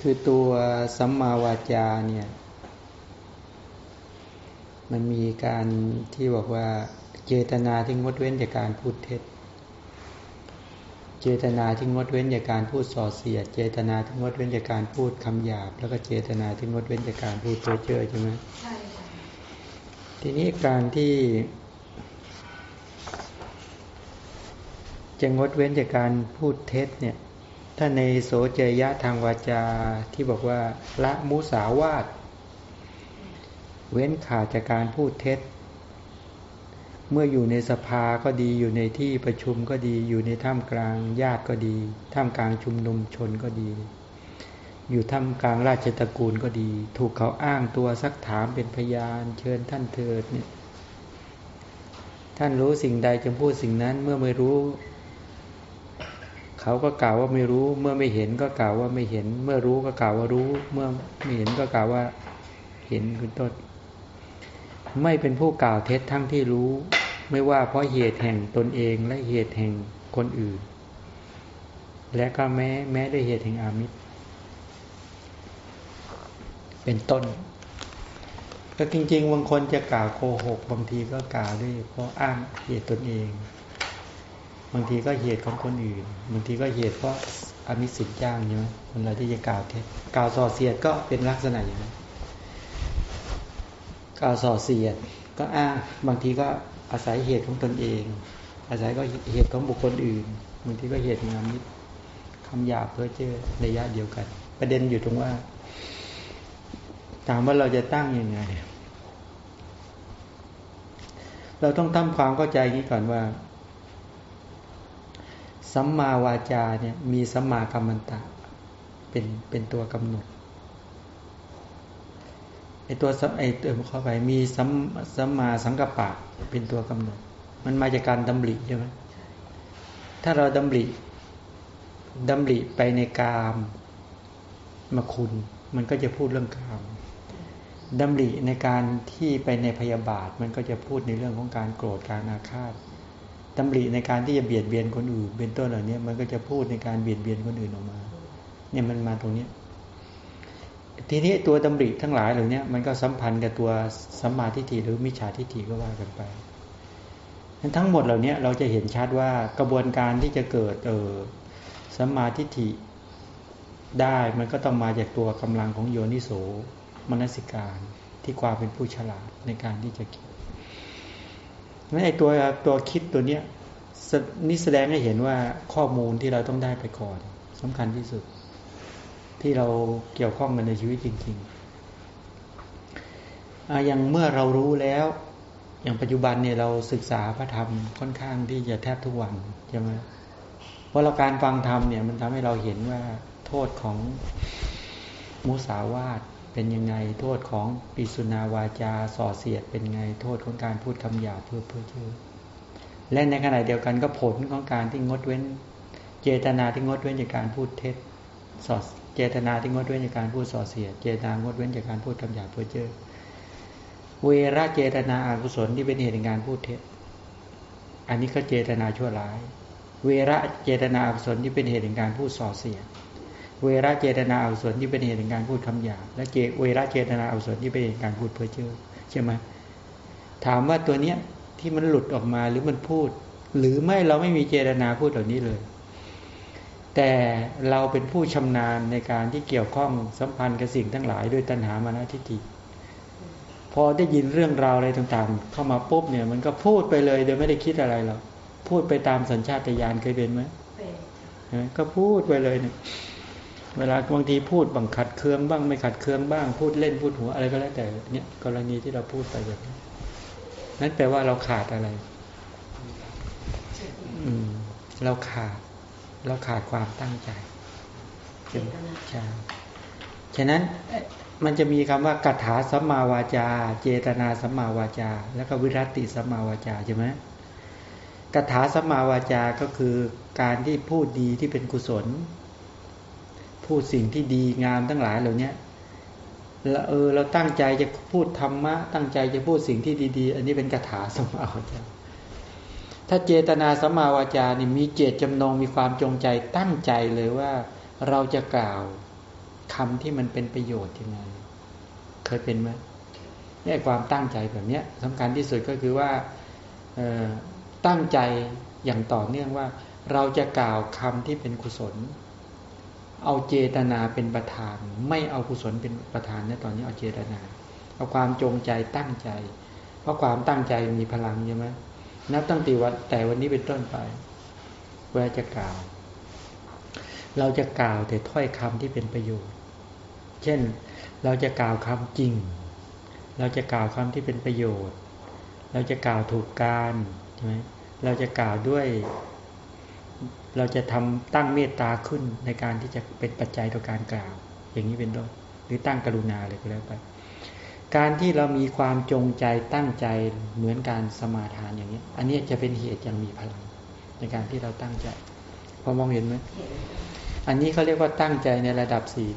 คือตัวสัมมาวาจาเนี่ย มันมีการที่บอกว่าเจตนาที่งดเว้นจากการพูดเท็จ เจตนาที่งดเว้นจากการพูดส่อเสียด เจตนาที่งดเว้นจากการพูดคำหยาบ แล้วก็เจตนาที่งดเว้นจากการพูดเพ้อเจ้อใช่ไหมใช่ทีนี้การที่ จะงดเว้นจากการพูดเท็จเนี่ย ถ้าในโสเจยะทางวาจาที่บอกว่าละมุสาวาตเว้นขาดจากการพูดเท็จ เมื่ออยู่ในสภาก็ดีอยู่ในที่ประชุมก็ดีอยู่ในท่ามกลางญาติก็ดี ท่ามกลางชุมนุมชนก็ดี อยู่ท่ามกลางราชตระกูลก็ดี ถูกเขาอ้างตัวสักถามเป็นพยานเชิญท่านเถิดเนี่ยท่านรู้สิ่งใดจึงพูดสิ่งนั้นเมื่อไม่รู้ เขาก็กล่าวว่าไม่รู้ เมื่อไม่เห็นก็กล่าวว่าไม่เห็น เมื่อรู้ก็กล่าวว่ารู้ เมื่อไม่เห็นก็กล่าวว่าเห็นคือต้น ไม่เป็นผู้กล่าวเท็จทั้งที่รู้ ไม่ว่าเพราะเหตุแห่งตนเองและเหตุแห่งคนอื่น และก็แม้แม้ด้วยเหตุแห่งอามิตร เป็นต้นก็จริงๆบางคนจะกล่าวโกหกบางทีก็กล่าวด้วยเพราะอ้างเหตุตนเอง บางทีก็เหตุของคนอื่น บางทีก็เหตุเพราะอามิสิทธิ์จ้างใช่ไหมคนเราที่จะกล่าวเท็จกล่าวส่อเสียดก็เป็นลักษณะอย่างนั้นกล่าวส่อเสียดก็อ้างบางทีก็อาศัยเหตุของตนเอง อาศัยก็เหตุของบุคคลอื่นบางทีก็เหตุงามนิดคำหยาบเพื่อเจอในยะเดียวกัน ประเด็นอยู่ตรงว่า ถามว่าเราจะตั้งยังไง เราต้องทำความเข้าใจนี้ก่อนว่า สัมมาวาจาเนี่ยมีสัมมากัมมันตะเป็นเป็นตัวกำหนดไอตัวไอเติมเข้าไปมีสัมสัมมาสังกปะเป็นตัวกำหนด มันมาจากการดำริใช่ไหมถ้าเราดำริดำริไปในกามมาคุณ มันก็จะพูดเรื่องกามดำริในการที่ไปในพยาบาท มันก็จะพูดในเรื่องของการโกรธการอาฆาต ดำริในการที่จะเบียดเบียนคนอื่น เป็นต้นเหล่านี้มันก็จะพูดในการเบียดเบียนคนอื่นออกมา เนี่ยมันมาตรงนี้ ทีนี้ตัวดำริทั้งหลายเหล่านี้มันก็สัมพันธ์กับตัวสัมมาทิฏฐิหรือมิจฉาทิฏฐิก็ว่ากันไปนั้นทั้งหมดเหล่านี้เราจะเห็นชัดว่ากระบวนการที่จะเกิดเออสัมมาทิฏฐิได้มันก็ต้องมาจากตัวกำลังของโยนิโสมนสิการที่ความเป็นผู้ฉลาดในการที่จะคิด นั่นไอ้ตัวตัวคิดตัวเนี้ยนี่แสดงให้เห็นว่าข้อมูลที่เราต้องได้ไปก่อนสำคัญที่สุด ที่เราเกี่ยวข้องกันในชีวิตจริงๆอย่างเมื่อเรารู้แล้ว อย่างปัจจุบันเนี่ยเราศึกษาพระธรรมค่อนข้างที่จะแทบทุกวันใช่ไหมเพราะเราการฟังธรรมเนี่ยมันทำให้เราเห็นว่าโทษของมุสาวาท เป็นยังไงโทษของปิสุนาวาจาส่อเสียดเป็นไงโทษของการพูดคำหยาบเพื่อเพื่อเชื่อและในขณะเดียวกันก็ผลของการที่งดเว้น เจตนาที่งดเว้นจากการพูดเท็จส่อเจตนาที่งดเว้นจากการพูดส่อเสียด เจตนางดเว้นจากการพูดคำหยาบเพื่อเจอเวรเจตนาอากุศลที่เป็นเหตุในการพูดเท็จ อันนี้ก็เจตนาชั่วร้าย เวรเจตนาอากุศลที่เป็นเหตุในการพูดส่อเสียด เวรเจตนาอากุศลที่เป็นเหตุในการพูดคำหยาบและเจเวรเจตนาอากุศลที่เป็นเหตุในการพูดเพื่อเจอใช่ไหมถามว่าตัวเนี้ยที่มันหลุดออกมาหรือมันพูด หรือไม่เราไม่มีเจตนาพูดเหล่านี้เลย แต่เราเป็นผู้ชำนาญในการที่เกี่ยวข้องสัมพันธ์กับสิ่งทั้งหลายด้วยตัณหามานะทิฏฐิพอได้ยินเรื่องราวอะไรต่างๆ เข้ามาปุ๊บเนี่ย มันก็พูดไปเลยโดยไม่ได้คิดอะไรหรอกพูดไปตามสัญชาตญาณเคยเป็นไหมก็พูดไปเลยเนี่ย เวลาบางทีพูดบังขัดเคืองบ้างไม่ขัดเคืองบ้าง พูดเล่นพูดหัวอะไรก็แล้วแต่เนี่ยกรณีที่เราพูดไปแบบนี้นั่นแปลว่าเราขาดอะไร อืม เราขาด เราขาดความตั้งใจใช่ฉะนั้นมันจะมีคำว่ากัถาสัมมาวาจา เจตนาสัมมาวาจา แล้วก็วิรัติสัมมาวาจาใช่ไหมกัถาสัมมาวาจาก็คือการที่พูดดีที่เป็นกุศล พูดสิ่งที่ดีงามทั้งหลายเหล่านี้แล้วเออเราตั้งใจจะพูดธรรมะ ตั้งใจจะพูดสิ่งที่ดี ๆ อันนี้เป็นกถาสมาวาจาถ้าเจตนาสมาวาจานี่มีเจตจำนงมีความจงใจตั้งใจเลยว่า เราจะกล่าวคำที่มันเป็นประโยชน์ยังไงเคยเป็นไหมนี่ความตั้งใจแบบเนี้ยสำคัญที่สุดก็คือว่าตั้งใจอย่างต่อเนื่องว่า เราจะกล่าวคำที่เป็นกุศล เอาเจตนาเป็นประธาน ไม่เอากุศลเป็นประธานในตอนนี้เอาเจตนา เอาความจงใจตั้งใจ เพราะความตั้งใจมีพลังใช่ไหมนับตั้งแต่วันแต่วันนี้เป็นต้นไปเวลาจะกล่าว เราจะกล่าวแต่ถ้อยคำที่เป็นประโยชน์ เช่น เราจะกล่าวคำจริง เราจะกล่าวคำที่เป็นประโยชน์ เราจะกล่าวถูกการใช่ไหมเราจะกล่าวด้วย เราจะทำตั้งเมตตาขึ้นในการที่จะเป็นปัจจัยต่อการกล่าว อย่างนี้เป็นต้นหรือตั้งกรุณาเลยก็แล้วไป การที่เรามีความจงใจตั้งใจเหมือนการสมาทานอย่างนี้ อันนี้จะเป็นเหตุยังมีพลังในการที่เราตั้งใจ พอมองเห็นไหมอันนี้เขาเรียกว่าตั้งใจในระดับศีล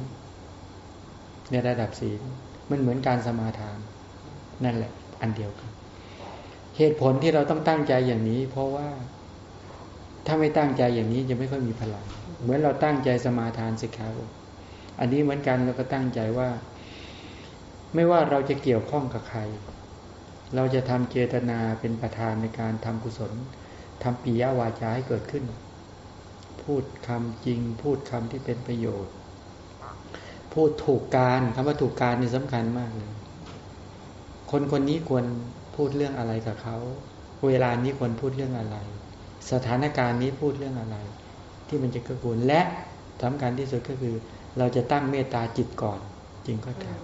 ในระดับศีลมันเหมือนการสมาทาน นั่นแหละ อันเดียวกัน เหตุผลที่เราต้องตั้งใจอย่างนี้ เพราะว่า ถ้าไม่ตั้งใจอย่างนี้จะไม่ค่อยมีพลัง เหมือนเราตั้งใจสมาทานสิกขาบทอันนี้เหมือนกันเราก็ตั้งใจว่า ไม่ว่าเราจะเกี่ยวข้องกับใคร เราจะทำเจตนาเป็นประธานในการทำกุศลทำปิยวาจาให้เกิดขึ้น พูดคำจริง พูดคำที่เป็นประโยชน์ พูดถูกการคำว่าถูกการนี่สำคัญมากเลยคนคนนี้ควรพูดเรื่องอะไรกับเขา เวลานี้ควรพูดเรื่องอะไร สถานการณ์นี้พูดเรื่องอะไร ที่มันจะเกิดขึ้นและสำคัญที่สุดก็คือ เราจะตั้งเมตตาจิตก่อน จริงก็ตาม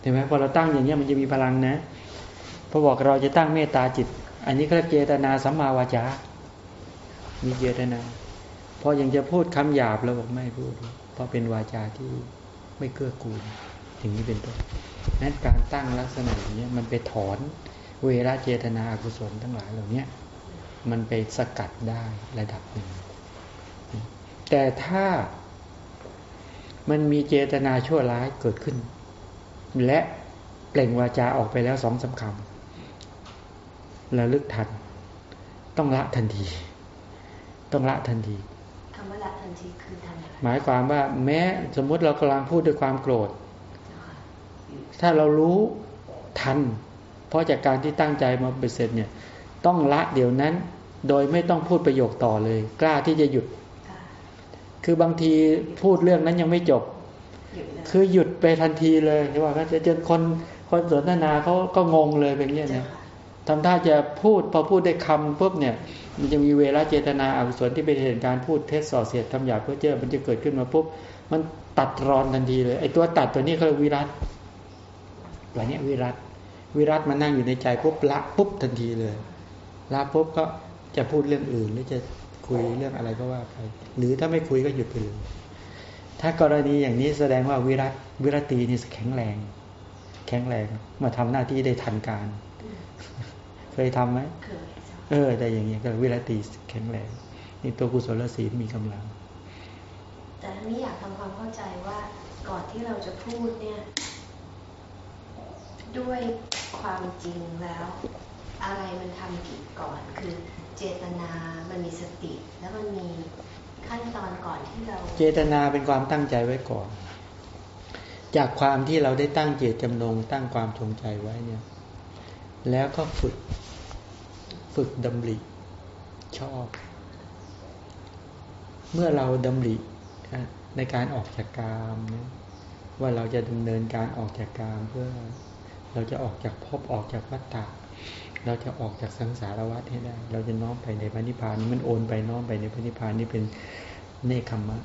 เห็นไหมพอเราตั้งอย่างนี้มันจะมีพลังนะพอบอกเราจะตั้งเมตตาจิต อันนี้ก็เจตนาสัมมาวาจา มีเจตนาพอยังจะพูดคำหยาบเราบอกไม่พูด เพราะเป็นวาจาที่ไม่เกื้อกูลอย่างนี้เป็นต้นนั้นการตั้งลักษณะอย่างนี้มันไปถอนเวรเจตนาอกุศลทั้งหลายเหล่านี้ มันไปสกัดได้ระดับหนึ่ง แต่ถ้ามันมีเจตนาชั่วร้ายเกิดขึ้น และเปล่งวาจาออกไปแล้วสองสาคำระลึกทัน ต้องละทันที ต้องละทันทีคำว่าละทันทีคือทำหมายความว่า แม้สมมุติเรากำลังพูดด้วยความโกรธ ถ้าเรารู้ทัน เพราะจากการที่ตั้งใจมาเป็นเสร็จเนี่ย ต้องละเดี๋ยวนั้น โดยไม่ต้องพูดประโยคต่อเลย กล้าที่จะหยุด คือบางทีพูดเรื่องนั้นยังไม่จบ คือหยุดไปทันทีเลยใช่ว่าจะเจอคนคนสนทนาเขาก็งงเลยเป็นอย่างนี้ทำท่าจะพูดพอพูดได้คำปุ๊บเนี่ย มันจะมีเวลาเจตนาอกุศลที่เป็นเหตุการพูดเทศส่อเสียดทำหยาบเพื่อเจอมันจะเกิดขึ้นมาปุ๊บมันตัดรอนทันทีเลยไอ้ตัวตัดตัวนี้เขาเรียกวิรัตวันนี้วิรัตวิรัตมานั่งอยู่ในใจปุ๊บละปุ๊บทันทีเลยละปุ๊บก็ จะพูดเรื่องอื่น หรือจะคุยเรื่องอะไรก็ว่าไปหรือถ้าไม่คุยก็หยุดไปเลยถ้ากรณีอย่างนี้แสดงว่าวิรัตวิรตีนี่แข็งแรง แข็งแรงมาทำหน้าที่ได้ทันการ เคยทํำไหมเคยเออ แต่อย่างนี้ก็วิรติแข็งแรงนี่ตัวกุศลศีลมีกำลัง แต่นี้อยากทำความเข้าใจว่าก่อนที่เราจะพูดเนี่ย ด้วยความจริงแล้ว อะไรมันทำผิดก่อนคือ เจตนา มันมีสติ แล้วมันมีขั้นตอนก่อนที่เรา เจตนาเป็นความตั้งใจไว้ก่อน จากความที่เราได้ตั้งเจตจำนง ตั้งความจงใจไว้เนี่ย แล้วก็ฝึก ฝึกดำริชอบ เมื่อเราดำริในการออกจากกามนะว่าเราจะดำเนินการออกจากกามเพื่อเราจะออกจากภพออกจากวัฏฏะ เราจะออกจากสังสารวัฏให้ได้ เราจะน้อมไปในพระนิพพานมันโอนไปน้อมไปในพระนิพพานนี่เป็นเนคขมะ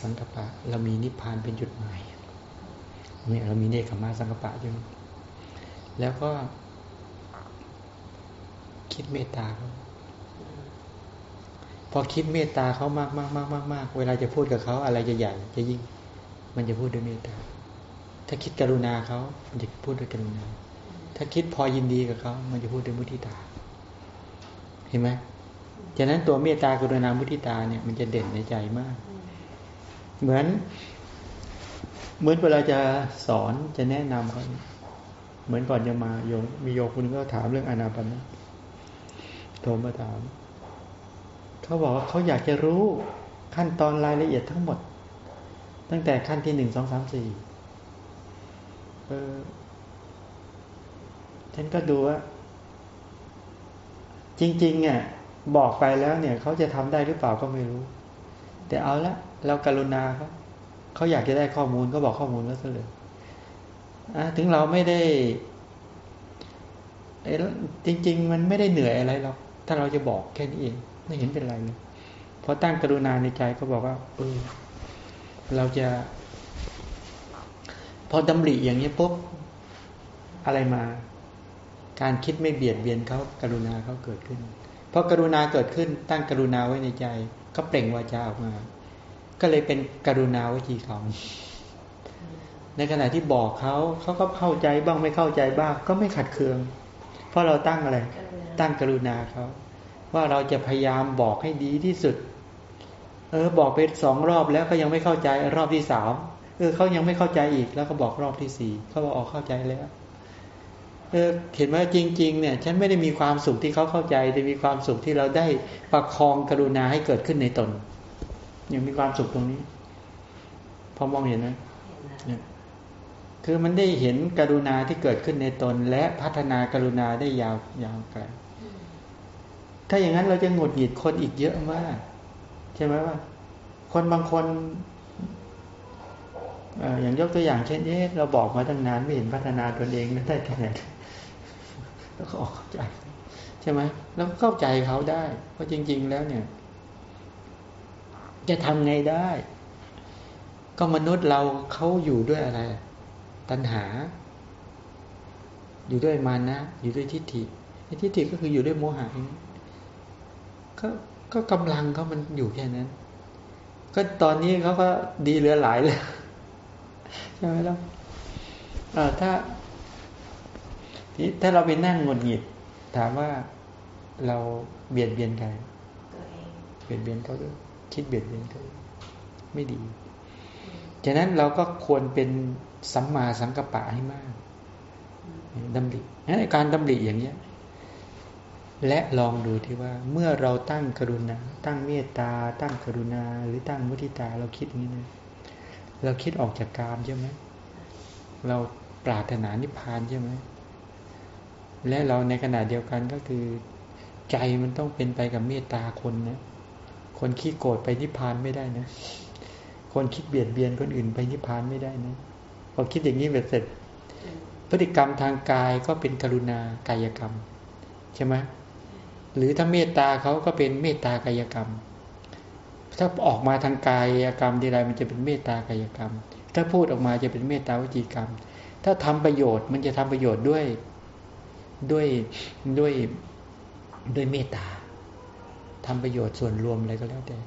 สังกปะ เรามีนิพพานเป็นจุดหมายเนี่ยเรามีเนคขมะสังกปะอยู่แล้วก็ คิดเมตตาเขาพอคิดเมตตาเขามากมากมากมากมากเวลาจะพูดกับเขาอะไรจะใหญ่จะยิ่ง มันจะพูดด้วยเมตตา ถ้าคิดกรุณาเขามันจะพูดด้วยกรุณา ถ้าคิดพอยินดีกับเขา มันจะพูดด้วยมุทิตา เห็นไหมฉะนั้นตัวเมตตากรุณามุทิตาเนี่ยมันจะเด่นในใจมาก เหมือน เหมือนเวลาจะสอนจะแนะนำเขาเหมือนก่อนจะมาโยมมีโยมคนนึงก็ถามเรื่องอนาปนะโทรมาถามเขาบอกว่าเขาอยากจะรู้ขั้นตอนรายละเอียดทั้งหมด ตั้งแต่ขั้นที่หนึ่งสองสามสี่เออ ฉันก็ดูว่า จริงๆเนี่ยบอกไปแล้วเนี่ยเขาจะทำได้หรือเปล่าก็ไม่รู้ แต่เอาละเรากรุณาเขาเขาอยากจะได้ข้อมูลก็บอกข้อมูลแล้วเลยถึงเราไม่ได้จริง ๆ มันไม่ได้เหนื่อยอะไรหรอกถ้าเราจะบอกแค่นี้เองไม่เห็นเป็นไรเลยพอตั้งกรุณาในใจก็บอกว่าเออเราจะ พอดำริอย่างนี้ปุ๊บอะไรมา การคิดไม่เบียดเบียนเขากรุณาเขาเกิดขึ้นพอกรุณาเกิดขึ้นตั้งกรุณาไว้ในใจก็เปล่งวาจาออกมา ก็เลยเป็นกรุณาวจีคำในขณะที่บอกเขาเขาก็เข้าใจบ้างไม่เข้าใจบ้าง ก็ไม่ขัดเคือง เพราะเราตั้งอะไร ตั้งกรุณาเขาว่าเราจะพยายามบอกให้ดีที่สุด เออ บอกไปสองรอบแล้วก็ยังไม่เข้าใจรอบที่สามเออเขายังไม่เข้าใจอีกแล้วก็บอกรอบที่สี่เขาบอกออกเข้าใจแล้ว เออเห็นว่าจริงๆเนี่ยฉันไม่ได้มีความสุขที่เขาเข้าใจ แต่มีความสุขที่เราได้ประคองกรุณาให้เกิดขึ้นในตนยังมีความสุขตรงนี้ พอมองเห็นไหมเนี่ยคือมันได้เห็นกรุณาที่เกิดขึ้นในตน และพัฒนากรุณาได้ยาวยาวไกลถ้าอย่างนั้นเราจะหงุดหงิดคนอีกเยอะมาก ใช่ไหมว่า คนบางคนอย่างยกตัวอย่างเช่นเอ๊ะเราบอกมาตั้งนานไม่เห็นพัฒนาตนเองได้แค่ไหน แล้วก็ออกเข้าใจ ใช่ไหมแล้วเข้าใจเขาได้ เพราะจริง ๆ แล้วเนี่ย จะทำไงได้ ก็มนุษย์เราเขาอยู่ด้วยอะไร ตัณหา อยู่ด้วยมานะ อยู่ด้วยทิฏฐิทิฏฐิก็คืออยู่ด้วยโมหะก็ก็กำลังเขามันอยู่แค่นั้น ก็ตอนนี้เขาก็ดีเหลือหลายเลยใช่ไหมล่ะถ้า ถ้าเราไปนั่งงดหงิด ถามว่าเราเบียดเบียนใครเบียดเบียนเขาด้วยคิดเบียดเบียนเขาไม่ดีฉะนั้นเราก็ควรเป็นสัมมาสังกัปปะให้มากดำรินั้นการดำริอย่างเนี้ย และลองดูที่ว่าเมื่อเราตั้งกรุณา ตั้งเมตตา ตั้งกรุณา หรือตั้งมุทิตาเราคิดอย่างนี้นะเราคิดออกจากกามใช่ไหมเราปรารถนานิพพานใช่ไหม และเราในขณะเดียวกันก็คือ ใจมันต้องเป็นไปกับเมตตาคนนะ คนขี้โกรธไปนิพพานไม่ได้นะ คนคิดเบียดเบียนคนอื่นไปนิพพานไม่ได้นะพอคิดอย่างนี้เสร็จ พฤติกรรมทางกายก็เป็นกรุณากายกรรม ใช่ไหมหรือถ้าเมตตาเขาก็เป็นเมตตากายกรรม ถ้าออกมาทางกายกรรมทีไรมันจะเป็นเมตตากายกรรม ถ้าพูดออกมาจะเป็นเมตตาวจีกรรม ถ้าทำประโยชน์มันจะทำประโยชน์ด้วย ด้วยด้วยด้วยเมตตาทำประโยชน์ส่วนรวมอะไรก็แล้วแต่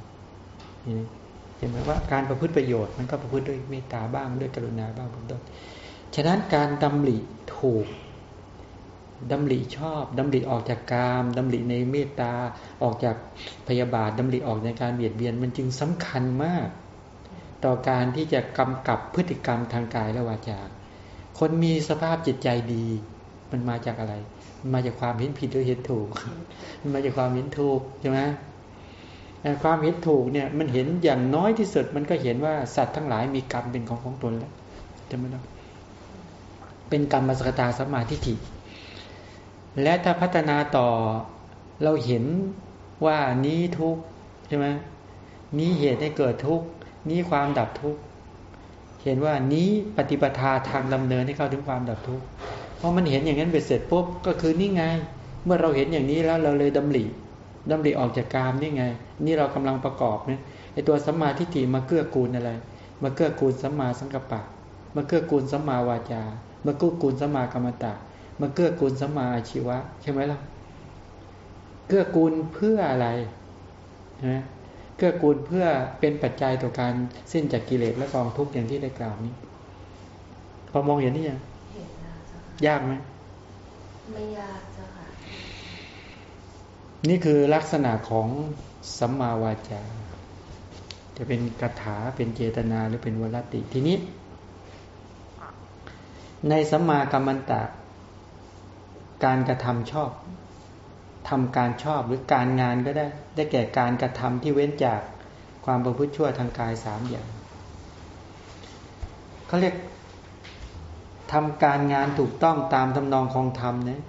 เห็นไหมว่าการประพฤติประโยชน์มันก็ประพฤติด้วยเมตตาบ้างด้วยกรุณาบ้างเป็นต้นฉะนั้นการดำริถูกดำริชอบดำริออกจากกามดำริในเมตตาออกจากพยาบาทดำริออกในการเบียดเบียนมันจึงสำคัญมาก ต่อการที่จะกำกับพฤติกรรมทางกายและวาจา คนมีสภาพจิตใจดี มันมาจากอะไร มันมาจากความเห็นผิดหรือเห็นถูก มันมาจากความเห็นถูกใช่ไหมความเห็นถูกเนี่ยมันเห็นอย่างน้อยที่สุดมันก็เห็นว่าสัตว์ทั้งหลายมีกรรมเป็นของของตนแล้วใช่ไหมล่ะเป็นกรรมมาสกตาสมาธิฐิและถ้าพัฒนาต่อเราเห็นว่านี้ทุกใช่ไหมนี้เหตุให้เกิดทุกนี้ความดับทุกเห็นว่านี้ปฏิปทาทางดำเนินให้เข้าถึงความดับทุก พราะมันเห็นอย่างนั้นเบ็ดเสร็จปุ๊บก็คือนี่ไง เมื่อเราเห็นอย่างนี้แล้วเราเลยดำริดำริออกจากกามนี่ไง นี่เรากำลังประกอบเนี่ยไอตัวสัมมาทิฏฐิมาเกื้อกูลอะไร มาเกื้อกูลสัมมาสังกัปปะ มาเกื้อกูลสัมมาวาจา มาเกื้อกูลสัมมากรรมตะ มาเกื้อกูลสัมมาอาชีวะ ใช่ไหมล่ะ เกื้อกูลเพื่ออะไรนะเกื้อกูลเพื่อเป็นปัจจัยต่อการสิ้นจากกิเลสและกองทุกข์อย่างที่ได้กล่าวนี้พอมองเห็นนี่ยัง ยากไหมไม่ยากเจ้าค่ะ นี่คือลักษณะของสัมมาวาจา จะเป็นกถาเป็นเจตนาหรือเป็นวรติทีนี้ ในสัมมากัมมันตะ การกระทำชอบทำการชอบหรือการงานก็ได้ ได้แก่การกระทำที่เว้นจากความประพฤติชั่วทางกายสามอย่างเขาเรียก ทำการงานถูกต้องตามทำนองของธรรมนะ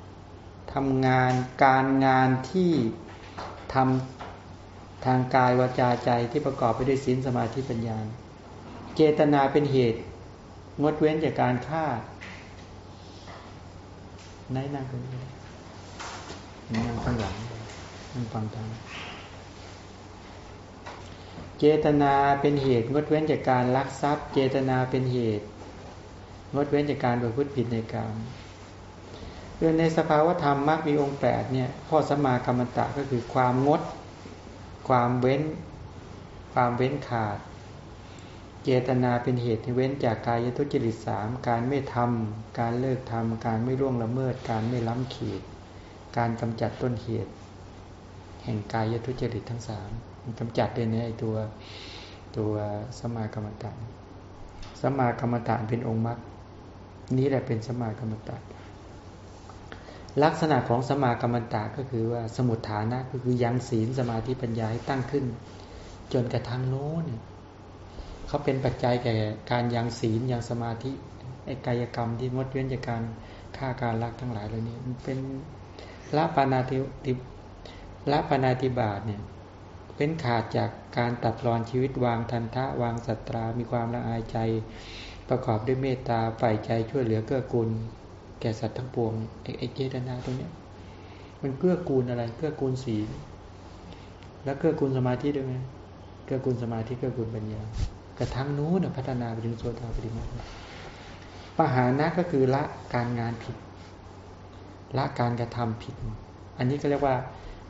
ทำงานการงานที่ทำทางกายวาจาใจที่ประกอบไปด้วยศีลสมาธิปัญญา เจตนาเป็นเหตุ งดเว้นจากการฆ่าไหนนั่งตรงนี้นั่งข้างหลังนั่งฟังธรรมเจตนาเป็นเหตุงดเว้นจากการลักทรัพย์ เจตนาเป็นเหตุ งดเว้นจากการประพฤติผิดในกรรมเรื่องในสภาวธรรมมรรคมีองค์แปดเนี่ยข้อสมากรรมตะก็คือความงด ความเว้น ความเว้นขาด เจตนาเป็นเหตุเว้นจากกายทุจริตสามการไม่ทำการเลิกทำการไม่ล่วงละเมิด การไม่ล้ำขีด การกำจัดต้นเหตุ แห่งกายทุจริตทั้งสามกำจัดเลยเนี่ยตัวตัวสมากรรมตะสมากรรมตะเป็นองค์มรรค นี้แหละเป็นสมากรรมตะลักษณะของสมากรรมตะก็คือว่าสมุทฐานะก็คือยังศีลสมาธิปัญญาให้ตั้งขึ้น จนกระทั่งโน้นเขาเป็นปัจจัยแก่การยังศีลยังสมาธิไอกายกรรมที่งดเว้นจากการฆ่าการลักทั้งหลายเหล่านี้มันเป็นละปานาติละปานาติบาตเนี่ยเป็นขาดจากการตัดรอนชีวิตวางทันทะวางสัตรา มีความละอายใจ ประกอบด้วยเมตตาฝ่ายใจช่วยเหลือเกื้อกูล แก่สัตว์ทั้งปวงไอ้เจตนาตรงเนี้ยมันเกื้อกูลอะไรเกื้อกูลศีลแล้วเกื้อกูลสมาธิด้วยไหมเกื้อกูลสมาธิเกื้อกูลปัญญากระทั่งนู้นพัฒนาไปถึงโซดาปฏิมาปหานะก็คือละการงานผิด ละการกระทำผิด อันนี้ก็เรียกว่า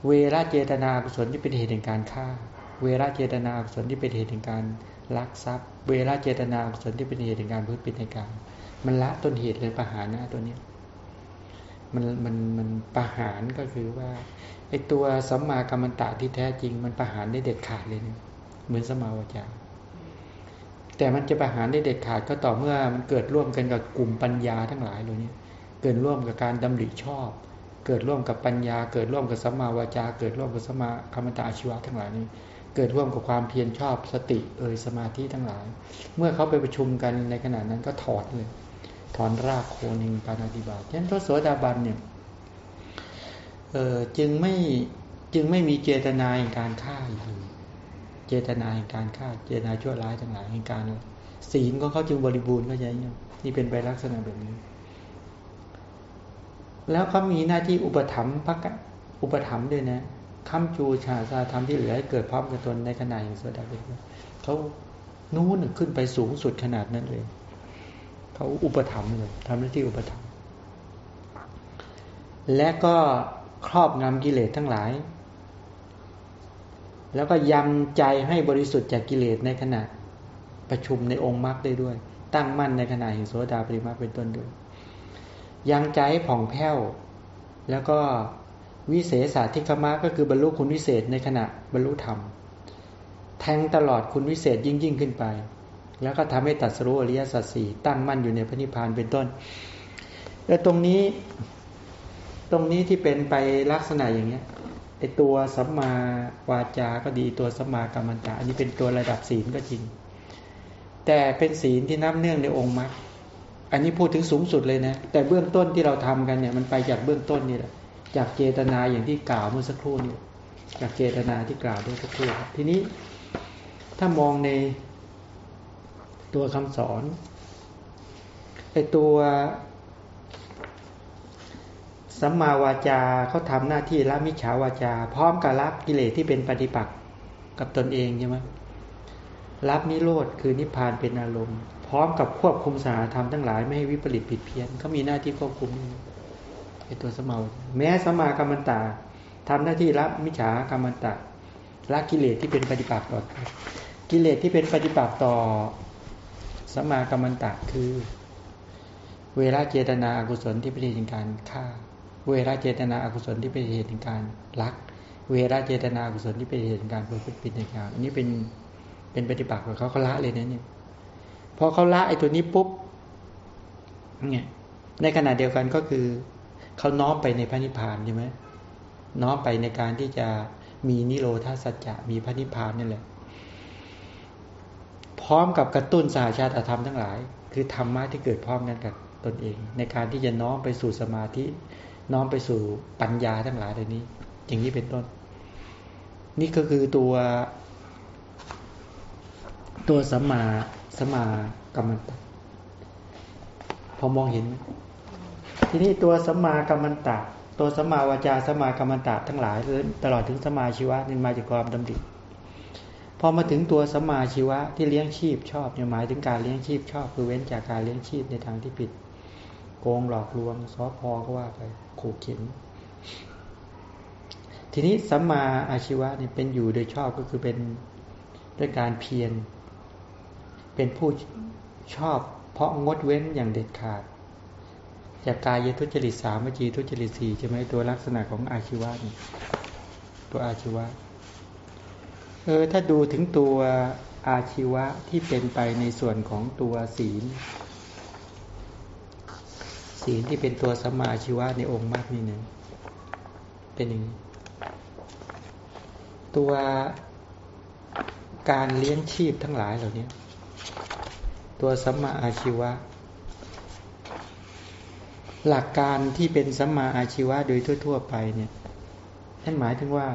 เวรเจตนากุศลที่เป็นเหตุแห่งการฆ่า เวรเจตนากุศลที่เป็นเหตุแห่งการ ลักทรัพย์ เวรเจตนากุศลที่เป็นเหตุแห่งการพึ่งปิดในการมันละต้นเหตุเลยประหารนะตัวนี้มันมันมันประหารก็คือว่าไอตัวสัมมากรรมตะที่แท้จริง มันประหารได้เด็ดขาดเลยเนี่ยเหมือนสมาวจาแต่มันจะประหารได้เด็ดขาดก็ต่อเมื่อมันเกิดร่วมกันกับกลุ่มปัญญาทั้งหลายเหล่านี้เกิดร่วมกับการดำริชอบ เกิดร่วมกับปัญญา เกิดร่วมกับสัมมาวจา เกิดร่วมกับสัมากรรมตะอาชีวะทั้งหลายนี้ เกิดร่วมกับความเพียรชอบสติเอ่ยสมาธิทั้งหลาย เมื่อเขาไปประชุมกันในขณะนั้นก็ถอดเลย ถอนรากโคนแห่งปานาติบาตฉะนั้นพระโสดาบันเนี่ยจึงไม่จึงไม่มีเจตนาในการฆ่าอยู่เจตนาในการฆ่าเจตนาชั่วร้ายทั้งหลายในการศีลของเขาจึงบริบูรณ์ก็ยังนี่เป็นไปลักษณะแบบนี้ แล้วเขามีหน้าที่อุปถัมภ์พระอุปถัมภ์ด้วยนะ คำจูชาซาทำที่เหลือให้เกิดพร้อมกับตนในขณะอย่างโสดาบันเขานู้นขึ้นไปสูงสุดขนาดนั้นเลยเขาอุปถัมภ์เลยทำหน้าที่อุปถัมภ์และก็ครอบงำกิเลสทั้งหลาย แล้วก็ยำใจให้บริสุทธิ์จากกิเลสในขณะประชุมในองค์มรรคได้ด้วย ตั้งมั่นในขณะแห่งโสดาปริมาเป็นต้นด้วยยังใจให้ผ่องแผ้ว แล้วก็ วิเศษสาธิคมะก็คือบรรลุคุณวิเศษในขณะบรรลุธรรม แทงตลอดคุณวิเศษยิ่งยิ่งขึ้นไป แล้วก็ทำให้ตัดสรู้อริยสัจสี่ตั้งมั่นอยู่ในพระนิพพานเป็นต้นแล้วตรงนี้ตรงนี้ที่เป็นไปลักษณะอย่างเนี้ยไอตัวสัมมาวาจาก็ดีตัวสัมมากรรมันตาอันนี้เป็นตัวระดับศีลก็จริง แต่เป็นศีลที่นับเนื่องในองค์มรรคอันนี้พูดถึงสูงสุดเลยนะ แต่เบื้องต้นที่เราทำกันเนี่ยมันไปจากเบื้องต้นนี่แหละ จากเจตนาอย่างที่กล่าวเมื่อสักครู่นี้จากเจตนาที่กล่าวด้วยสักครู่ทีนี้ถ้ามองในตัวคำสอนไอตัวสัมมาวาจาเขาทำหน้าที่ละมิจฉาวาจา พร้อมกับรับกิเลสที่เป็นปฏิปักษ์กับตนเองใช่ไหมรับนิโรธคือนิพพานเป็นอารมณ์ พร้อมกับควบคุมสาธรรมทั้งหลายไม่ให้วิปริตผิดเพี้ยนเขามีหน้าที่ควบคุม ไอตัวสมาแม้สมากรรมตาทำหน้าที่รับมิจฉากรรมตาละกิเลสที่เป็นปฏิปักษ์ต่อ กิเลสที่เป็นปฏิปักษ์ต่อสมากรรมันตะคือ เวลาเจตนาอกุศลที่เป็นเหตุแห่งการฆ่า เวลาเจตนาอกุศลที่เป็นเหตุแห่งการลัก เวลาเจตนาอกุศลที่เป็นเหตุแห่งการเพื่อปิดในการอันนี้เป็นเป็นปฏิบัติของเขาเขาละเลยนะเนี่ยพอเขาละไอ้ตัวนี้ปุ๊บเนี่ยในขณะเดียวกันก็คือ เขาน้อมไปในพระนิพพานใช่ไหมน้อมไปในการที่จะมีนิโรธาสัจจะมีพระนิพพานนี่แหละ พร้อมกับกระตุ้นสหชาติธรรมทั้งหลาย คือธรรมะที่เกิดพร้อมกันกับตนเอง ในการที่จะน้อมไปสู่สมาธิ น้อมไปสู่ปัญญาทั้งหลายเหล่านี้ อย่างนี้เป็นต้น นี่ก็คือตัว ตัวสัมมาสัมมากรรมตพอมองเห็นไหม ทีนี้ตัวสัมมากัมมันตะ ตัวสัมมาวาจาสัมมากัมมันตะทั้งหลายตลอดถึงสัมมาชีวะนี่มาจากความดำริพอมาถึงตัวสัมมาชีวะที่เลี้ยงชีพชอบเนี่ยหมายถึงการเลี้ยงชีพชอบคือเว้นจากการเลี้ยงชีพในทางที่ผิด โกงหลอกลวงซอพอก็ว่าไปขู่เข็นทีนี้สัมมาอาชีวะเนี่ยเป็นอยู่โดยชอบก็คือเป็นด้วยการเพียรเป็นผู้ชอบเพราะงดเว้นอย่างเด็ดขาด จากกายทุจริตสามวิจีทุจริตสี่ใช่ไหมตัวลักษณะของอาชีวะนี่ตัวอาชีวะเออถ้าดูถึงตัวอาชีวะที่เป็นไปในส่วนของตัวศีล ศีลที่เป็นตัวสมาชีวะในองค์มากนี่นะเป็นอย่างนี้ตัวการเลี้ยงชีพทั้งหลายเหล่านี้ตัวสัมมาอาชีวะ หลักการที่เป็นสัมมาอาชีวะโดยทั่ว ๆ ไปเนี่ยท่านหมายถึงว่า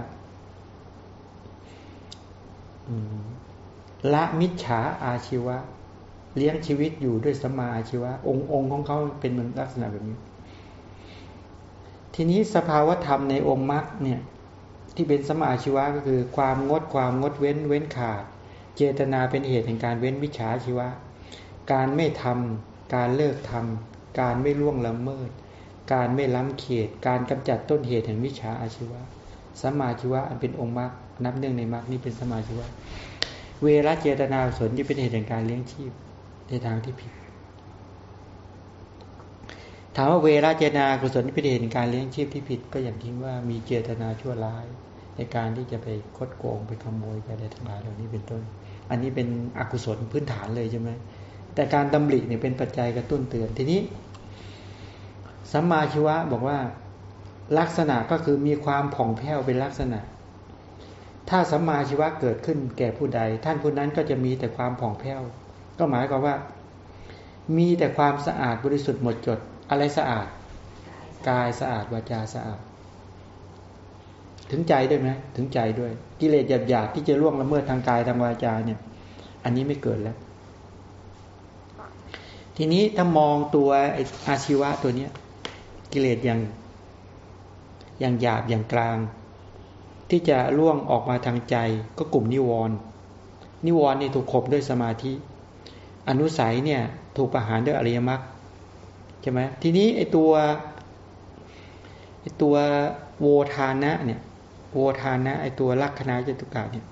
ละมิจฉาอาชีวะ เลี้ยงชีวิตอยู่ด้วยสัมมาอาชีวะ องค์องค์ของเขาเป็นเหมือนลักษณะแบบนี้ ทีนี้สภาวธรรมในองค์มรรคเนี่ย ที่เป็นสัมมาอาชีวะก็คือ ความงดความงดเว้นเว้นขาด เจตนาเป็นเหตุแห่งการเว้นมิจฉาชีวะ การไม่ทำการเลิกทำ การไม่ล่วงละเมิด การไม่ล้ำเขต การกำจัดต้นเหตุแห่งวิชาอาชีวะสมาชีวะอันเป็นองค์มรรคนับเนื่องในมรรคนี้เป็นสมาชีวะ เวรเจตนาสนที่เป็นเหตุแห่งการเลี้ยงชีพในทางที่ผิด ถามว่าเวรเจตนากุศลที่เป็นเหตุแห่งการเลี้ยงชีพที่ผิด ก็อย่างที่ว่ามีเจตนาชั่วร้าย ในการที่จะไปคดโกงไปขโมยไปอะไรทั้งหลายเหล่านี้เป็นต้น อันนี้เป็นอกุศลพื้นฐานเลยใช่ไหม แต่การดำริเนี่ยเป็นปัจจัยกระตุ้นเตือนทีนี้ สัมมาชีวะบอกว่าลักษณะก็คือมีความผ่องแผ้วเป็นลักษณะ ถ้าสัมมาชีวะเกิดขึ้นแก่ผู้ใด ท่านผู้นั้นก็จะมีแต่ความผ่องแผ้ว ก็หมายความว่า มีแต่ความสะอาดบริสุทธิ์หมดจดอะไรสะอาด กายสะอาดวาจาสะอาด ถึงใจด้วยไหมถึงใจด้วย กิเลสหยาบๆที่จะล่วงละเมิดทางกายทางวาจาเนี่ย อันนี้ไม่เกิดแล้ว ทีนี้ถ้ามองตัวอาชีวะตัวเนี้ย กิเลสอย่างอย่างหยาบอย่างกลาง ที่จะล่วงออกมาทางใจก็กลุ่มนิวรณ์นิวรณ์นี่ถูกขบด้วยสมาธิ อนุสัยเนี่ยถูกประหารด้วยอริยมรรคใช่ไหมทีนี้ไอตัวไอตัวโวทานะเนี่ยโวทานะไอตัวลักษณะจตุกะเนี่ย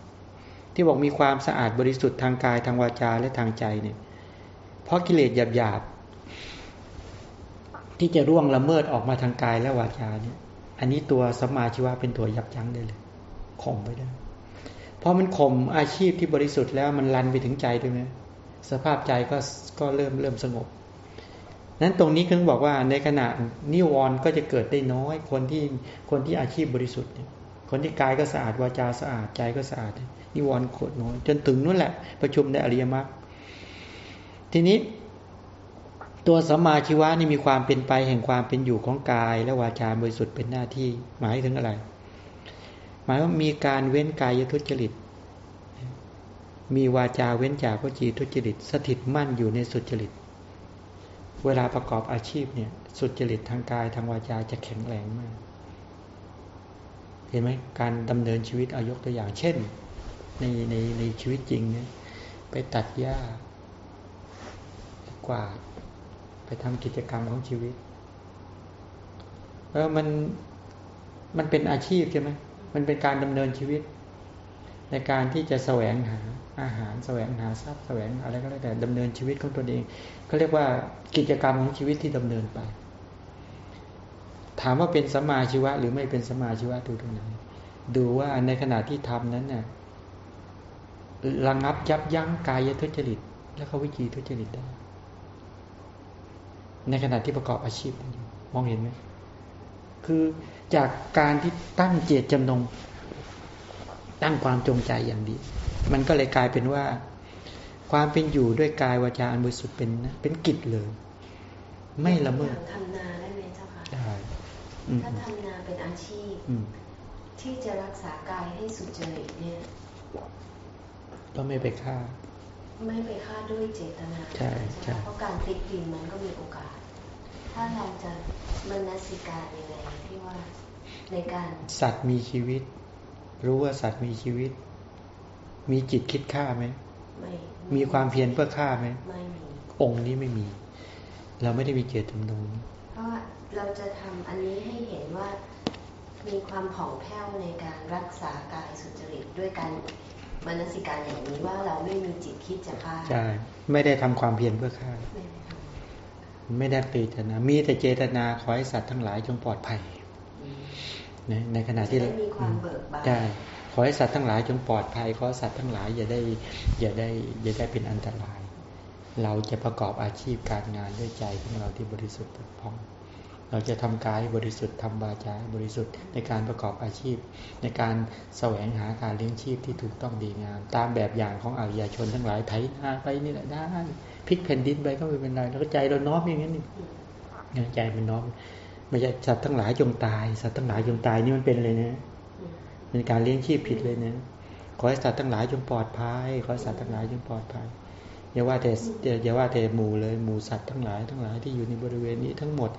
ที่บอกมีความสะอาดบริสุทธิ์ทางกายทางวาจาและทางใจเนี่ย เพราะกิเลสหยาบๆที่จะร่วงละเมิดออกมาทางกายและวาจาเนี่ย อันนี้ตัวสมาชีวะเป็นตัวยับยั้งได้เลยข่มไปได้เพราะมันข่มอาชีพที่บริสุทธิ์แล้วมันลันไปถึงใจด้วยไหมสภาพใจก็ก็เริ่มเริ่มสงบนั้นตรงนี้คือบอกว่าในขณะนิวรณ์ก็จะเกิดได้น้อย คนที่คนที่อาชีพบริสุทธิ์เนี่ยคนที่กายก็สะอาดวาจาสะอาดใจก็สะอาดนิวรณ์โคตรน้อย จนถึงนู่นแหละ ประชุมในอริยมรรค ทีนี้ ตัวสัมมาชีวะนี่มีความเป็นไปแห่งความเป็นอยู่ของกาย และวาจาบริสุทธิ์เป็นหน้าที่ หมายถึงอะไร หมายว่ามีการเว้นกายทุจริต มีวาจาเว้นจากวจีทุจริต สถิตมั่นอยู่ในสุจริต เวลาประกอบอาชีพเนี่ย สุจริตทางกายทางวาจาจะแข็งแรงมากเห็นไหมการดำเนินชีวิตอายกตัวอย่างเช่น ในในในชีวิตจริงเนี่ยไปตัดหญ้า กวาดไปทำกิจกรรมของชีวิตเออมันมันเป็นอาชีพใช่ไหมมันเป็นการดำเนินชีวิต ในการที่จะแสวงหาอาหารแสวงหาทรัพย์แสวงอะไรก็แล้วแต่ดำเนินชีวิตของตัวเองเขาเรียกว่ากิจกรรมของชีวิตที่ดำเนินไป ถามว่าเป็นสมาชีวะ หรือไม่เป็นสมาชีวะดูตรงไหนดูว่าในขณะที่ทำนั้นเนี่ยระงับยับยั้งกายทุจริต และเขาวิจีทุจริตได้ ในขณะที่ประกอบอาชีพอยู่มองเห็นไหมคือจากการที่ตั้งเจตจำนง ตั้งความจงใจอย่างดี มันก็เลยกลายเป็นว่า ความเป็นอยู่ด้วยกายวาจาอันบริสุทธิ์เป็นนะเป็นกิจเลยไม่ละเมิดทำนาได้ไหมเจ้าคะได้อืมถ้าทำนาเป็นอาชีพอืมที่จะรักษากายให้สุจริตเนี่ยก็ไม่ไปฆ่า ไม่ไปฆ่าด้วยเจตนาใช่ใช่เพราะการติดดินมันก็มีโอกาส ถ้าเราจะมนสิการยังไงที่ว่าในการ สัตว์มีชีวิต รู้ว่าสัตว์มีชีวิต มีจิตคิดฆ่าไหมไม่มีความเพียรเพื่อฆ่าไหมไม่มีองค์นี้ไม่มี เราไม่ได้มีเจตจำนงเพราะว่าเราจะทำอันนี้ให้เห็นว่ามีความผ่องแผ้วในการรักษากายสุจริตด้วยการมนสิการอย่างนี้ว่าเราไม่มีจิตคิดจะฆ่าใช่ไม่ได้ทำความเพียรเพื่อฆ่าไม่ ได้ทไม่ได้เจตนา มีแต่เจตนาขอให้สัตว์ทั้งหลายจงปลอดภัยำอืมนะในขณะจะที่ได้มีความเบิกบานใช่ขอให้สัตว์ทั้งหลายจงปลอดภัย ขอให้สัตว์ทั้งหลายอย่าได้อย่าได้อย่าได้เป็นอันตราย เราจะประกอบอาชีพการงานด้วยใจของเราที่บริสุทธิ์ผุดพอง เราจะทำกายให้บริสุทธิ์ทำวาจาให้บริสุทธิ์ในการประกอบอาชีพ ในการแสวงหาการเลี้ยงชีพที่ถูกต้องดีงาม ตามแบบอย่างของอริยชนทั้งหลายไถนาไปนี่แหละได้ พลิกแผ่นดินไปก็ไม่เป็นไรแล้วก็ใจเราน้อมอย่างนั้นนี่ใจมันน้อมไม่ใช่สัตว์ทั้งหลายจงตาย สัตว์ทั้งหลายจงตายนี่มันเป็นเลยนะเป็นการเลี้ยงชีพผิดเลยนะขอให้สัตว์ทั้งหลายจงปลอดภัยขอให้สัตว์ทั้งหลายจงปลอดภัยอย่าว่าแต่อย่าว่าแต่หมู่เลยหมู่สัตว์ทั้งหลายทั้งหลายที่อยู่ในบริเวณนี้ทั้งหมด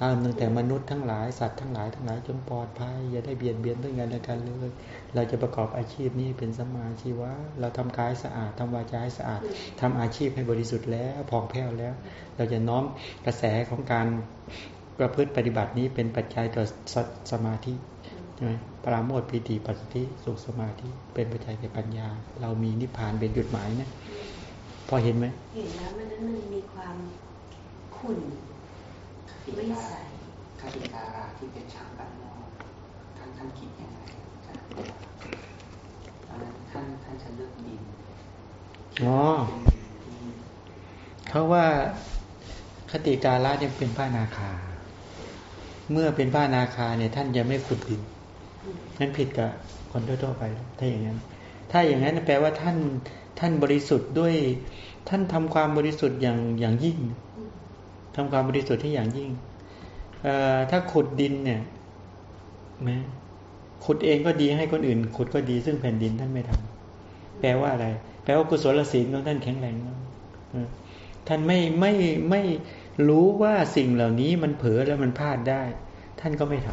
อาตั้งแต่มนุษย์ทั้งหลายสัตว์ทั้งหลายทั้งหลายจงปลอดภัยอย่าได้เบียดเบียนซึ่งกันและกันเลยเราจะประกอบอาชีพนี้เป็นสมาชีวะ เราทำกายสะอาดทำวาจาให้สะอาดทำอาชีพให้บริสุทธิ์แล้วผ่องแผ้วแล้ว เราจะน้อมกระแสของการประพฤติปฏิบัตินี้เป็นปัจจัยต่อสสมาธิใช่ไหมปราโมทปีติปัสสติสุขสมาธิเป็นปัจจัยแก่ปัญญา เรามีนิพพานเป็นจุดหมายนะพอเห็นไหมเห็นแล้วมันนั้นมันมีความขุ่น ไม่ใสคติการาที่เป็นช่างบ้านนอกท่านท่านคิดยังไงจารย์ตอนนั้นท่านท่านจะเลือกดินอ๋อเป็นดินที่เขาว่าคติการะเนี่ยเป็นผ้านาคา เมื่อเป็นผ้านาคาเนี่ย ท่านจะไม่ขุดดินนั่นผิดกับคนทั่วๆไป ถ้าอย่างนั้น ถ้าอย่างนั้นแปลว่าท่านท่านบริสุทธิ์ด้วย ท่านทำความบริสุทธิ์อย่างอย่างยิ่ง ทำความบริสุทธิ์ที่อย่างยิ่งถ้าขุดดินเนี่ยแม้ขุดเองก็ดีให้คนอื่น ขุดก็ดีซึ่งแผ่นดินท่านไม่ทำแปลว่าอะไร แปลว่ากุศลศีลของท่านแข็งแรงท่านไม่ไม่ไม่รู้ว่าสิ่งเหล่านี้มันเผลอแล้วมันพลาดได้ ท่านก็ไม่ท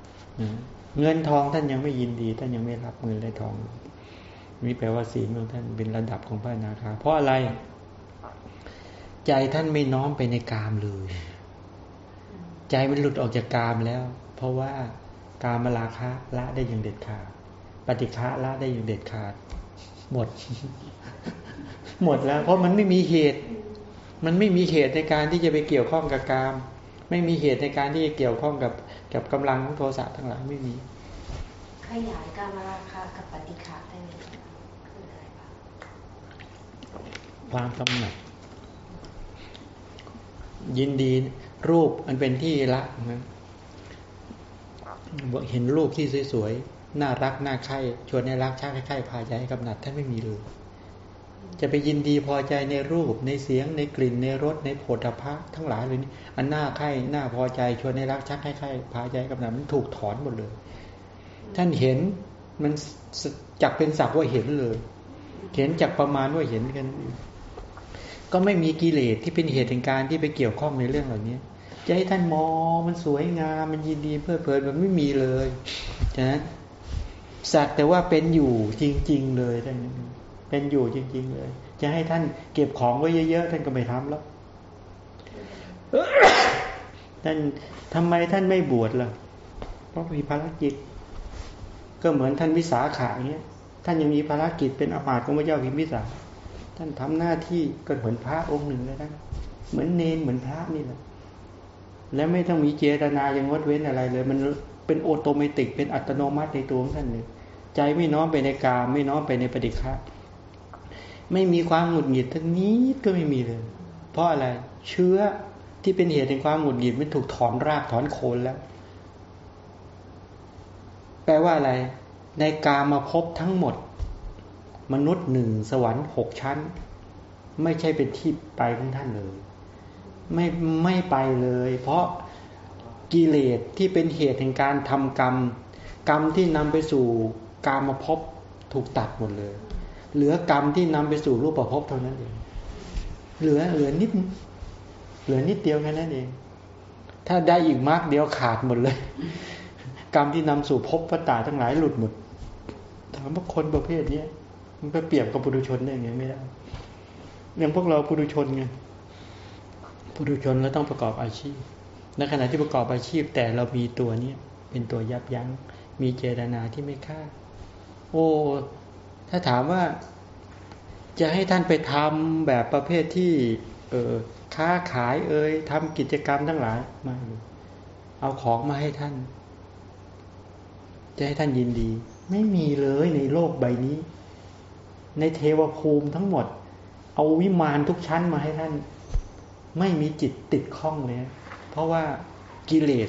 ำเงินทองท่านยังไม่ยินดี ท่านยังไม่รับเงินและทองนี่แปลว่าศีลของท่านเป็นระดับของพระนาคาเพราะอะไร ใจท่านไม่น้อมไปในกามเลย ใจมันหลุดออกจากกามแล้ว เพราะว่ากามราคะละได้อย่างเด็ดขาด ปฏิฆะละได้อย่างเด็ดขาด หมด หมดแล้ว เพราะมันไม่มีเหตุ มันไม่มีเหตุในการที่จะไปเกี่ยวข้องกับกาม ไม่มีเหตุในการที่จะเกี่ยวข้องกับกับกำลังของโทสะทั้งหลายไม่มี ขยายการมาราคากับปฏิฆะได้ไหมคะคืออะไรบ้างความกำหนัด ยินดีรูปอันเป็นที่ละนะบอกเห็นรูปที่สวยๆ น่ารัก น่าใคร่ชวนให้รักชักให้ใคร่พาใจให้กำหนัดท่านไม่มีเลยจะไปยินดีพอใจในรูปในเสียงในกลิ่นในรสในโผฏฐะทั้งหลายเลยนี่อันน่าใคร่น่าพอใจชวนให้รักชักให้ใคร่พาใจกำหนัดมันถูกถอนหมดเลย ท่านเห็นมันจักเป็นสักว่าเห็นเลย เห็นจากประมาณว่าเห็นกัน ก็ไม่มีกิเลสที่เป็นเหตุแห่งการที่ไปเกี่ยวข้องในเรื่องเหล่านี้จะให้ท่านมองมันสวยงามมันยินดีเพลิดเพลินมันไม่มีเลยฉะนั้นสักแต่ว่าเป็นอยู่จริง ๆ เลยท่านเป็นอยู่จริง ๆ เลย จะให้ท่านเก็บของไว้เยอะๆท่านก็ไม่ทำแล้วท่านทำไมท่านไม่บวชล่ะ เพราะมีภารกิจ ก็เหมือนท่านวิสาขาเงี้ยท่านยังมีภารกิจเป็นอามาตย์ของพระเจ้าพิมพิสาร ท่านทำหน้าที่ก็เหมือนพระองค์หนึ่งเลยนะเหมือนเนนเหมือนพระนี่แหละและไม่ต้องมีเจตนาอย่างงดเว้นอะไรเลย มันเป็นโอโตเมติก เป็นอัตโนมัติในตัวของท่านเลยใจไม่น้อมไปในกามไม่น้อมไปในปฏิฆะไม่มีความหงุดหงิดทั้งนี้ก็ไม่มีเลย เพราะอะไรเชื้อที่เป็นเหตุแห่งความหงุดหงิดมันถูกถอนรากถอนโคนแล้ว แปลว่าอะไร ในกามาพบทั้งหมด มนุษย์หนึ่งสวรรค์หกชั้น ไม่ใช่เป็นที่ไปของท่านเลย ไม่ไม่ไปเลย เพราะกิเลสที่เป็นเหตุแห่งการทำกรรม กรรมที่นำไปสู่การมภพบถูกตัดหมดเลย เหลือกรรมที่นำไปสู่รูปภพบเท่านั้นเอง เหลือเหลือนิด เหลือนิดเดียวแค่นั้นเอง ถ้าได้อีกมากเดียวขาดหมดเลย กรรมที่นำสู่ภพพระตาทั้งหลายหลุดหมดถามว่าคนประเภทนี้ มันไปเปรียบกับปุถุชนได้ไงไม่ได้อย่างพวกเราปุถุชนไงปุถุชนเราต้องประกอบอาชีพ ในขณะที่ประกอบอาชีพแต่เรามีตัวนี้เป็นตัวยับยั้ง มีเจตนาที่ไม่ฆ่า โอ้ ถ้าถามว่าจะให้ท่านไปทำแบบประเภทที่ เออค้าขายเอ่ยทำกิจกรรมทั้งหลายไม่เอาของมาให้ท่าน จะให้ท่านยินดี ไม่มีเลยในโลกใบนี้ ในเทวภูมิทั้งหมด เอาวิมานทุกชั้นมาให้ท่าน ไม่มีจิตติดข้องเลย เพราะว่ากิเลส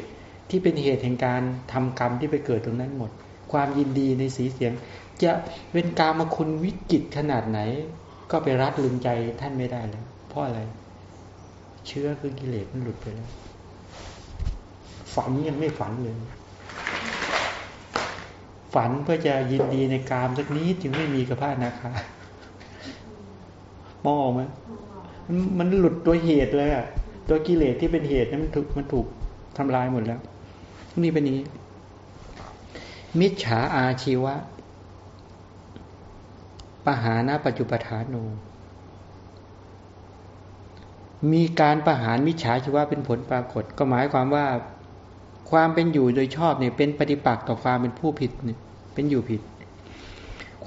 ที่เป็นเหตุแห่งการทำกรรมที่ไปเกิดตรงนั้นหมด ความยินดีในสีเสียง จะเป็นกามคุณวิจิตขนาดไหน ก็ไปรัดลึงใจท่านไม่ได้แล้วเพราะอะไร เชื้อคือกิเลสมันหลุดไปแล้วฝันยังไม่ฝันเลย ฝันเพื่อจะยินดีในกามสักนิดจึงไม่มีกับพระนาคามองออกไหมมันหลุดตัวเหตุเลยอะตัวกิเลสที่เป็นเหตุนั้นมันถูกมันถูกทำลายหมดแล้วนี่เป็นนี้ มิจฉาอาชีวะปหานะปัจจุปทานโนมีการประหารมิจฉาชีวะเป็นผลปรากฏ ก็หมายความว่า ความเป็นอยู่โดยชอบเนี่ยเป็นปฏิปักษ์ต่อความเป็นผู้ผิดเนี่ยเป็นอยู่ผิด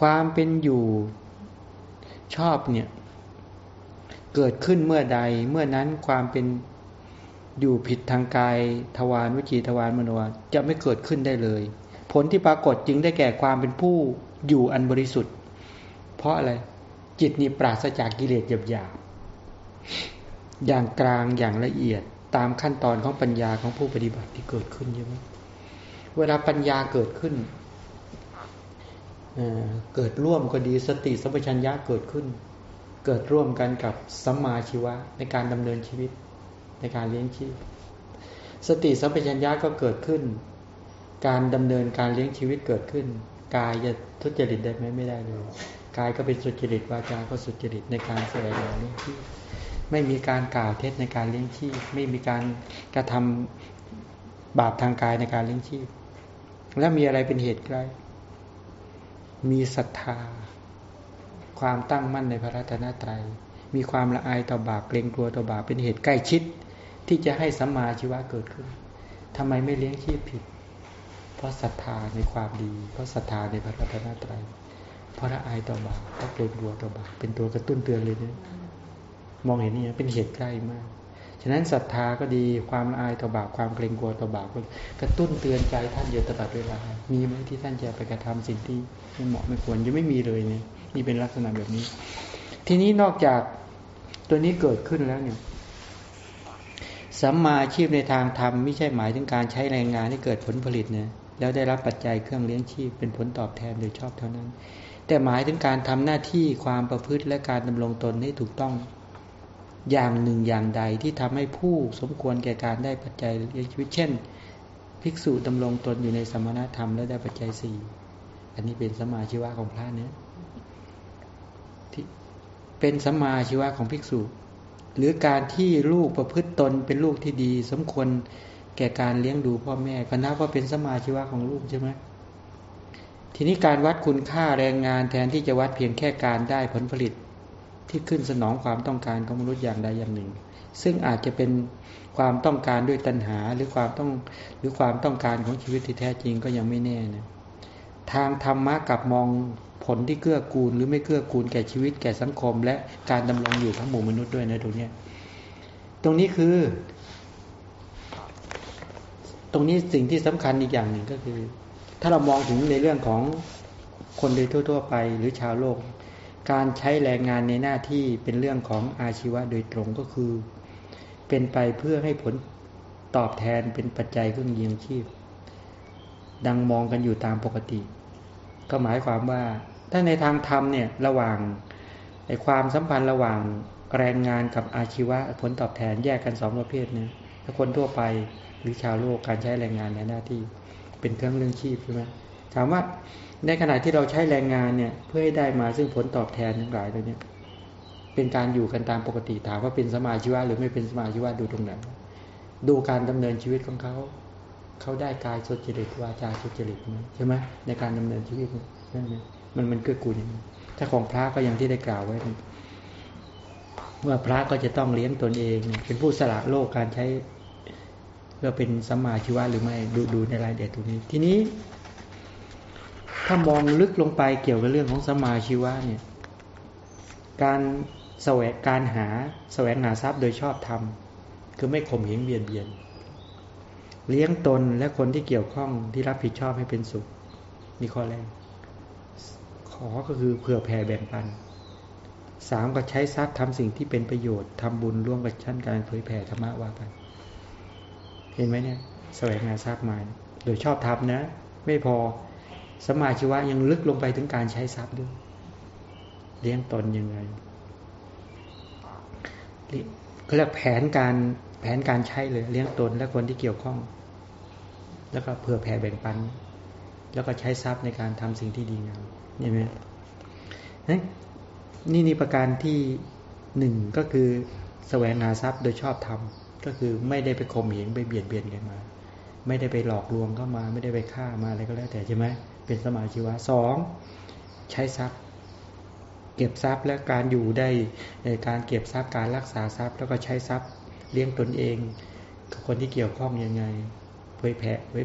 ความเป็นอยู่ชอบเนี่ยเกิดขึ้นเมื่อใดเมื่อนั้นความเป็นอยู่ผิดทางกายทวารวิจีทวารมโนวาจะไม่เกิดขึ้นได้เลย ผลที่ปรากฏจึงได้แก่ความเป็นผู้อยู่อันบริสุทธิ์ เพราะอะไร จิตนี้ปราศจากกิเลสหยาบๆอย่างกลางอย่างละเอียด ตามขั้นตอนของปัญญาของผู้ปฏิบัติที่เกิดขึ้นใช่ไหมเวลาปัญญาเกิดขึ้นเกิดร่วมก็ดีสติสัมปชัญญะเกิดขึ้น เกิดร่วมกันกับสัมมาชีวะในการดำเนินชีวิตในการเลี้ยงชีพสติสัมปชัญญะก็เกิดขึ้น การดำเนินการเลี้ยงชีวิตเกิดขึ้น กายจะทุจริตได้ไหมไม่ได้เลยกายก็เป็นสุจริตวาจาก็สุจริตในการแสดงเลี้ ไม่มีการกล่าวเท็จในการเลี้ยงชีพ ไม่มีการกระทำบาปทางกายในการเลี้ยงชีพ และมีอะไรเป็นเหตุใกล้ มีศรัทธา ความตั้งมั่นในพระรัตนตรัย มีความละอายต่อบาปเกรงกลัวต่อบาปเป็นเหตุใกล้ชิด ที่จะให้สัมมาชีวะเกิดขึ้นทำไมไม่เลี้ยงชีพผิด เพราะศรัทธาในความดี เพราะศรัทธาในพระรัตนตรัย เพราะละอายต่อบาปเพราะเกรงกลัวต่อบาปเป็นตัวกระตุ้นเตือนเลยเนี่ย มองเห็นนี่เป็นเหตุใกล้มากฉะนั้นศรัทธาก็ดีความละอายต่อบาปความเกรงกลัวต่อบาปกระตุ้นเตือนใจท่านอยู่ตลอดเวลา มีไหมที่ท่านจะไปกระทำสิ่งที่ไม่เหมาะไม่ควรยังไม่มีเลยเนี่ยนี่เป็นลักษณะแบบนี้ ทีนี้นอกจากตัวนี้เกิดขึ้นแล้วเนี่ยสัมมาชีพในทางธรรมไม่ใช่หมายถึงการใช้แรงงานให้เกิดผลผลิตเนี่ยแล้วได้รับปัจจัยเครื่องเลี้ยงชีพเป็นผลตอบแทนโดยชอบเท่านั้น แต่หมายถึงการทำหน้าที่ความประพฤติและการดำรงตนให้ถูกต้อง อย่างหนึ่งอย่างใดที่ทำให้ผู้สมควรแก่การได้ปัจจัยในชีวิต เช่น ภิกษุดำรงตนอยู่ในสมณธรรมและได้ปัจจัยสี่อันนี้เป็นสมาชีวะของพระเนี่ยที่เป็นสมาชีวะของภิกษุ หรือการที่ลูกประพฤติตนเป็นลูกที่ดี สมควรแก่การเลี้ยงดูพ่อแม่ก็นับว่าเป็นสมาชีวะของลูกใช่ไหมทีนี้การวัดคุณค่าแรงงานแทนที่จะวัดเพียงแค่การได้ผลผลิต ที่ขึ้นสนองความต้องการของมนุษย์อย่างใดอย่างหนึ่ง ซึ่งอาจจะเป็นความต้องการด้วยตัณหาหรือความต้องหรือความต้องการของชีวิตที่แท้จริงก็ยังไม่แน่นะทางธรรมะกับมองผลที่เกื้อกูลหรือไม่เกื้อกูลแก่ชีวิตแก่สังคม และการดำรงอยู่ของหมู่มนุษย์ด้วยนะตรงนี้ตรงนี้คือ ตรงนี้สิ่งที่สำคัญอีกอย่างหนึ่งก็คือ ถ้าเรามองถึงในเรื่องของคนโดยทั่ว ๆ ไปหรือชาวโลก การใช้แรงงานในหน้าที่เป็นเรื่องของอาชีวะโดยตรงก็คือ เป็นไปเพื่อให้ผลตอบแทนเป็นปัจจัยเครื่องยีงชีพ ดังมองกันอยู่ตามปกติ ก็หมายความว่า ถ้าในทางธรรมเนี่ยระหว่างไอความสัมพันธ์ระหว่างแรงงานกับอาชีวะผลตอบแทนแยกกันสองประเภทเนี่ยถ้าคนทั่วไปหรือชาวโลกการใช้แรงงานในหน้าที่ เป็นเครื่องเรื่องชีพใช่ไหมถามว่า ในขณะที่เราใช้แรงงานเนี่ยเพื่อให้ได้มาซึ่งผลตอบแทนทั้งหลายตัวนี้เป็นการอยู่กันตามปกติถามว่าเป็นสมาชีวะหรือไม่เป็นสมาชีวะดูตรงไหนดูการดำเนินชีวิตของเขา เขาได้กายสุจริตวาจาสุจริตไหมใช่ไหมในการดำเนินชีวิตนั่นเองมันมันเกื้อกูลถ้าของพระก็อย่างที่ได้กล่าวไว้ว่าพระก็จะต้องเลี้ยงตนเอง เป็นผู้สละโลกการใช้เพื่อเป็นสมมาชีวะหรือไม่ดูดูในรายละเอียดตรงนี้ ทีนี้ ถ้ามองลึกลงไปเกี่ยวกับเรื่องของสมมาชีวะเนี่ย การแสวงการหาแสวงหาทรัพย์โดยชอบธรรมคือไม่ข่มเหงเบียดเบียน เลี้ยงตนและคนที่เกี่ยวข้องที่รับผิดชอบให้เป็นสุขนี่ข้อแรกขอก็คือเผื่อแผ่แบ่งปันสามก็ใช้ทรัพย์ทำสิ่งที่เป็นประโยชน์ทำบุญร่วมกับชั้นการเผยแผ่ธรรมะว่าไปเห็นไหมเนี่ยแสวงหาทรัพย์มาโดยชอบทำนะ ไม่พอ สมาชีวะยังลึกลงไปถึงการใช้ทรัพย์ด้วย เลี้ยงตนยังไงเขาเรียกแผนการแผนการใช้เลย เลี้ยงตนและคนที่เกี่ยวข้อง แล้วก็เผื่อแผ่แบ่งปัน แล้วก็ใช้ทรัพย์ในการทำสิ่งที่ดีงามเห็นไหมนี่นี่ประการที่หนึ่งก็คือแสวงหาทรัพย์โดยชอบทำก็คือไม่ได้ไปข่มเหงไปเบียดเบียนกันมา ไม่ได้ไปหลอกลวงเข้ามา ไม่ได้ไปฆ่ามาอะไรก็แล้วแต่ใช่ไหม เป็นสมาชีวะสองใช้ทรัพย์ เก็บทรัพย์และการอยู่ได้การเก็บทรัพย์การรักษาทรัพย์ แล้วก็ใช้ทรัพย์เลี้ยงตนเองกับคนที่เกี่ยวข้องยังไงเผยแผ่เผย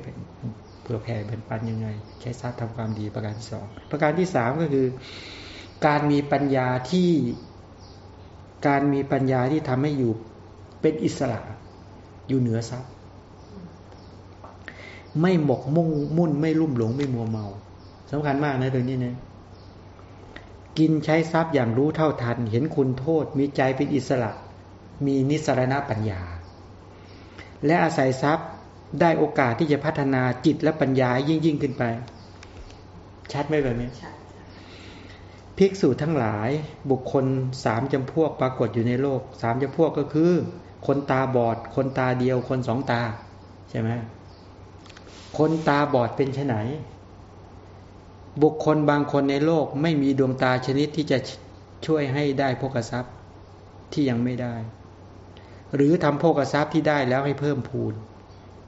เผื่อแผ่เป็นปันยังไง ใช้ทรัพย์ทำความดีประการที่สองประการที่สามก็คือ การมีปัญญาที่การมีปัญญาที่ทำให้อยู่เป็นอิสระอยู่เหนือทรัพย์ ไม่หมกมุ่งมุ่นไม่ลุ่มหลงไม่มัวเมาสำคัญมากนะตรงนี้นะกินใช้ทรัพย์อย่างรู้เท่าทัน เห็นคุณโทษ มีใจเป็นอิสระ มีนิสรณปัญญา และอาศัยทรัพย์ได้โอกาสที่จะพัฒนาจิตและปัญญายิ่งยิ่งขึ้นไป ชัดไหมแบบนี้ภิกษุทั้งหลายบุคคลสามจำพวกปรากฏอยู่ในโลกสามจำพวกก็คือ คนตาบอด คนตาเดียวคนสองตา ใช่ไหม คนตาบอดเป็นไฉนบุคคลบางคนในโลกไม่มีดวงตาชนิดที่จะช่วยให้ได้พกทรัพย์ที่ยังไม่ได้ หรือทำพกทรัพย์ที่ได้แล้วให้เพิ่มพูน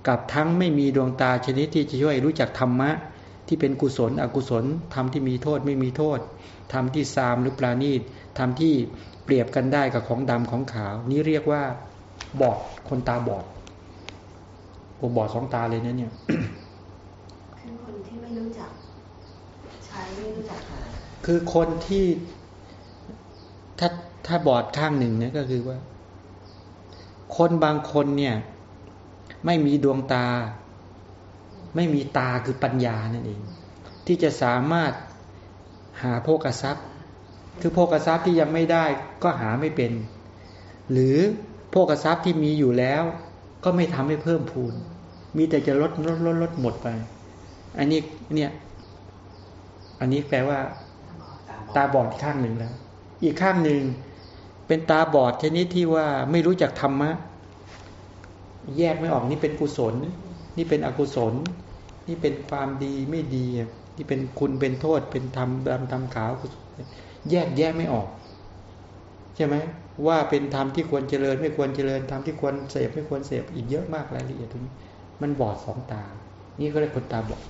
กับทั้งไม่มีดวงตาชนิดที่จะช่วยรู้จักธรรมะที่เป็นกุศล อกุศลทำที่มีโทษไม่มีโทษทำที่ซามหรือปราณีตทำที่เปรียบกันได้กับของดำของขาว นี่เรียกว่า บอดคนตาบอด โอบอดสองตาเลยนะเนี่ยคือคนที่ไม่รู้จัก ใช้ไม่รู้จักหาคือคนที่ถ้าถ้าบอดข้างหนึ่งเนี่ยก็คือว่า คนบางคนเนี่ย ไม่มีดวงตา ไม่มีตาคือปัญญานั่นเอง ที่จะสามารถหาโภกทรัพย์ คือโภกทรัพย์ที่ยังไม่ได้ก็หาไม่เป็น หรือโภกทรัพย์ที่มีอยู่แล้ว ก็ไม่ทำให้เพิ่มพูน มีแต่จะลดลดลดลดหมดไป อันนี้เนี่ย อันนี้แปลว่า ตาบอดข้างหนึ่งแล้ว อีกข้างหนึ่งเป็นตาบอดชนิดที่ว่าไม่รู้จักธรรมะ แยกไม่ออกนี่เป็นกุศล นี่เป็นอกุศล นี่เป็นความดีไม่ดีที่เป็นคุณเป็นโทษ เป็นธรรมดำธรรมขาว แยกแยกไม่ออก ใช่ไหม ว่าเป็นธรรมที่ควรเจริญ ไม่ควรเจริญธรรมที่ควรเสพไม่ควรเสพอีกเยอะมากรายละเอียดตรงนี้มันบอดสองตา นี่ก็เรียกคนตาบอด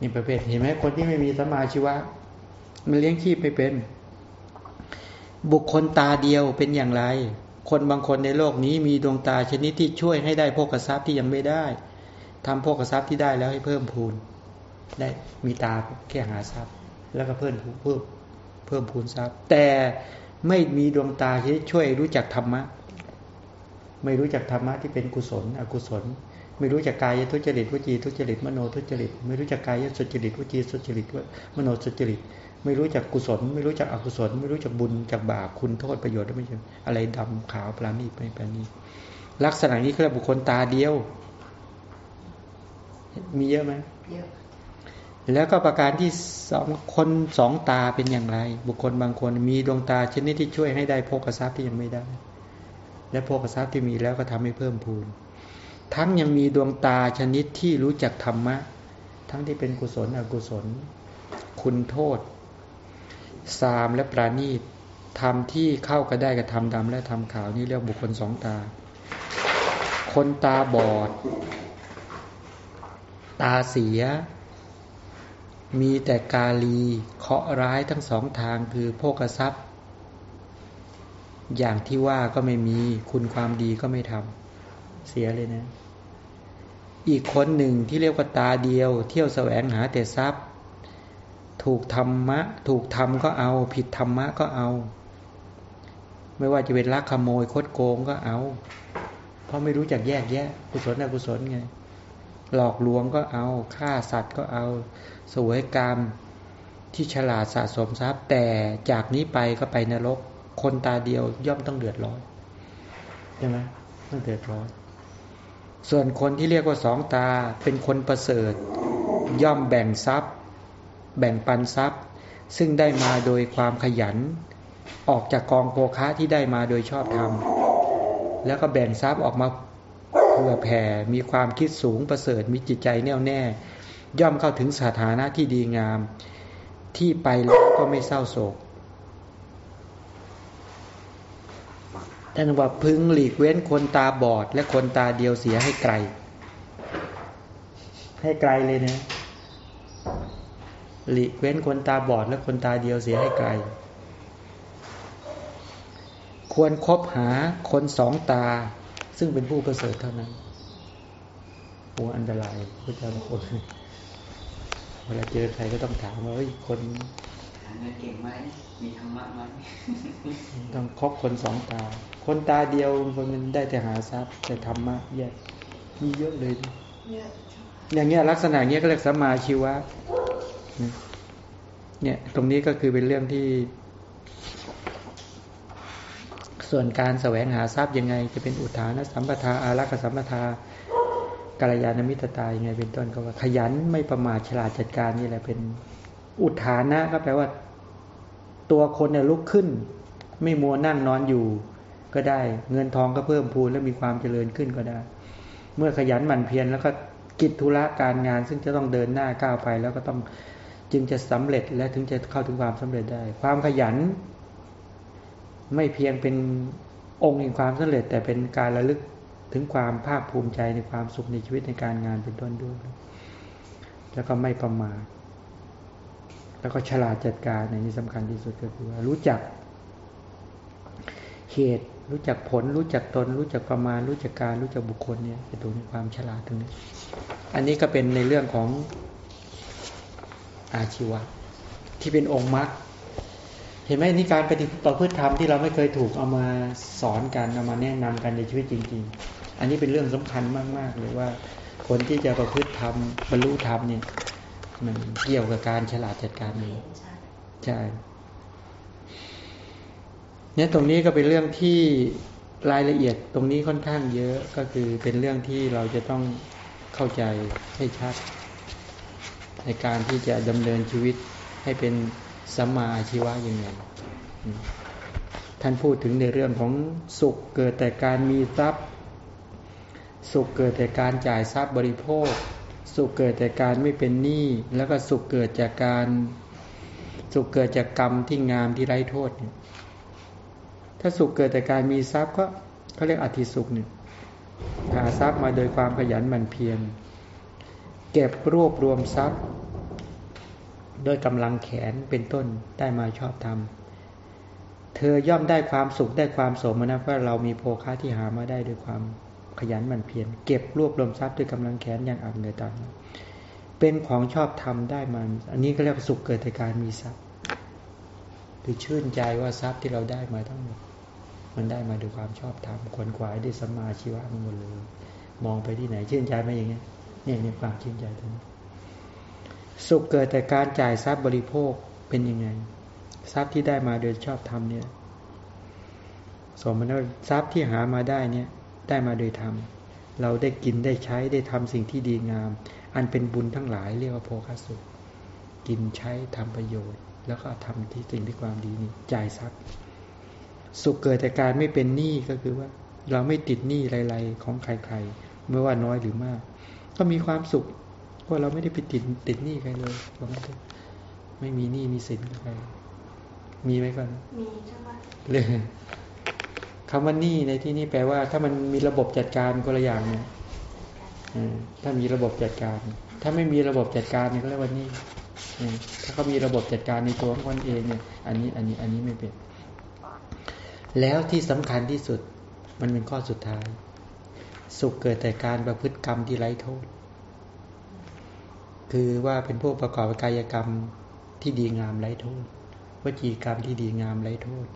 นี่ประเภทเห็นไหมคนที่ไม่มีสมาชีวะ มันเลี้ยงชีพไม่เป็น บุคคลตาเดียวเป็นอย่างไร คนบางคนในโลกนี้มีดวงตาชนิดที่ช่วยให้ได้พวกกระซับที่ยังไม่ได้ทำพวกกระซับที่ได้แล้วให้เพิ่มพูน ได้มีตาแค่หาทรัพย์ แล้วก็เพิ่มเพิ่มเพิ่มพูนทรัพย์ แต่ ไม่มีดวงตาที่ช่วยรู้จักธรรมะ ไม่รู้จักธรรมะที่เป็นกุศล อกุศล ไม่รู้จักกายทุจริตวจีทุจริตมโนทุจริต ไม่รู้จักกายสุจริตวจีสุจริตมโนสุจริต ไม่รู้จักกุศล ไม่รู้จักอกุศล ไม่รู้จักบุญจากบาปคุณโทษประโยชน์ไม่ใช่อะไรดำขาวปราณีไปปราณีลักษณะนี้คือบุคคลตาเดียว มีเยอะไหมเยอะ แล้วก็ประการที่สองคนสองตาเป็นอย่างไร บุคคลบางคนมีดวงตาชนิดที่ช่วยให้ได้โภกทรัพย์ที่ยังไม่ได้ และโภกทรัพย์ที่มีแล้วก็ทำให้เพิ่มพูน ทั้งยังมีดวงตาชนิดที่รู้จักธรรมะ ทั้งที่เป็นกุศลอกุศล คุณโทษสามและปราณีตทำที่เข้าก็ได้กับทำดำและทำขาวนี่เรียกบุคคลสองตา คนตาบอด ตาเสีย มีแต่กาลีเคาะร้ายทั้งสองทางคือโภกทรัพย์ อย่างที่ว่าก็ไม่มีคุณความดีก็ไม่ทำเสียเลยนะ อีกคนหนึ่งที่เรียกว่าตาเดียว เที่ยวแสวงหาแต่ทรัพย์ ถูกธรรมะ ถูกธรรมก็เอา ผิดธรรมะก็เอา ไม่ว่าจะเป็นลักขโมยคดโกงก็เอา เพราะไม่รู้จักแยกแยะกุศลอกุศลไงหลอกลวงก็เอาฆ่าสัตว์ก็เอา สวยกรรมที่ฉลาดสะสมทรัพย์ แต่จากนี้ไปก็ไปนรก คนตาเดียวย่อมต้องเดือดร้อนใช่ไหมต้องเดือดร้อน ส่วนคนที่เรียกว่าสองตาเป็นคนประเสริฐ ย่อมแบ่งทรัพย์ แบ่งปันทรัพย์ ซึ่งได้มาโดยความขยัน ออกจากกองโภคะที่ได้มาโดยชอบธรรมแล้วก็แบ่งทรัพย์ออกมาเพื่อแผ่มีความคิดสูงประเสริฐมีจิตใจแน่วแน่ ย่อมเข้าถึงสถานะที่ดีงาม ที่ไปแล้วก็ไม่เศร้าโศกท่านว่าพึงหลีกเว้นคนตาบอด และคนตาเดียวเสียให้ไกล ให้ไกลเลยนะหลีกเว้นคนตาบอด และคนตาเดียวเสียให้ไกล ควรครบหาคนสองตา ซึ่งเป็นผู้ประเสริฐเท่านั้นโอ้อันตรายพระเจ้าบางคน เวลาเจอใครก็ต้องถามว่าเฮ้ยคนหาเงินเก่งไหมมีธรรมะไหมต้องครบคนสองตา คนตาเดียวคนมันได้แต่หาทรัพย์แต่ธรรมะแยกมีเยอะเลยอย่างเงี้ยลักษณะเงี้ยก็เรียกสัมมาชีวะเนี่ย ตรงนี้ก็คือเป็นเรื่องที่ ส่วนการแสวงหาทรัพย์ยังไง จะเป็นอุทานสัมปทาอารักษสัมปทา กัลยาณมิตรตายยังไงเป็นต้นก็ว่าขยันไม่ประมาทฉลาดจัดการนี่แหละเป็นอุทานะก็แปลว่า ตัวคนเนี่ยลุกขึ้น ไม่มัวนั่งนอนอยู่ ก็ได้ เงินทองก็เพิ่มพูนและมีความเจริญขึ้นก็ได้ เมื่อขยันหมั่นเพียรแล้วก็กิจธุระการงาน ซึ่งจะต้องเดินหน้าก้าวไป แล้วก็ต้องจึงจะสำเร็จและถึงจะเข้าถึงความสำเร็จได้ ความขยัน ไม่เพียงเป็นองค์แห่งความสำเร็จ แต่เป็นการระลึก ถึงความภาคภูมิใจในความสุขในชีวิตในการงานเป็นต้นด้วย แล้วก็ไม่ประมาท แล้วก็ฉลาดจัดการในนี้สำคัญที่สุดก็คือว่ารู้จักเหตุ รู้จักผล รู้จักตน รู้จักประมาณ รู้จักการ รู้จักบุคคลเนี่ยจะตัวในความฉลาดตรงนี้ อันนี้ก็เป็นในเรื่องของอาชีวะ ที่เป็นองค์มรรคเห็นไหมนี่การปฏิบัติพฤติธรรมที่เราไม่เคยถูกเอามาสอนกันเอามาแนะนำกันในชีวิตจริง ๆ อันนี้เป็นเรื่องสำคัญมากๆเลยว่า คนที่จะประพฤติธรรมบรรลุธรรมเนี่ยมันเกี่ยวกับการฉลาดจัดการนี้ใช่เนี่ยตรงนี้ก็เป็นเรื่องที่รายละเอียดตรงนี้ค่อนข้างเยอะก็คือเป็นเรื่องที่เราจะต้องเข้าใจให้ชัด ในการที่จะดำเนินชีวิตให้เป็นสัมมาอาชีวะยังไงท่านพูดถึงในเรื่องของสุขเกิดแต่การมีทรัพย์ สุขเกิดแต่การจ่ายทรัพย์บริโภค สุขเกิดแต่การไม่เป็นหนี้แล้วก็สุขเกิดจากการสุขเกิดจากกรรมที่งามที่ไร้โทษเนี่ยถ้าสุขเกิดแต่การมีทรัพย์ก็เขาเรียกอธิสุขเนี่ยหาทรัพย์มาโดยความขยันหมั่นเพียร เก็บรวบรวมทรัพย์โดยกำลังแขนเป็นต้นได้มาชอบทำเธอย่อมได้ความสุขได้ความสมนะเพราะเรามีโภคะที่หามาได้ด้วยความ ขยันหมั่นเพียรเก็บรวบรวมทรัพย์ด้วยกำลังแขนอย่างอันเนตอนเป็นของชอบทำได้มัน อันนี้ก็เรียกสุขเกิดจากการมีทรัพย์คือชื่นใจว่าทรัพย์ที่เราได้มาทั้งหมดมันได้มาด้วยความชอบธรรมขวนขวายด้วยสมาชีวะมันหมดเลยมองไปที่ไหนชื่นใจไหมอย่างเงี้ยเนี่ยเนี่ยความชื่นใจตรงนี้สุขเกิดแต่การจ่ายทรัพย์บริโภคเป็นยังไง ทรัพย์ที่ได้มาโดยชอบธรรมเนี่ยสมมติว่าทรัพย์ที่หามาได้เนี่ย ได้มาโดยธรรม เราได้กินได้ใช้ได้ทำสิ่งที่ดีงาม อันเป็นบุญทั้งหลายเรียกว่าโภคสุข กินใช้ทำประโยชน์ แล้วก็ทำที่สิ่งที่ความดีนี่จ่ายทรัพย์ สุขเกิดแต่การไม่เป็นหนี้ก็คือว่า เราไม่ติดหนี้ไรๆของใครๆไม่ว่าน้อยหรือมาก ก็มีความสุขว่าเราไม่ได้ไปติดติดหนี้ใครเลยว่าไม่ได้ไม่มีหนี้มีสินใครมีไหมก่อนมีใช่ไหมเลย คำว่าหนี้ในที่นี้แปลว่า ถ้ามันมีระบบจัดการคนละอย่างเนี่ยถ้ามีระบบจัดการ ถ้าไม่มีระบบจัดการเนี่ยก็เรียกว่าหนี้ถ้าเขามีระบบจัดการในตัวของคนเองเนี่ย อันนี้อันนี้อันนี้ไม่เป็น แล้วที่สำคัญที่สุดมันเป็นข้อสุดท้าย สุขเกิดแต่การประพฤติกรรมที่ไร้โทษ คือว่าเป็นพวกประกอบกายกรรมที่ดีงามไร้โทษวจีกรรมที่ดีงามไร้โทษ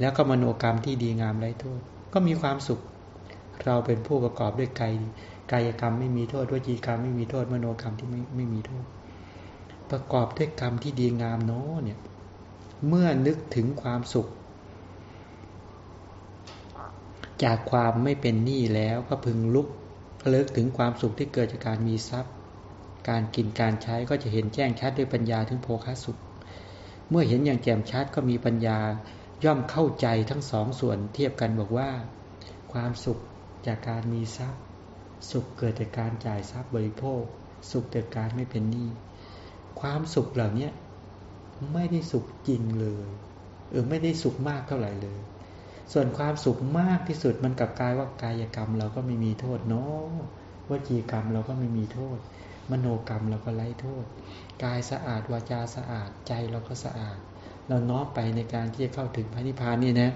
แล้วก็มโนกรรมที่ดีงามไร้โทษ ก็มีความสุข เราเป็นผู้ประกอบด้วยกายกายกรรมไม่มีโทษวจีกรรมไม่มีโทษ มโนกรรมที่ไม่ไม่มีโทษ ประกอบด้วยกรรมที่ดีงามเนาะเนี่ยเมื่อนึกถึงความสุข จากความไม่เป็นหนี้แล้วก็พึงลุกเลิกถึงความสุขที่เกิดจากการมีทรัพย์ การกินการใช้ก็จะเห็นแจ้งชัดด้วยปัญญาถึงโภคสุข เมื่อเห็นอย่างแจ่มชัดก็มีปัญญา ย่อมเข้าใจทั้งสองส่วนเทียบกันบอกว่า ความสุขจากการมีทรัพย์ สุขเกิดจากการจ่ายทรัพย์บริโภค สุขจากการไม่เป็นหนี้ความสุขเหล่านี้ไม่ได้สุขจริงเลยเออไม่ได้สุขมากเท่าไหร่เลย ส่วนความสุขมากที่สุดมันกับกายว่ากายกรรมเราก็ไม่มีโทษเนาะวจีกรรมเราก็ไม่มีโทษ มโนกรรมเราก็ไร้โทษ กายสะอาดวาจาสะอาดใจเราก็สะอาด เราน้อมไปในการที่จะเข้าถึงพระนิพพานนี่นะ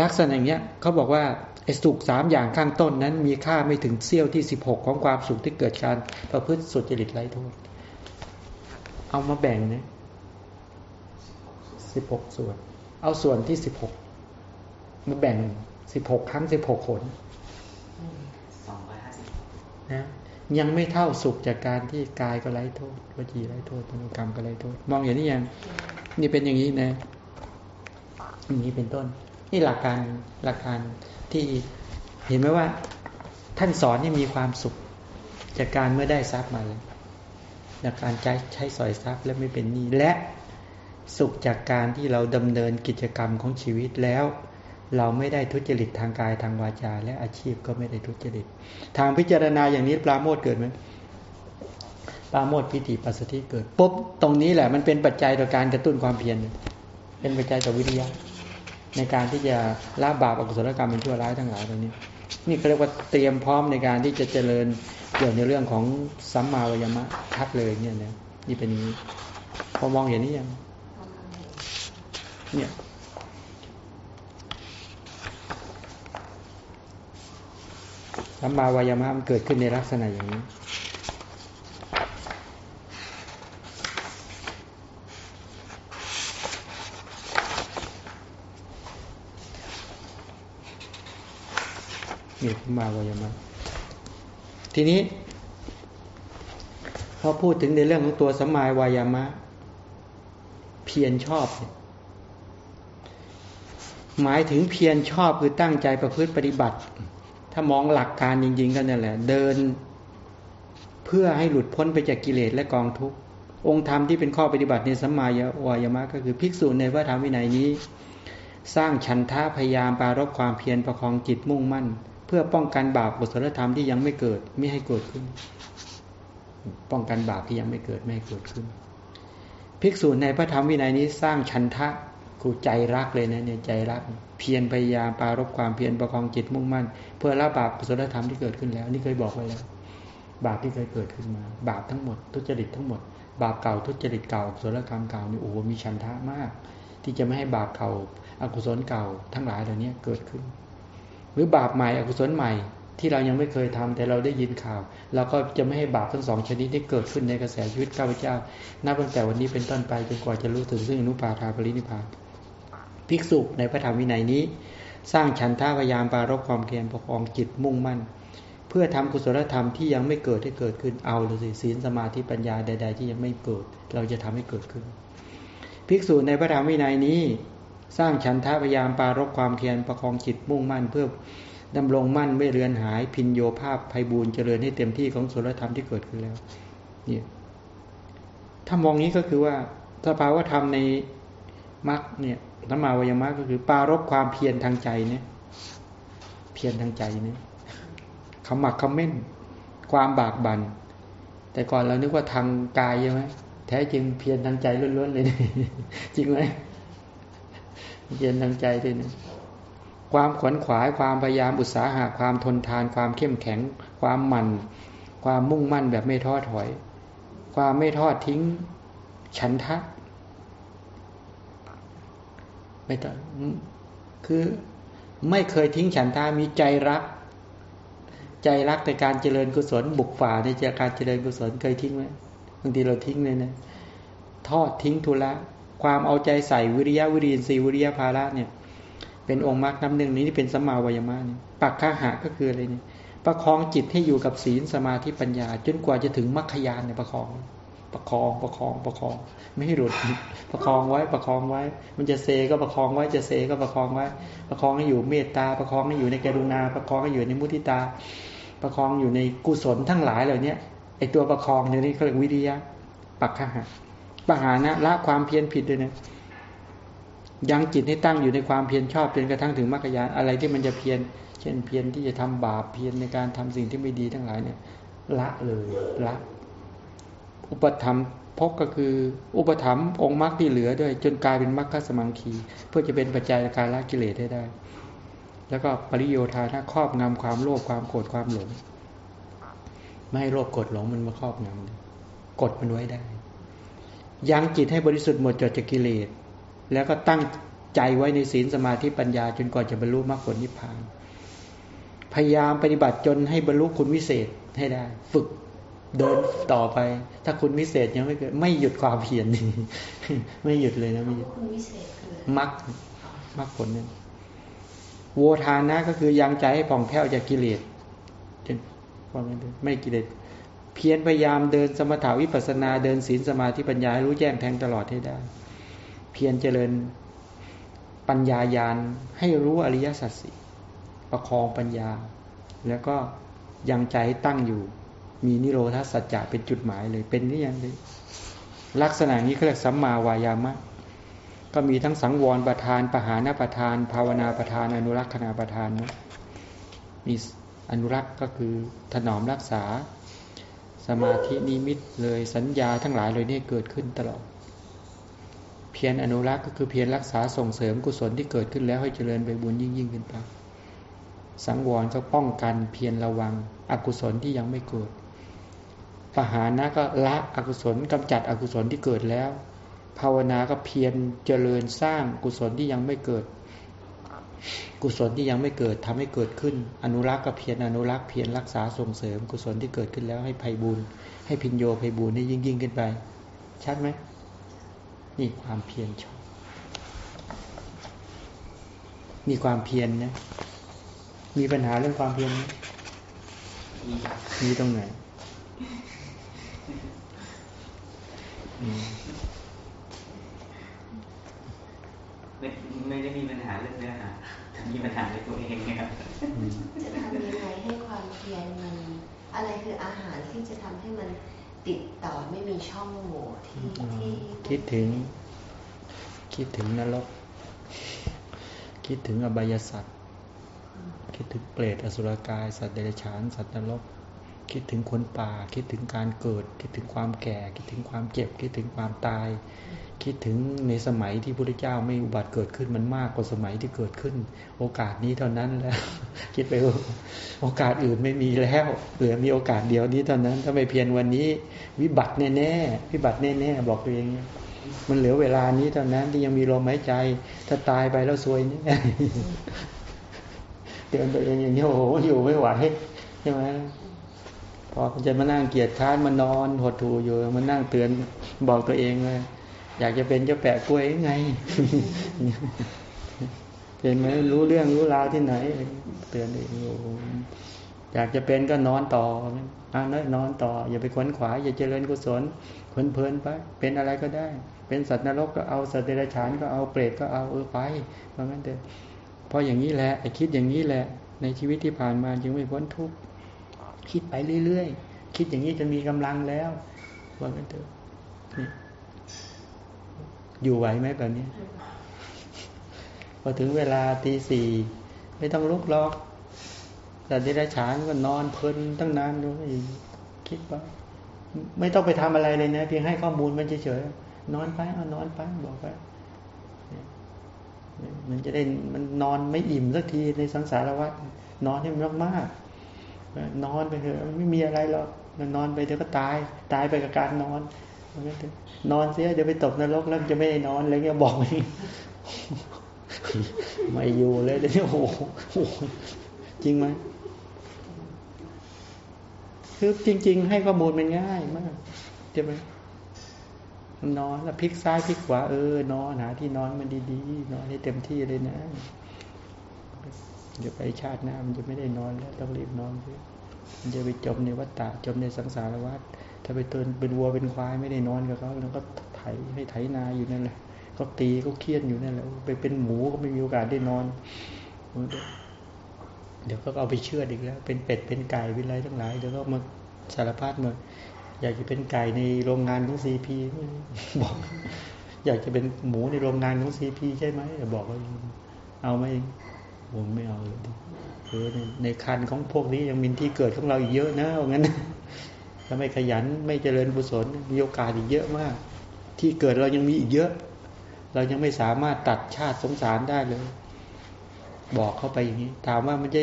ลักษณะอย่างเงี้ยเขาบอกว่าไอ้สุขสามอย่างข้างต้นนั้น มีค่าไม่ถึงเสี้ยวที่สิบหกของความสุขที่เกิดการประพฤติสุจริตไร้โทษ เอามาแบ่งนะสิบหกส่วน เอาส่วนที่สิบหกมาแบ่งสิบหกครั้งสิบหกผลนะยังไม่เท่าสุขจากการที่กายก็ไร้โทษวจีไร้โทษมโนกรรมก็ไร้โทษ มองอย่างนี้ยัง นี่เป็นอย่างนี้นะอย่างนี้เป็นต้น นี่หลักการหลักการที่เห็นไหมว่า ท่านสอนนี่มีความสุข จากการเมื่อได้ทรัพย์มาแล้วจากการใช้ใช้สอยทรัพย์และไม่เป็นหนี้และสุขจากการที่เราดำเนินกิจกรรมของชีวิตแล้ว เราไม่ได้ทุจริตทางกายทางวาจา และอาชีพก็ไม่ได้ทุจริต ทางพิจารณาอย่างนี้ปราโมทเกิดไหมาโมทย์พิธีปัสสติเกิดปุ๊บตรงนี้แหละมันเป็นปัจจัยต่อการกระตุ้นความเพียรเป็นปัจจัยต่อวิทยาในการที่จะละบาปอกุศลกรรมเป็นชั่วร้ายทั้งหลายตรงนี้ นี่เขาเรียกว่าเตรียมพร้อมในการที่จะเจริญเกี่ยวในเรื่องของสัมมาวิยมะทัดเลยเนี่ยนะนี่เป็นนี้พอมองเห็นนี่ยังเนี่ยสัมมาวายามะมันเกิดขึ้นในลักษณะอย่างนี้ นี่สัมมาวายมะทีนี้พอพูดถึงในเรื่องของตัวสัมมาวายามะ เพียรชอบ หมายถึงเพียรชอบคือตั้งใจประพฤติปฏิบัติ ถ้ามองหลักการจริงๆก็นั่นแหละ เดินเพื่อให้หลุดพ้นไปจากกิเลสและกองทุกข์องค์ธรรมที่เป็นข้อปฏิบัติในสัมมาวายามะก็คือภิกษุในพระธรรมวินัยนี้ สร้างฉันทะพยายามปารบความเพียรประคองจิตมุ่งมั่น เพื่อป้องกันบาปกุศลธรรมที่ยังไม่เกิดไม่ให้เกิดขึ้น ป้องกันบาปที่ยังไม่เกิดไม่ให้เกิดขึ้น ภิกษุในพระธรรมวินัยนี้สร้างฉันทะกูใจรักเลยนะเนี่ยใจรัก เพียรพยายามปารบความเพียรประคองจิตมุ่งมั่น เพื่อละบาปกุศลธรรมที่เกิดขึ้นแล้ว นี่เคยบอกไว้แล้ว บาปที่เคยเกิดขึ้นมา บาปทั้งหมด ทุจริตทั้งหมด บาปเก่าทุจริตเก่ากุศลกรรมเก่านี่โอ้โหมีฉันทะมาก ที่จะไม่ให้บาปเก่าอกุศลเก่าทั้งหลายเหล่านี้เกิดขึ้น หรือบาปใหม่อกุศลใหม่ ที่เรายังไม่เคยทำแต่เราได้ยินข่าวเราก็จะไม่ให้บาปทั้งสองชนิดที่เกิดขึ้นในกระแสชีวิตข้าพเจ้า นับตั้งแต่วันนี้เป็นต้นไปจนกว่าจะรู้ถึงซึ่งอนุปาทาปรินิพพานภิกษุในพระธรรมวินัยนี้ สร้างฉันท่าพยายามปารบความเพียรประคองจิตมุ่งมั่น เพื่อทำกุศลธรรมที่ยังไม่เกิดให้เกิดขึ้นเอาเลยสิศีลสมาธิปัญญาใด ๆ ที่ยังไม่เกิด เราจะทำให้เกิดขึ้น ภิกษุในพระธรรมวินัยนี้ สร้างฉันท่าพยายามปารบความเพียรประคองจิตมุ่งมั่นเพื่อดำรงมั่นไม่เรือนหายพินโยภาพภัยบูญเจริญให้เต็มที่ของสุรธรรมที่เกิดขึ้นแล้วนี่ถ้ามองนี้ก็คือว่าสภาวะธรรมในมรรคเนี่ยธรรมาวยมรรคก็คือปารบความเพียรทางใจเนี่ย เพียรทางใจเนี่ยขมักขม้น ความบากบัน่นแต่ก่อนเรานึกว่าทางกายใช่ไหมแท้จริงเพียรทางใจล้วนๆเลย จริงไหม เพียรทางใจด้วยนะความขวนขวายความพยายามอุตสาหะความทนทาน ความเข้มแข็ง ความหมั่น ความมุ่งมั่นแบบไม่ท้อถอย ความไม่ทอดทิ้ง ฉันทะ ไม่ต้องคือไม่เคยทิ้งฉันทามีใจรัก ใจรักในการเจริญกุศล บุกฝ่าในการเจริญกุศลเคยทิ้งไหมบางทีเราทิ้งเลยนะทอดทิ้งทุละ ความเอาใจใส่วิริยะวิริยินทรีย์วิริยะภาระเนี่ยเป็นองค์มรรคน้ำหนึ่งนี้ที่เป็นสัมมาวายมะเนี่ยปักข้าหะก็คืออะไรเนี่ยประคองจิตให้อยู่กับศีลสมาธิปัญญา จนกว่าจะถึงมรรคยานเนี่ยประคอง ประคองประคองประคอง ไม่ให้หลุด ประคองไว้ประคองไว้ มันจะเซก็ประคองไว้จะเซก็ประคองไว้ ประคองให้อยู่เมตตา ประคองให้อยู่ในกรุณา ประคองให้อยู่ในมุทิตา ประคองอยู่ในกุศลทั้งหลายเหล่านี้ไอตัวประคองในนี้เขาเรียกวิริยะปักข้าหะ ปหานะละความเพียรผิดด้วยนะยังจิตให้ตั้งอยู่ในความเพียรชอบจนกระทั่งถึงมรรคญาณอะไรที่มันจะเพียรเช่นเพียรที่จะทำบาปเพียรในการทำสิ่งที่ไม่ดีทั้งหลายเนี่ยละเลยละ อุปธรรมพกก็คือ อุปธรรมองค์มรรคที่เหลือด้วย จนกลายเป็นมรรคสมังคี เพื่อจะเป็นปัจจัยในการละกิเลสให้ได้ แล้วก็ปริโยธานะครอบงำความโลภความโกรธความหลง ไม่ให้โลภโกรธหลงมันมาครอบงำกดมันไว้ได้ ยังจิตให้บริสุทธิ์หมดจดจากกิเลส แล้วก็ตั้งใจไว้ในศีลสมาธิปัญญา จนกว่าจะบรรลุมรรคผลนิพพาน พยายามปฏิบัติจนให้บรรลุคุณวิเศษให้ได้ ฝึกเดินต่อไป ถ้าคุณวิเศษยังไม่เกิดไม่หยุดความเพียรนี่ไม่หยุดเลยนะไม่หยุดคุณวิเศษคือมรรคมรรคผลเนี่ยโวทานะก็คือยังใจให้ผ่องแผ้วจากกิเลสจนไม่กิเลส เพียรพยายามเดินสมถาวิปัสนาเดินศีลสมาธิปัญญาให้รู้แจ้งแทงตลอดให้ได้ เพียรเจริญปัญญายาณให้รู้อริยสัจสี่ประคองปัญญา แล้วก็ยังใจตั้งอยู่ มีนิโรธาสัจจะเป็นจุดหมายเลยเป็นนี่ยังเลยลักษณะนี้เขาเรียกสัมมาวายามะ ก็มีทั้งสังวรประธานปหานาประธาน ภาวนาประธาน อนุรักษณาประธานนะมีอนุรักษ์ก็คือถนอมรักษา สมาธินิมิตเลยสัญญาทั้งหลายเลยนี่เกิดขึ้นตลอด เพียรอนุรักษ์ก็คือเพียรรักษาส่งเสริมกุศลที่เกิดขึ้นแล้วให้เจริญไปบุญยิ่งยิ่งขึ้นไปสังวรก็ป้องกันเพียรระวัง อกุศลที่ยังไม่เกิดปหานะก็ละอกุศลกำจัดอกุศลที่เกิดแล้ว ภาวนาก็เพียรเจริญสร้างกุศลที่ยังไม่เกิด กุศลที่ยังไม่เกิดทำให้เกิดขึ้น อนุรักษ์ก็เพียรอนุรักษ์เพียรรักษาส่งเสริม กุศลที่เกิดขึ้นแล้วให้ภัยบุญให้พินโยภัยบุญให้ยิ่งยิ่งขึ้นไป ชัดไหมนี่ความเพียรชอบมีความเพียรนะมีปัญหาเรื่องความเพียรไหมมีตรงไหนไม่ไม่ได้มีปัญหาเรื่องเนื้อหา มีปัญหาในตัวเองนะครับจะทำยังไงให้ความเพียรมันอะไรคืออาหารที่จะทำให้มันติดต่อไม่มีช่องโหว่ที่ที่คิดถึง คิดถึงนรก คิดถึงอบายสัตว์คิดถึงเปรตอสุรกาย สัตว์เดรัจฉาน สัตว์นรก คิดถึงคนป่า คิดถึงการเกิด คิดถึงความแก่ คิดถึงความเจ็บ คิดถึงความตาย คิดถึงในสมัยที่พระพุทธเจ้าไม่อุบัติเกิดขึ้นมันมากกว่าสมัยที่เกิดขึ้น โอกาสนี้เท่านั้นแล้ว คิดไปโอกาสอื่นไม่มีแล้วเหลือมีโอกาสเดียวนี้เท่านั้น ถ้าไม่เพียรวันนี้ วิบัติแน่ๆวิบัติแน่ๆบอกตัวเองมันเหลือเวลานี้เท่านั้นที่ยังมีลมหายใจ ถ้าตายไปแล้วซวยนี่เตือนตัวเองอย่างนี้โอ้โหอยู่ไม่ไหวใช่ไหมพอจะมานั่งเกียรติค้านมานอนหดถูอยู่มานั่งเตือนบอกตัวเองเลย อยากจะเป็นเจ้าแปะกล้วยไงเห็นไหมรู้เรื่องรู้ราวที่ไหน เตือนเองโอ้อยากจะเป็นก็นอนต่ออ่าน้อยนอนต่อ อย่าไปขวนขวายอย่าเจริญกุศลเพลินเพลินไป เป็นอะไรก็ได้ เป็นสัตว์นรกก็เอาสัตว์เดรัจฉานก็เอาเปรตก็เอาเออไปเพราะงั้นเถอะพออย่างนี้แหละไอ้คิดอย่างนี้แหละ ในชีวิตที่ผ่านมาจึงไม่พ้นทุกข์คิดไปเรื่อยๆ คิดอย่างนี้จะมีกำลังแล้วว่างั้นเถอะ อยู่ไหวไหมแบบนี้พอถึงเวลาตีสี่ไม่ต้องลุกล็อกแต่ที่ได้ฉานก็นอนเพลินตั้งนานดูคิดว่าไม่ต้องไปทำอะไรเลยนะ เพียงให้ข้อมูลมันเฉยๆนอนไปเอานอนไปบอกไปมันจะได้มันนอนไม่อิ่มสักทีในสังสารวัฏนอนให้มันมากๆนอนไปเถอะไม่มีอะไรหรอกนอนไปเดี๋ยวก็ตาย ตายไปกับการนอน นอนเสียเดี๋ยวไปตกนรกแล้วจะไม่ได้นอนอะไรเงี้ยบอกไม่ไม่อยู่เลยเดี๋ยวโอ้โหจริงไหมคือจริง ๆ ให้ข้อมูลมันง่ายมากใช่ไหมนอนแล้วพลิกซ้ายพลิกขวาเออนอนหาที่นอนมันดีๆนอนให้เต็มที่เลยนะเดี๋ยวไปชาติหน้ามันจะไม่ได้นอนแล้วต้องรีบนอนด้วยมันจะไปจมในวัฏฏะจมในสังสารวัฏ ถ้าไปเตือนเป็นวัวเป็นควายไม่ได้นอนกับเขาแล้วก็ไถให้ไถนาอยู่นั่นแหละก็ตีก็เครียดอยู่นั่นแหละไปเป็นหมูก็ไม่มีโอกาสได้นอน เดี๋ยวก็เอาไปเชื่ออีกแล้ว เป็นเป็ดเป็นไก่เป็นอะไรทั้งหลายเดี๋ยวก็มาสารพัดหมดอยากจะเป็นไก่ในโรงงานของซีพีบอก อยากจะเป็นหมูในโรงงานของซีพีใช่ไหมบอกว่าเอาไหมผมไม่เอาเลยเออในในคันของพวกนี้ยังมีที่เกิดของเราอีกเยอะนะว่างั้น ถ้าไม่ขยันไม่เจริญกุศลมีโอกาสอีกเยอะมาก ที่เกิดเรายังมีอีกเยอะ เรายังไม่สามารถตัดชาติสงสารได้เลย บอกเข้าไปอย่างนี้ ถามว่ามันจะ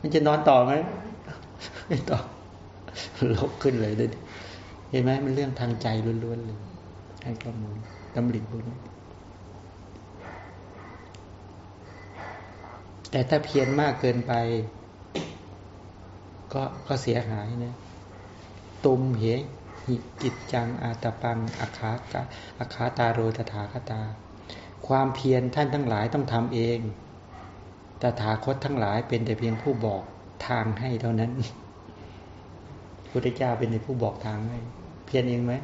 มันจะนอนต่อไหมไม่ต่อลบขึ้นเลยเด็ดเห็นไหมมันเรื่องทางใจล้วนๆเลยให้ข้อมูลตำหลิบุญแต่ถ้าเพียรมากเกินไป ก็ก็เสียหายนะ ตุมเหหิกิจจังอาตปังอาคาอาคาตาโรตถาคตา ความเพียรท่านทั้งหลายต้องทำเอง ตถาคตทั้งหลายเป็นแต่เพียงผู้บอกทางให้เท่านั้นพุทธเจ้าเป็นในผู้บอกทางให้ เพียรเองไหม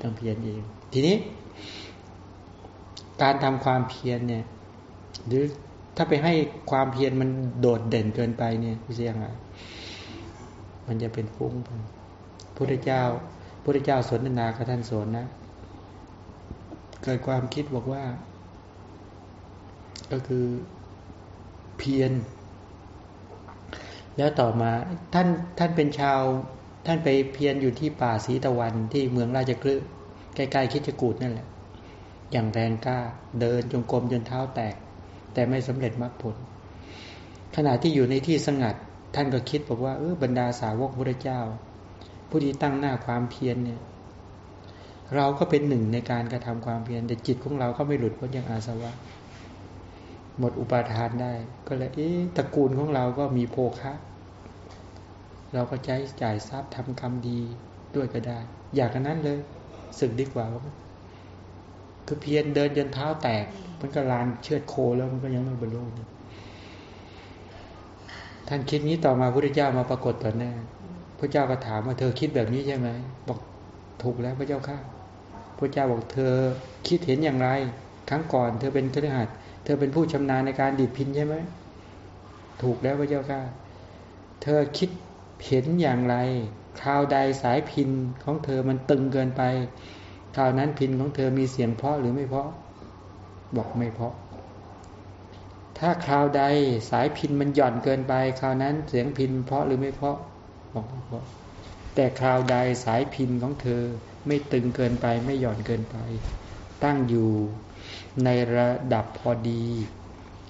ต้องเพียรเอง ทีนี้ การทำความเพียรเนี่ย หรือถ้าไปให้ความเพียรมันโดดเด่นเกินไปเนี่ยพี่เสียงอะมันจะเป็นฟุ้งไป พุทธเจ้าพุทธเจ้าสนทนากับท่านสนนะ เกิดความคิดบอกว่า ก็คือเพียรแล้วต่อมาท่านท่านเป็นชาว ท่านไปเพียรอยู่ที่ป่าสีตะวันที่เมืองราชกฤห์ใกล้ๆคิดจกูดนั่นแหละ อย่างแรงกล้าเดินจงกรมจนเท้าแตก แต่ไม่สำเร็จมรรคผล ขณะที่อยู่ในที่สงัด ท่านก็คิดบอกว่าเออบรรดาสาวกพระเจ้า ผู้ที่ตั้งหน้าความเพียรเนี่ย เราก็เป็นหนึ่งในการกระทำความเพียรแต่จิตของเราก็ไม่หลุดพ้นจากอาสวะ หมดอุปาทานได้ ก็เลยเอ๊ะตระกูลของเราก็มีโภคะ เราก็ใช้จ่ายทรัพย์ทำกรรมดีด้วยก็ได้ อยากกันนั้นเลยสึกดีกว่าคือเพียรเดินจนเท้าแตก มันก็ลานเชือดโคแล้วมันก็ยังไม่บรรลุท่านคิดนี้ต่อมาพระเจ้ามาปรากฏต่อหน้า พระเจ้าก็ถามว่าเธอคิดแบบนี้ใช่ไหมบอกถูกแล้วพระเจ้าข้าพระเจ้าบอกเธอคิดเห็นอย่างไร ครั้งก่อน เธอเป็นครหัสเธอเป็นผู้ชำนาญในการดีดพินใช่ไหมถูกแล้วพระเจ้าข้าเธอคิดเห็นอย่างไร คราวใดสายพินของเธอมันตึงเกินไป คราวนั้นพินของเธอมีเสียงเพาะหรือไม่เพาะ บอกไม่เพาะ ถ้าคราวใดสายพินมันหย่อนเกินไป คราวนั้นเสียงพินเพาะหรือไม่เพาะ บอกไม่เพาะแต่คราวใดสายพินของเธอไม่ตึงเกินไปไม่หย่อนเกินไป ตั้งอยู่ในระดับพอดี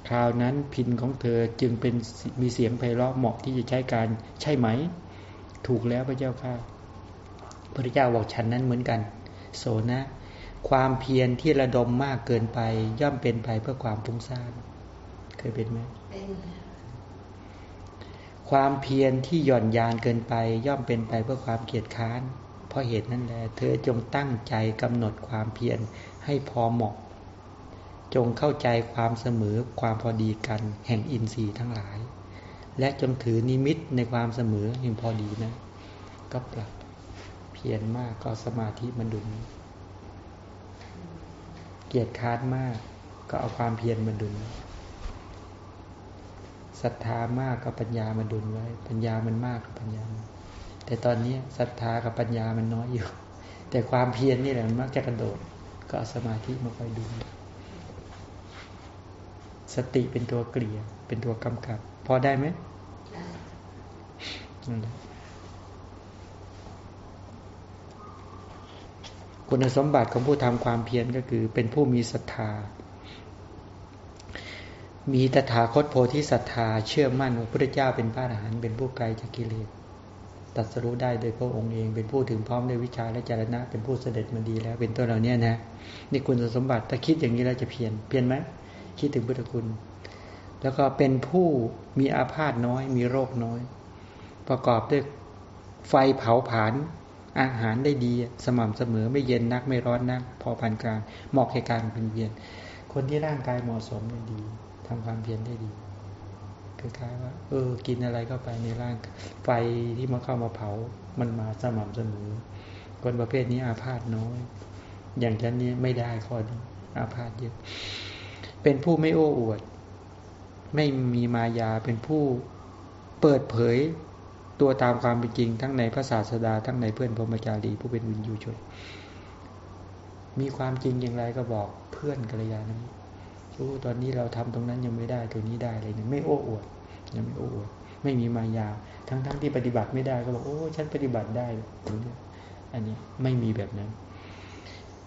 คราวนั้นพินของเธอจึงเป็นมีเสียงไพเราะเหมาะที่จะใช้การใช่ไหม ถูกแล้วพระเจ้าค่ะพระเจ้าบอกฉันนั้นเหมือนกัน โสนะ ความเพียรที่ระดมมากเกินไปย่อมเป็นไปเพื่อความฟุ้งซ่านเคยเป็นไหมเป็น ความเพียรที่หย่อนยานเกินไป ย่อมเป็นไปเพื่อความเกียจค้าน เพราะเหตุนั้นแหละเธอจงตั้งใจกำหนดความเพียรให้พอเหมาะ จงเข้าใจความเสมอความพอดีกันแห่งอินทรีย์ทั้งหลาย และจงถือนิมิตในความเสมอแห่งพอดีนะ ก็ปรับเพียรมากก็สมาธิมันดุลเกียรติค้านมากก็เอาความเพียรมาดุล ศรัทธามากกับปัญญามาดุลไว้ ปัญญามันมากกับปัญญา แต่ตอนนี้ศรัทธากับปัญญามันน้อยอยู่ แต่ความเพียรนี่แหละมันมักจะกระโดด ก็สมาธิมาคอยดูสติเป็นตัวเกลี่ยเป็นตัวกำกับ พอได้ไหมได้คุณสมบัติของผู้ทำความเพียรก็คือ เป็นผู้มีศรัทธา มีตถาคตโพธิศรัทธาเชื่อมั่นว่าพระเจ้าเป็นพระอรหันต์เป็นผู้ไกลจากกิเลสตัดสรู้ได้โดยพระองค์เองเป็นผู้ถึงพร้อมด้วยวิชาและจารณะ เป็นผู้เสด็จมาดีแล้ว เป็นตัวเราเนี่ยนะนี่คุณสมบัติถ้าคิดอย่างนี้เราจะเพียรเพียรไหมคิดถึงพุทธคุณ แล้วก็เป็นผู้มีอาพาธน้อย มีโรคน้อย ประกอบด้วยไฟเผาผลาญอาหารได้ดีสม่ำเสมอไม่เย็นนักไม่ร้อนนัก พอปานกลางเหมาะแก่การเป็นเวียน คนที่ร่างกายเหมาะสมดี ทำความเพียรได้ดีคล้ายว่า เออ กินอะไรเข้าไปในร่างไฟที่มาเข้ามาเผา มันมาสม่ำเสมอ คนประเภทนี้อาพาธน้อย อย่างฉันนี้ไม่ได้ข้อนี้อาพาธเยอะ เป็นผู้ไม่โอ้อวด ไม่มีมายาเป็นผู้เปิดเผยตัวตามความเป็นจริง ทั้งในพระศาสดา ทั้งในเพื่อนพรหมจารีผู้เป็นวินยูชน มีความจริงอย่างไรก็บอกเพื่อนกัลยาณมิตร โอ้ตอนนี้เราทำตรงนั้นยังไม่ได้ตัวนี้ได้เลยเนี่ยไม่โอ้อวดยังไม่โอ้อวดไม่มีมายา ทั้งๆทที่ปฏิบัติไม่ได้ก็บอกโอ้ฉันปฏิบัติได้อันนี้ไม่มีแบบนั้น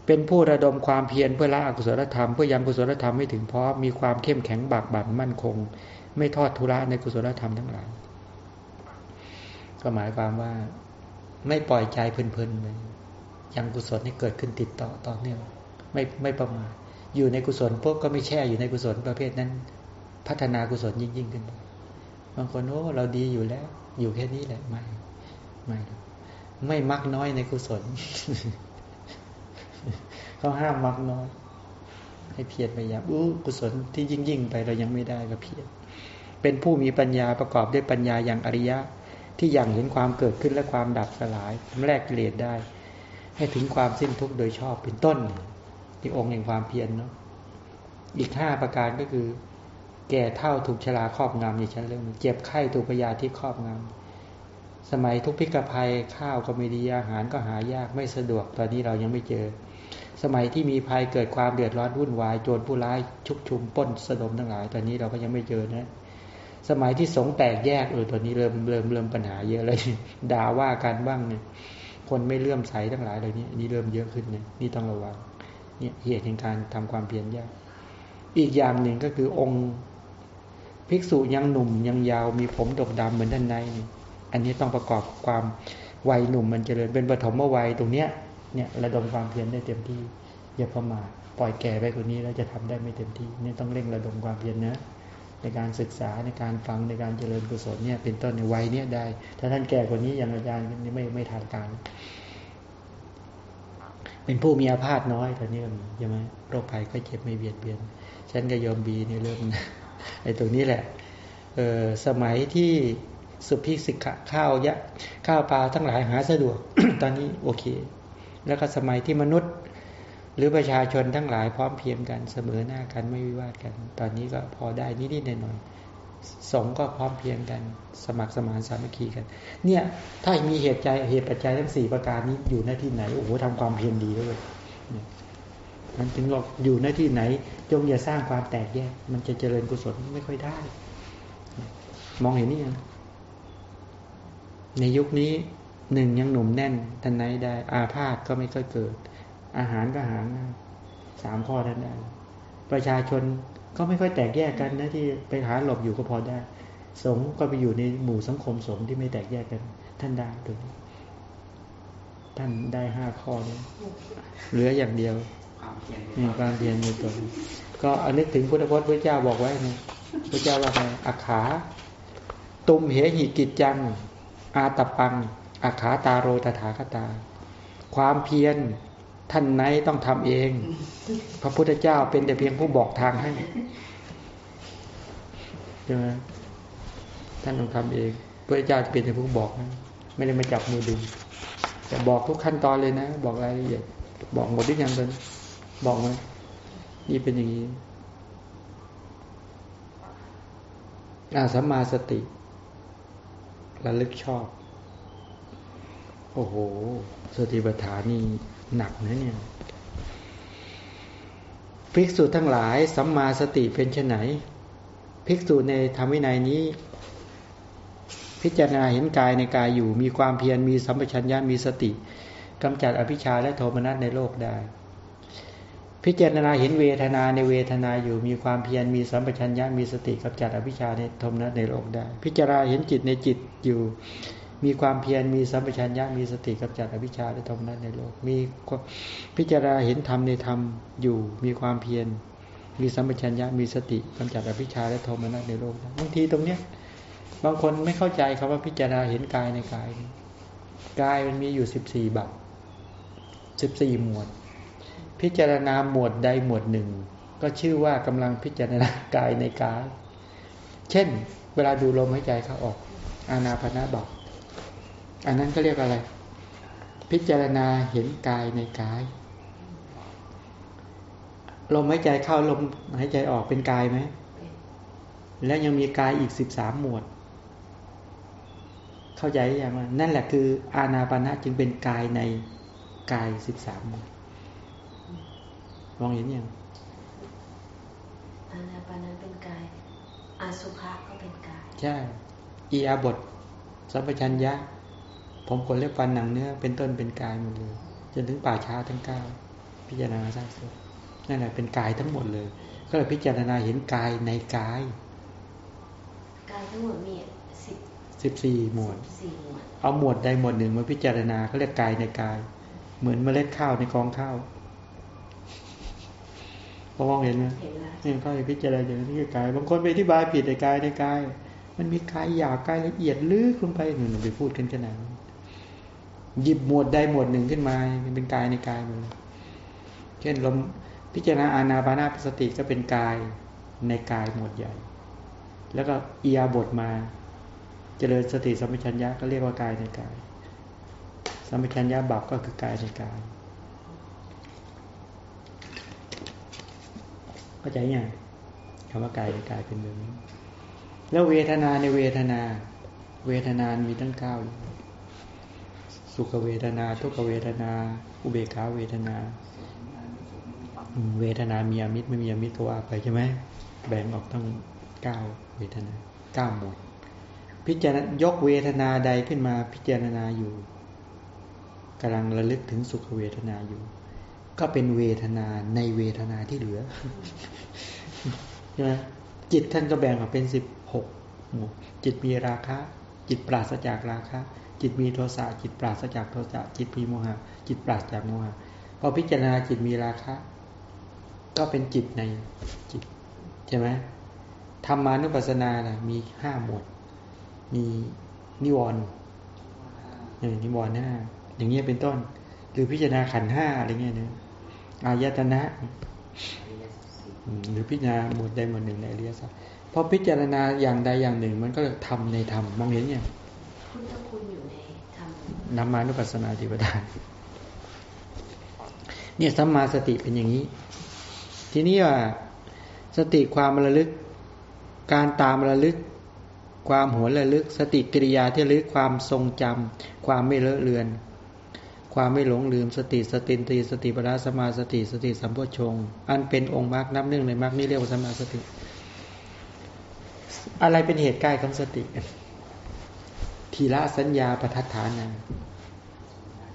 เป็นผู้ระดมความเพียรเพื่อละอกุศลธรรมเพื่อยังกุศลธรรมให้ถึงพร้อมมีความเข้มแข็งบากบั่นมั่นคง ไม่ทอดทุระในกุศลธรรมทั้งหลายก็หมายความว่าไม่ปล่อยใจเพลินๆเลยยังกุศลให้เกิดขึ้นติดต่อต่อเนื่องไม่ไม่ประมาท อยู่ในกุศลพวกก็ไม่แช่อยู่ในกุศลประเภทนั้น พัฒนากุศลยิ่งยิ่งขึ้นบางคนโอ้เราดีอยู่แล้ว อยู่แค่นี้แหละไม่ไม่ไม่มักน้อยในกุศลเขาห้ามมักน้อย ให้เพียรพยายามอู้กุศลที่ยิ่งยิ่งไปเรายังไม่ได้ก็เพียรเป็นผู้มีปัญญาประกอบด้วยปัญญาอย่างอริยะ ที่อย่างเห็นความเกิดขึ้นและความดับสลายทำแรกกิเลสได้ ให้ถึงความสิ้นทุกข์โดยชอบเป็นต้น ที่องค์แห่งความเพียรเนาะอีกห้าประการก็คือ แก่เท่าถูกชราครอบงำอย่างฉันเรื่องเจ็บไข้ถูกพยาที่ครอบงำสมัยทุกพิกภัยข้าวก็ไม่ดีอาหารก็หายากไม่สะดวกตอนนี้เรายังไม่เจอ สมัยที่มีภัยเกิดความเดือดร้อนวุ่นวายโจรผู้ร้ายชุกชุมป้นสะดมทั้งหลาย ตอนนี้เราก็ยังไม่เจอนะสมัยที่สงแตกแยกเออตอนนี้เริ่มเริ่มเริ่มปัญหาเยอะเลยด่าว่ากันบ้างเนี่ยคนไม่เลื่อมใสทั้งหลายเลยนี่นี่เริ่มเยอะขึ้นเนี่ยนี่ต้องระวัง เนี่ยเหตุแห่งการทำความเพียรยาก อีกอย่างหนึ่งก็คือองค์ภิกษุยังหนุ่มยังยาวมีผมดกดำเหมือนด้านในอันนี้ต้องประกอบความวัยหนุ่มมันเจริญเป็นปฐมวัยตรงเนี้ยเนี่ยระดมความเพียรได้เต็มที่อย่าประมาทปล่อยแก่ไปคนนี้แล้วจะทำได้ไม่เต็มที่นี่ต้องเร่งระดมความเพียรนะในการศึกษาในการฟังในการเจริญกุศลเนี่ยเป็นต้นในวัยเนี้ยได้ ถ้าท่านแก่กว่านี้อย่างอาจารย์นี่ไม่ไม่ทานการ เป็นผู้มีอาพาธน้อยตอนนี้ก็มีใช่ไหมโรคภัยก็เจ็บไม่เบียดเบียน ฉันก็ยอมบีในเรื่องไอ้ตรงนี้แหละเออสมัยที่สุภิสิกขะข้าวยะข้าวปลาทั้งหลายหาสะดวกตอนนี้โอเค แล้วก็สมัยที่มนุษย์ หรือประชาชนทั้งหลายพร้อมเพียงกันเสมอหน้ากันไม่วิวาทกัน ตอนนี้ก็พอได้นิดๆหน่อยๆ สงก็พร้อมเพียงกัน สมัครสมานสามัคคีกัน เนี่ยถ้ามีเหตุใจเหตุปัจจัยทั้งสี่ประการนี้อยู่หน้าที่ไหนโอ้โหทำความเพียรดีด้วยมันถึงบอกอยู่หน้าที่ไหน จงอย่าสร้างความแตกแยก มันจะเจริญกุศลไม่ค่อยได้ มองเห็นนี่ยังในยุคนี้หนึ่งยังหนุ่มแน่นทันไหนได้ อาพาธก็ไม่ค่อยเกิด อาหารก็หาง่ายสามข้อท่านได้ประชาชน ก็ไม่ค่อยแตกแยกกันนะที่ไปหาหลบอยู่ก็พอได้ สงก็ไปอยู่ในหมู่สังคมสงที่ไม่แตกแยกกัน ท่านได้ตรงนี้ท่านได้ห้าข้อนี้เหลืออย่างเดียวนี่ความเพียรในตัวก็อนึกถึงพุทธพจน์พระเจ้าบอกไว้นะพระเจ้าว่าไงอาขา ตุมเหหิกิจจัง อาตปังอาขาตาโรตถาคตา ความเพียร ท่านไหนต้องทำเอง พระพุทธเจ้าเป็นแต่เพียงผู้บอกทางให้ใช่ไหมท่านต้องทำเองพระเจ้าเป็นแต่ผู้บอกนะไม่ได้มาจับมือดึงแต่บอกทุกขั้นตอนเลยนะ บอกรายละเอียด บอกหมดทุกอย่างเลยบอกไหมนี่เป็นอย่างนี้อาสัมมาสติระลึกชอบ โอ้โห สติปัฏฐานนี่ หนักนะเนี่ยภิกษุทั้งหลายสัมมาสติเป็นไฉนภิกษุในธรรมวินัยนี้ พิจารณาเห็นกายในกายอยู่ มีความเพียรมีสัมปชัญญะมีสติกำจัดอภิชาและโทมนัสในโลกได้ พิจารณาเห็นเวทนาในเวทนาอยู่ มีความเพียรมีสัมปชัญญะมีสติกำจัดอภิชาในโทมนัสในโลกได้ พิจารณาเห็นจิตในจิตอยู่ มีความเพียรมีสัมปชัญญะมีสติกำจัดอภิชาและโทมนัสในโลก มีพิจารณาเห็นธรรมในธรรมอยู่ มีความเพียรมีสัมปชัญญะมีสติกำจัดอภิชาและโทมนัสในโลกบางทีตรงเนี้ยบางคนไม่เข้าใจคำว่าพิจารณาเห็นกายในกายกายมันมีอยู่สิบสี่บัพสิบสี่หมวด พิจารณาหมวดใดหมวดหนึ่ง ก็ชื่อว่ากำลังพิจารณากายในกาย เช่น เวลาดูลมหายใจเข้าออก อานาพนาบัพ อันนั้นก็เรียกอะไร พิจารณาเห็นกายในกาย ลมหายใจเข้าลมหายใจออกเป็นกายไหม แล้วยังมีกายอีกสิบสามหมวด เข้าใจยังว่านั่นแหละคือ อานาปานะจึงเป็นกายในกายสิบสามหมวดมองเห็นยังอานาปานะเป็นกายอาสุภะก็เป็นกาย ใช่ อีอาบทสัมปชัญญะ ผมขนเล็บฟันหนังเนื้อเป็นต้นเป็นกายหมดเลยจนถึงป่าช้าทั้งเก้าพิจารณาสร้างสุดนั่นแหละเป็นกายทั้งหมดเลย ก็เลยพิจารณาเห็นกายในกายกายทั้งหมดมีสิบสิบสี่หมวดสี่หมวดเอาหมวดใดหมวดหนึ่งมาพิจารณาเขาเรียกกายในกาย เหมือนเมล็ดข้าวในกองข้าวพอมองเห็นไหมเห็นแล้วนี่เขาให้พิจารณาอย่างนี้คือกาย บางคนไปอธิบายผิดในกายในกาย มันมีกายหยาบกายละเอียดลึกลงไปหนึ่งไปพูดกันขนาดนั้น หยิบหมวดใดหมวดหนึ่งขึ้นมาเป็นกายในกายหมดเลยเช่นลมพิจารณาอานาปานาสติก็เป็นกายในกายหมวดใหญ่ แล้วก็เอียบทมา เจริญสติสัมปชัญญะก็เรียกว่ากายในกายสัมปชัญญะบับก็คือกายในกายเข้าใจยังคำว่ากายในกายเป็นแบบนี้แล้วเวทนาในเวทนา เวทนามีตั้งเก้าอยู่ สุขเวทนา ทุกขเวทนา อุเบกขาเวทนา เวทนามีอมิตรไม่มีอมิตรก็ว่าไปใช่ไหมแบ่งออกทั้งเก้าเวทนาเก้าหมวดพิจารณายกเวทนาใดขึ้นมาพิจารณาอยู่กำลังระลึกถึงสุขเวทนาอยู่ ก็เป็นเวทนาในเวทนาที่เหลือใช่ไหมจิตท่านก็แบ่งออกเป็นสิบหกหมู่จิตมีราคะ จิตปราศจากราคะ จิตมีโทสะจิตปราศจากโทสะจิตมีโมหะจิตปราศจากโมหะพอพิจารณาจิตมีราคะ ก็เป็นจิตในจิตใช่ไหมธรรมานุปัสสนานะมีห้าหมวด มีนิวรณ์นิวรณ์ห้าอย่างเงี้ยเป็นต้น หรือพิจารณาขันห้าอะไรเงี้ยนะอายตนะหรือพิจารณาหมวดใดหมวดหนึ่งในอริยสัจพอพิจารณาอย่างใดอย่างหนึ่ง มันก็ทำในธรรมมองเห็นอย่าง พุทธคุณอยู่ในธรรมนามานุปัสสนาธิปทานเนี่ยสัมมาสติเป็นอย่างนี้ ทีนี้ว่าสติความระลึก การตามระลึก ความหวนระลึก สติกิริยาที่ระลึกความทรงจำความไม่เลอะเลือน ความไม่หลงลืมสติสตินทรีย์ สติพละ สัมมาสติสติสัมโพชฌงค์อันเป็นองค์มรรคนับหนึ่งในมรรคนี้เรียกว่าสัมมาสติ อะไรเป็นเหตุใกล้ของสติ ทีละสัญญาประทัฏฐานา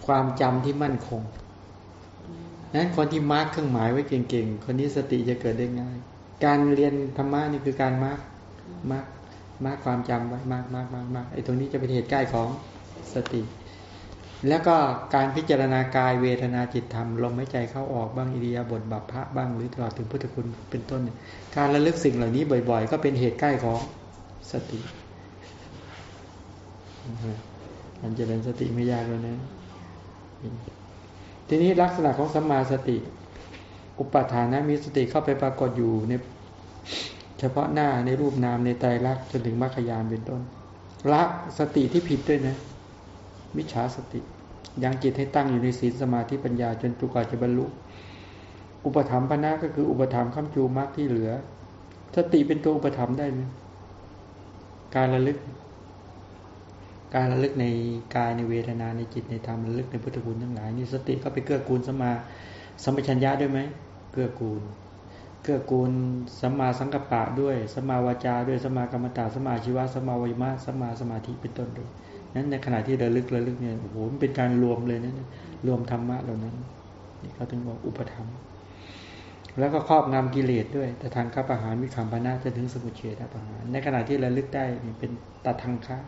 ความจำที่มั่นคงนั้นคนที่ mark เครื่องหมายไว้เก่งๆ คนนี้สติจะเกิดได้ง่าย การเรียนธรรมะนี่คือการ mark mark mark ความจำไว้ mark มากมากมากไอ้ตรงนี้จะเป็นเหตุใกล้ของสติ แล้วก็การพิจารณากายเวทนาจิตธรรมลมหายใจเข้าออกบ้างอิริยาบถบัพพะบ้างหรือตลอดถึงพุทธคุณเป็นต้น การระลึกสิ่งเหล่านี้บ่อย ๆ ก็เป็นเหตุใกล้ของสติ การเจริญสติไม่ยากเลยนะ ทีนี้ลักษณะของสัมมาสติ อุปทานะมีสติเข้าไปปรากฏอยู่ในเฉพาะหน้าในรูปนามในไตรลักษณ์จนถึงมรรคยานเป็นต้น ละสติที่ผิดด้วยนะมิจฉาสติ ยังจิตให้ตั้งอยู่ในศีลสมาธิปัญญาจนจุกว่าจะบรรลุ อุปธรรมปนะก็คืออุปธรรมข้ามจูมรรคที่เหลือ สติเป็นตัวอุปธรรมได้ไหมการระลึก การระลึกในกายในเวทนาในจิตในธรรมระลึกในพุทธคุณทั้งหลายนี่สติก็ไปเกื้อกูลสมาสัมปชัญญะด้วยไหมเกื้อกูล เกื้อกูลสัมมาสังกัปปะด้วยสัมมาวาจาด้วยสัมมากรรมตาสัมมาชีวะสัมมาวิมาสัมมาสมาธิเป็นต้นด้วยนั้นในขณะที่ระลึกระลึกเนี่ยโอ้โหมันเป็นการรวมเลยนะรวมธรรมะเหล่านั้นนี่เขาถึงบอกอุปธรรมแล้วก็ครอบงำกิเลสด้วย แต่ทางข้าประหารมีคำปานาจะถึงสมุเฉทประหารในขณะที่ระลึกได้เป็นตัดทางค้า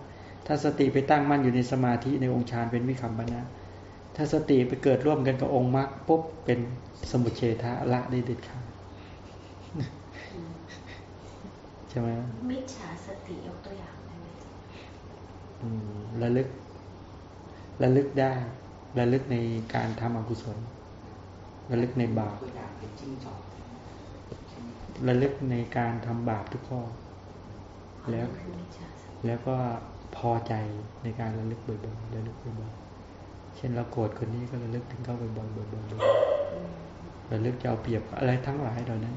ถ้าสติไปตั้งมั่นอยู่ในสมาธิในองค์ฌานเป็นวิคัมปนาถ้าสติไปเกิดร่วมกันกับองค์มรรคปุ๊บเป็นสมุทเฉทะละได้เด็ดขาดใช่ไหมมิจฉาสติยกตัวอย่างได้ไหมอืมระลึก ระลึกได้ ระลึกในการทำอกุศล ระลึกในบาปตัวอย่างเป็นจิ้งจอกใช่ไหมระลึกในการทำบาปทุกข้อ แล้วนั่นคือมิจฉาสติแล้วก็ พอใจในการระลึกบ่อยๆระลึกบ่อยๆเช่นเราโกรธคนนี้ก็ระลึกถึงเขาบ่อยๆบ่อยๆบ่ระลึกจะเอาเปรียบอะไรทั้งหลายเหล่านั้น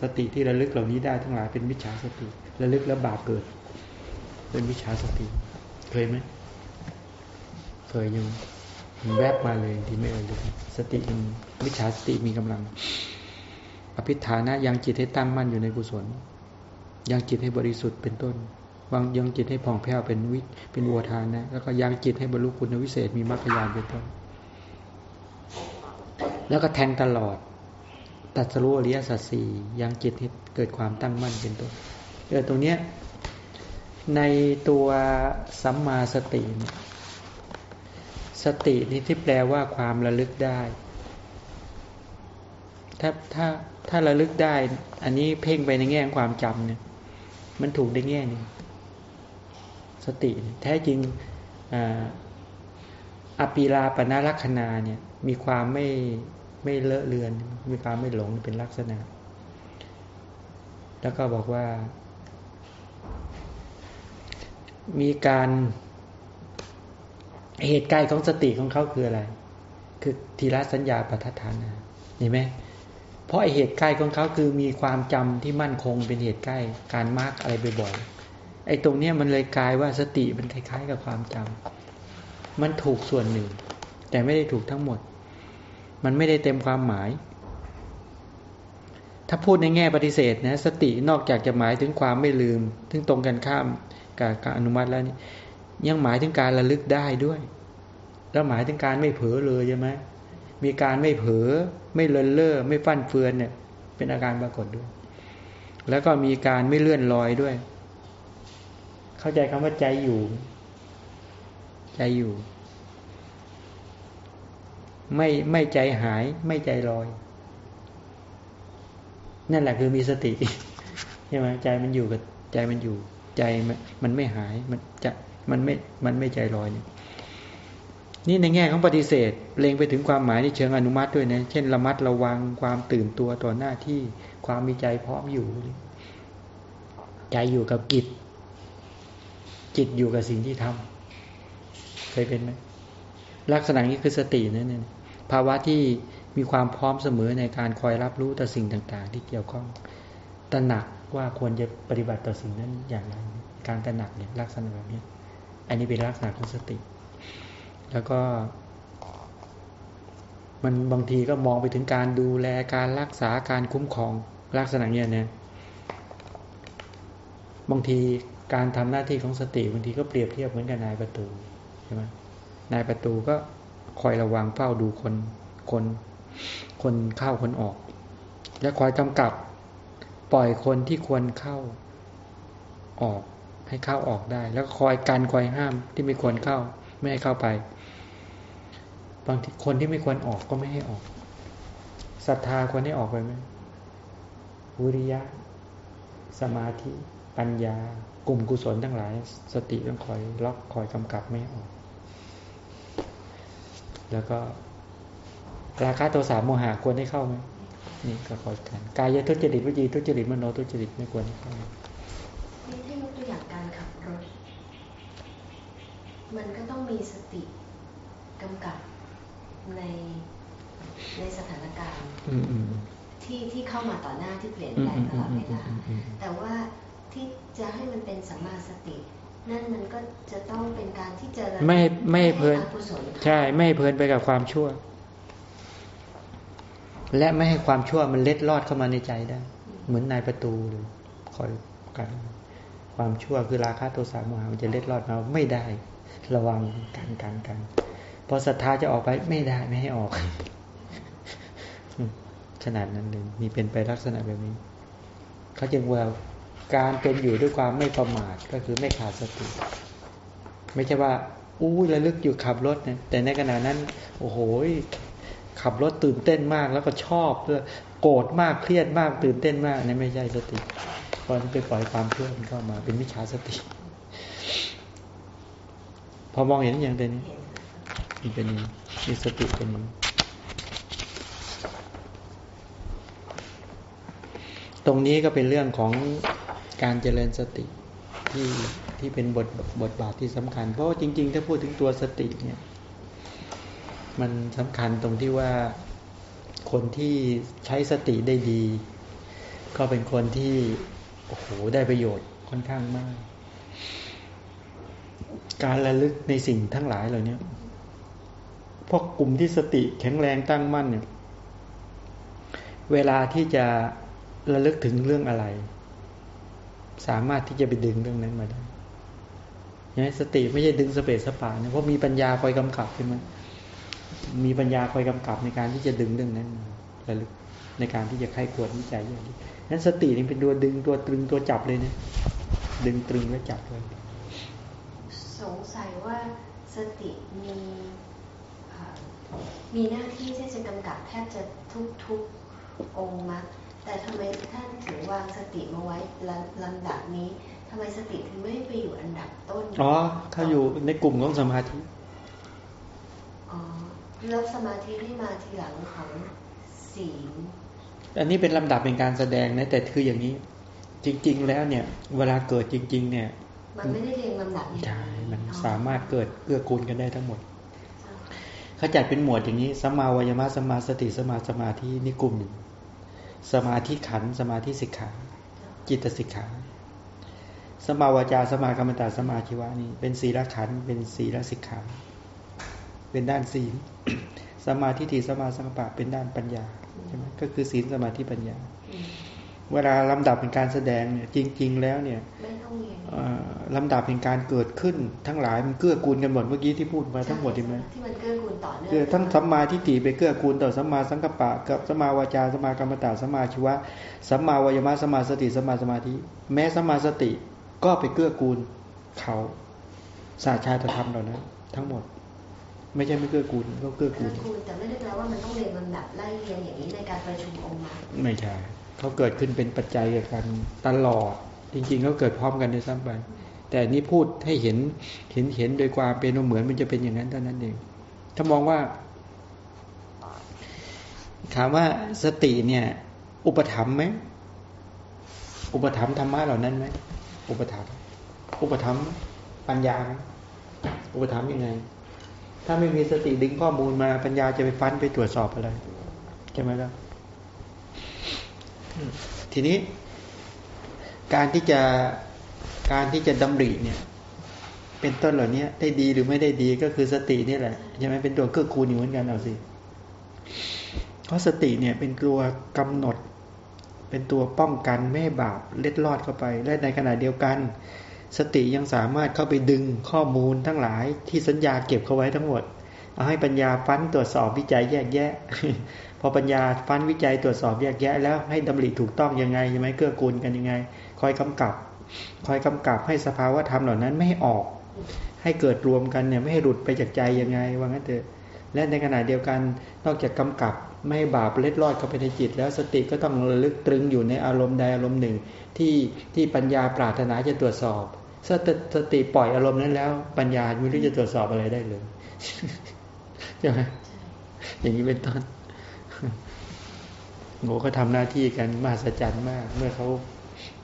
สติที่ระลึกเหล่านี้ได้ทั้งหลายเป็นมิจฉาสติระลึกแล้วบาปเกิด เป็นมิจฉาสติ เคยไหมเคยยังแวบมาเลยที่ไม่ระลึกสติมันมิจฉาสติมีกำลัง อภิฐานะยังจิตให้ตั้งมั่นอยู่ในกุศลยังจิตให้บริสุทธิ์เป็นต้น วางยังจิตให้ผ่องแผ้วเป็นวิเป็นวัวทานนะแล้วก็ยังจิตให้บรรลุคุณวิเศษมีมรรคญาณเป็นต้นแล้วก็แทงตลอด ตัดสรู้อริยสัจสี่ยังจิตให้เกิดความตั้งมั่นเป็นต้นเออตรงเนี้ยในตัวสัมมาสติเนี่ยสตินี่ที่แปลว่าความระลึกได้ ถ้าถ้าถ้าระลึกได้ อันนี้เพ่งไปในแง่ของความจำเนี่ย มันถูกในแง่นึง สติแท้จริงอปีลาปนาลักษณาเนี่ยมีความไม่ไม่เลอะเลือน มีความไม่หลงเป็นลักษณะ แล้วก็บอกว่า มีการเหตุใกล้ของสติของเขาคืออะไร คือทีละสัญญาปัฏฐานาเห็นไหมเพราะเหตุใกล้ของเขาคือมีความจำที่มั่นคงเป็นเหตุใกล้ การมากอะไรบ่อยๆ อ้ตรงเนี้ยมันเลยกลายว่าสติมันคล้ายๆกับความจำมันถูกส่วนหนึ่ง แต่ไม่ได้ถูกทั้งหมด มันไม่ได้เต็มความหมาย ถ้าพูดในแง่ปฏิเสธนะสตินอกจากจะหมายถึงความไม่ลืมถึงตรงกันข้ามกับการอนุมัติแล้วนี่ยังหมายถึงการระลึกได้ด้วย แล้วหมายถึงการไม่เผลอเลยใช่ไหมมีการไม่เผลอไม่เลินเล่อไม่ฟั่นเฟือนเนี่ยเป็นอาการปรากฏด้วย แล้วก็มีการไม่เลื่อนลอยด้วย เข้าใจคำว่าใจอยู่ ใจอยู่ ไม่ไม่ใจหาย ไม่ใจลอย นั่นแหละคือมีสติใช่ไหมใจมันอยู่กับใจมันอยู่ ใจมันมันไม่หายมันจะมันไม่มันไม่ใจลอยเนี่ยนี่ในแง่ของปฏิเสธเล็งไปถึงความหมายในเชิงอนุมัติด้วยนะ เช่นระมัดระวังความตื่นตัวต่อหน้าที่ ความมีใจพร้อมอยู่ ใจอยู่กับกิจ จิตอยู่กับสิ่งที่ทำเคยเป็นไหมลักษณะนี้คือสตินั่นเองภาวะที่มีความพร้อมเสมอในการคอยรับรู้ต่อสิ่งต่าง ๆ ที่เกี่ยวข้องตระหนักว่าควรจะปฏิบัติต่อสิ่งนั้นอย่างไร การตระหนักเนี่ยลักษณะแบบนี้อันนี้เป็นลักษณะของสติ แล้วก็ มันบางทีก็มองไปถึงการดูแลการรักษาการคุ้มครองลักษณะเนี้ยเนี่ยบางที การทำหน้าที่ของสติบางทีก็เปรียบเทียบเหมือนกับนายประตูใช่ไหมนายประตูก็คอยระวังเฝ้าดูคนคนคนเข้าคนออก และคอยกำกับปล่อยคนที่ควรเข้าออกให้เข้าออกได้ แล้วคอยกันคอยห้ามที่ไม่ควรเข้า ไม่ให้เข้าไป บางทีคนที่ไม่ควรออกก็ไม่ให้ออกศรัทธาควรให้ออกไปไหมวิริยะ สมาธิ ปัญญา กลุ่มกุศลทั้งหลาย สติต้องคอยล็อกคอยกำกับไม่ให้ออก แล้วก็ราคะโทสะโมหะควรให้เข้าไหมนี่ก็คอยกันกายทุจริตวิจีทุจริตมโนทุจริตไม่ควรให้เข้านี่ถ้ายกตัวอย่างการขับรถ มันก็ต้องมีสติกำกับในในสถานการณ์อืมอืมที่ที่เข้ามาต่อหน้าที่เปลี่ยนอืมแปลงอืมตลอดอืเวมลาอืมอืมแต่ว่า ที่จะให้มันเป็นสัมมาสตินั่นมันก็จะต้องเป็นการที่เจริญไม่ไม่เพลินให้อกุศลใช่ไม่ให้เพลินไปกับความชั่ว และไม่ให้ความชั่วมันเล็ดลอดเข้ามาในใจได้ เหมือนนายประตูเลยคอยกัน ความชั่วคือราคะโทสะโมหะมันจะเล็ดลอดมาไม่ได้ ระวังกันกันกันพอศรัทธาจะออกไปไม่ได้ไม่ให้ออกขนาดนั้นเลยมีเป็นไปลักษณะแบบนี้เขาจึงว่า การเป็นอยู่ด้วยความไม่ประมาทก็คือไม่ขาดสติ ไม่ใช่ว่าอู้ระลึกอยู่ขับรถเนี่ยแต่ในขณะนั้น โอ้โหขับรถตื่นเต้นมากแล้วก็ชอบเพื่อโกรธมากเครียดมากตื่นเต้นมากนี่ไม่ใช่สติเพราะนั้นไปปล่อยความเพื่อนเข้ามาเป็นมิจฉาสติ พอมองเห็นอย่างเดนี้เห็นมันเป็นนี้มีสติเป็นนี้ตรงนี้ก็เป็นเรื่องของ การเจริญสติที่ที่เป็นบทบทบาทที่สำคัญ เพราะว่าจริง ๆ ถ้าพูดถึงตัวสติเนี่ย มันสำคัญตรงที่ว่าคนที่ใช้สติได้ดี ก็เป็นคนที่โอ้โหได้ประโยชน์ค่อนข้างมาก การระลึกในสิ่งทั้งหลายเหล่านี้พวกกลุ่มที่สติแข็งแรงตั้งมั่นเนี่ย เวลาที่จะระลึกถึงเรื่องอะไร สามารถที่จะไปดึงเรื่องนั้นมาได้ยังไงสติไม่ใช่ดึงสเปซสปาเนี่ยเพราะมีปัญญาคอยกำกับใช่ไหมมีปัญญาคอยกำกับในการที่จะดึงเรื่องนั้นมาระลึกในการที่จะไข้ควรวิจัยอย่างนี้นั้นสตินี่เป็นตัวดึงตัวตรึงตัวจับเลยนี่ยดึงตรึงและจับเลยสงสัยว่าสติมีมีหน้าที่ที่จะกำกับแทบจะทุกๆองค์มรรค แต่ทำไมท่านถึงวางสติมาไว้ลำลำดับนี้ทำไมสติถึงไม่ไปอยู่อันดับต้นอ๋อเขาอยู่ในกลุ่มของสมาธิอ๋อแล้วสมาธิที่มาทีหลังของศีลอันนี้เป็นลำดับเป็นการแสดงนะแต่คืออย่างนี้ จริง ๆ แล้วเนี่ย เวลาเกิดจริง ๆ เนี่ย มันไม่ได้เรียงลำดับอย่างใช่นี้มันอ๋อสามารถเกิดเกื้อกูลกันได้ทั้งหมดเจ้าเขาจัดเป็นหมวดอย่างนี้สัมมาวายามะสัมมาสติสมมาสมาธินี่กลุ่มหนึ่ง สมาธิขันธ์สมาธิสิกขา จิตสิกขา สมาวาจา สมากรรมตา สมาชีวะนี่เป็นศีลขันธ์เป็นศีลสิกขา เป็นด้านศีล สมาธิฏฐิสมาสังกปะเป็นด้านปัญญาใช่ไหมก็คือศีลสมาธิปัญญาอืมเวลาลำดับเป็นการแสดงเนี่ยจริง ๆ แล้วเนี่ย ไม่ต้องเรียงเอ่อลำดับเป็นการเกิดขึ้นทั้งหลายมันเกื้อกูลกันหมดเมื่อกี้ที่พูดมาทั้งหมดใช่ไหมที่มันเกื้อกูลต่อเนื่องคือทั้งสัมมาทิฏฐิไปเกื้อกูลต่อสัมมาสังกัปปะกับสัมมาวาจาสัมมากรรมตาสัมมาชีวะสัมมาวายามะสัมมาสติสัมมาสมาธิ แม้สัมมาสติก็ไปเกื้อกูลเขาสาชาตธรรมเหล่านั้นทั้งหมด ไม่ใช่ไม่เกื้อกูลก็เกื้อเกื้กูอลกูลแต่ไม่ได้แปลว่ามันต้องเรียงลำดับไล่เรียงอย่างนี้ในการประชุมองค์มรรคไม่ใช่เขาเกิดขึ้นเป็นปัจจัยกับกันตลอด จริงๆเขาเกิดพร้อมกันด้วยซ้ำไป แต่นี่พูดให้เห็นเห็นเห็นโดยความเป็นเหมือนมันจะเป็นอย่างนั้นเท่านั้นเอง ถ้ามองว่า ถามว่าสติเนี่ย อุปถัมภ์ไหมอุปถัมภ์ธรรมะเหล่านั้นไหมอุปถัมภ์อุปถัมภ์ปัญญาไหมอุปถัมภ์ยังไง ถ้าไม่มีสติดึงข้อมูลมาปัญญาจะไปฟันไปตรวจสอบอะไรใช่ไหมล่ะอืมทีนี้ การที่จะการที่จะดำริเนี่ย เป็นต้นเหล่านี้ได้ดีหรือไม่ได้ดีก็คือสตินี่แหละใช่ไหมเป็นตัวเกื้อกูลอยู่เหมือนกันเอาสิเพราะสติเนี่ยเป็นตัวกำหนด เป็นตัวป้องกันไม่ให้บาปเล็ดลอดเข้าไป และในขณะเดียวกัน สติยังสามารถเข้าไปดึงข้อมูลทั้งหลายที่สัญญาเก็บเข้าไว้ทั้งหมด เอาให้ปัญญาฟันตรวจสอบวิจัยแยกแยะ พอปัญญาฟันวิจัยตรวจสอบแยกแยะ แล้วให้ดำริถูกต้องยังไงใช่ไหมเกื้อกูลกันยังไง คอยกำกับ คอยกำกับให้สภาวะธรรมเหล่านั้นไม่ให้ออก ให้เกิดรวมกันเนี่ยไม่ให้หลุดไปจากใจยังไงว่างั้นเถอะและในขณะเดียวกันนอกจากกำกับไม่ให้บาปเล็ดลอดเข้าไปในจิต แล้วสติก็ต้องระลึกตรึงอยู่ในอารมณ์ใดอารมณ์หนึ่ง ที่ที่ปัญญาปรารถนาจะตรวจสอบสติสติปล่อยอารมณ์นั้นแล้ว ปัญญาไม่รู้จะตรวจสอบอะไรได้เลยใช่ไหมอย่างนี้เป็นต้นโง่ก็ทำหน้าที่กันมหัศจรรย์มาก เมื่อเขา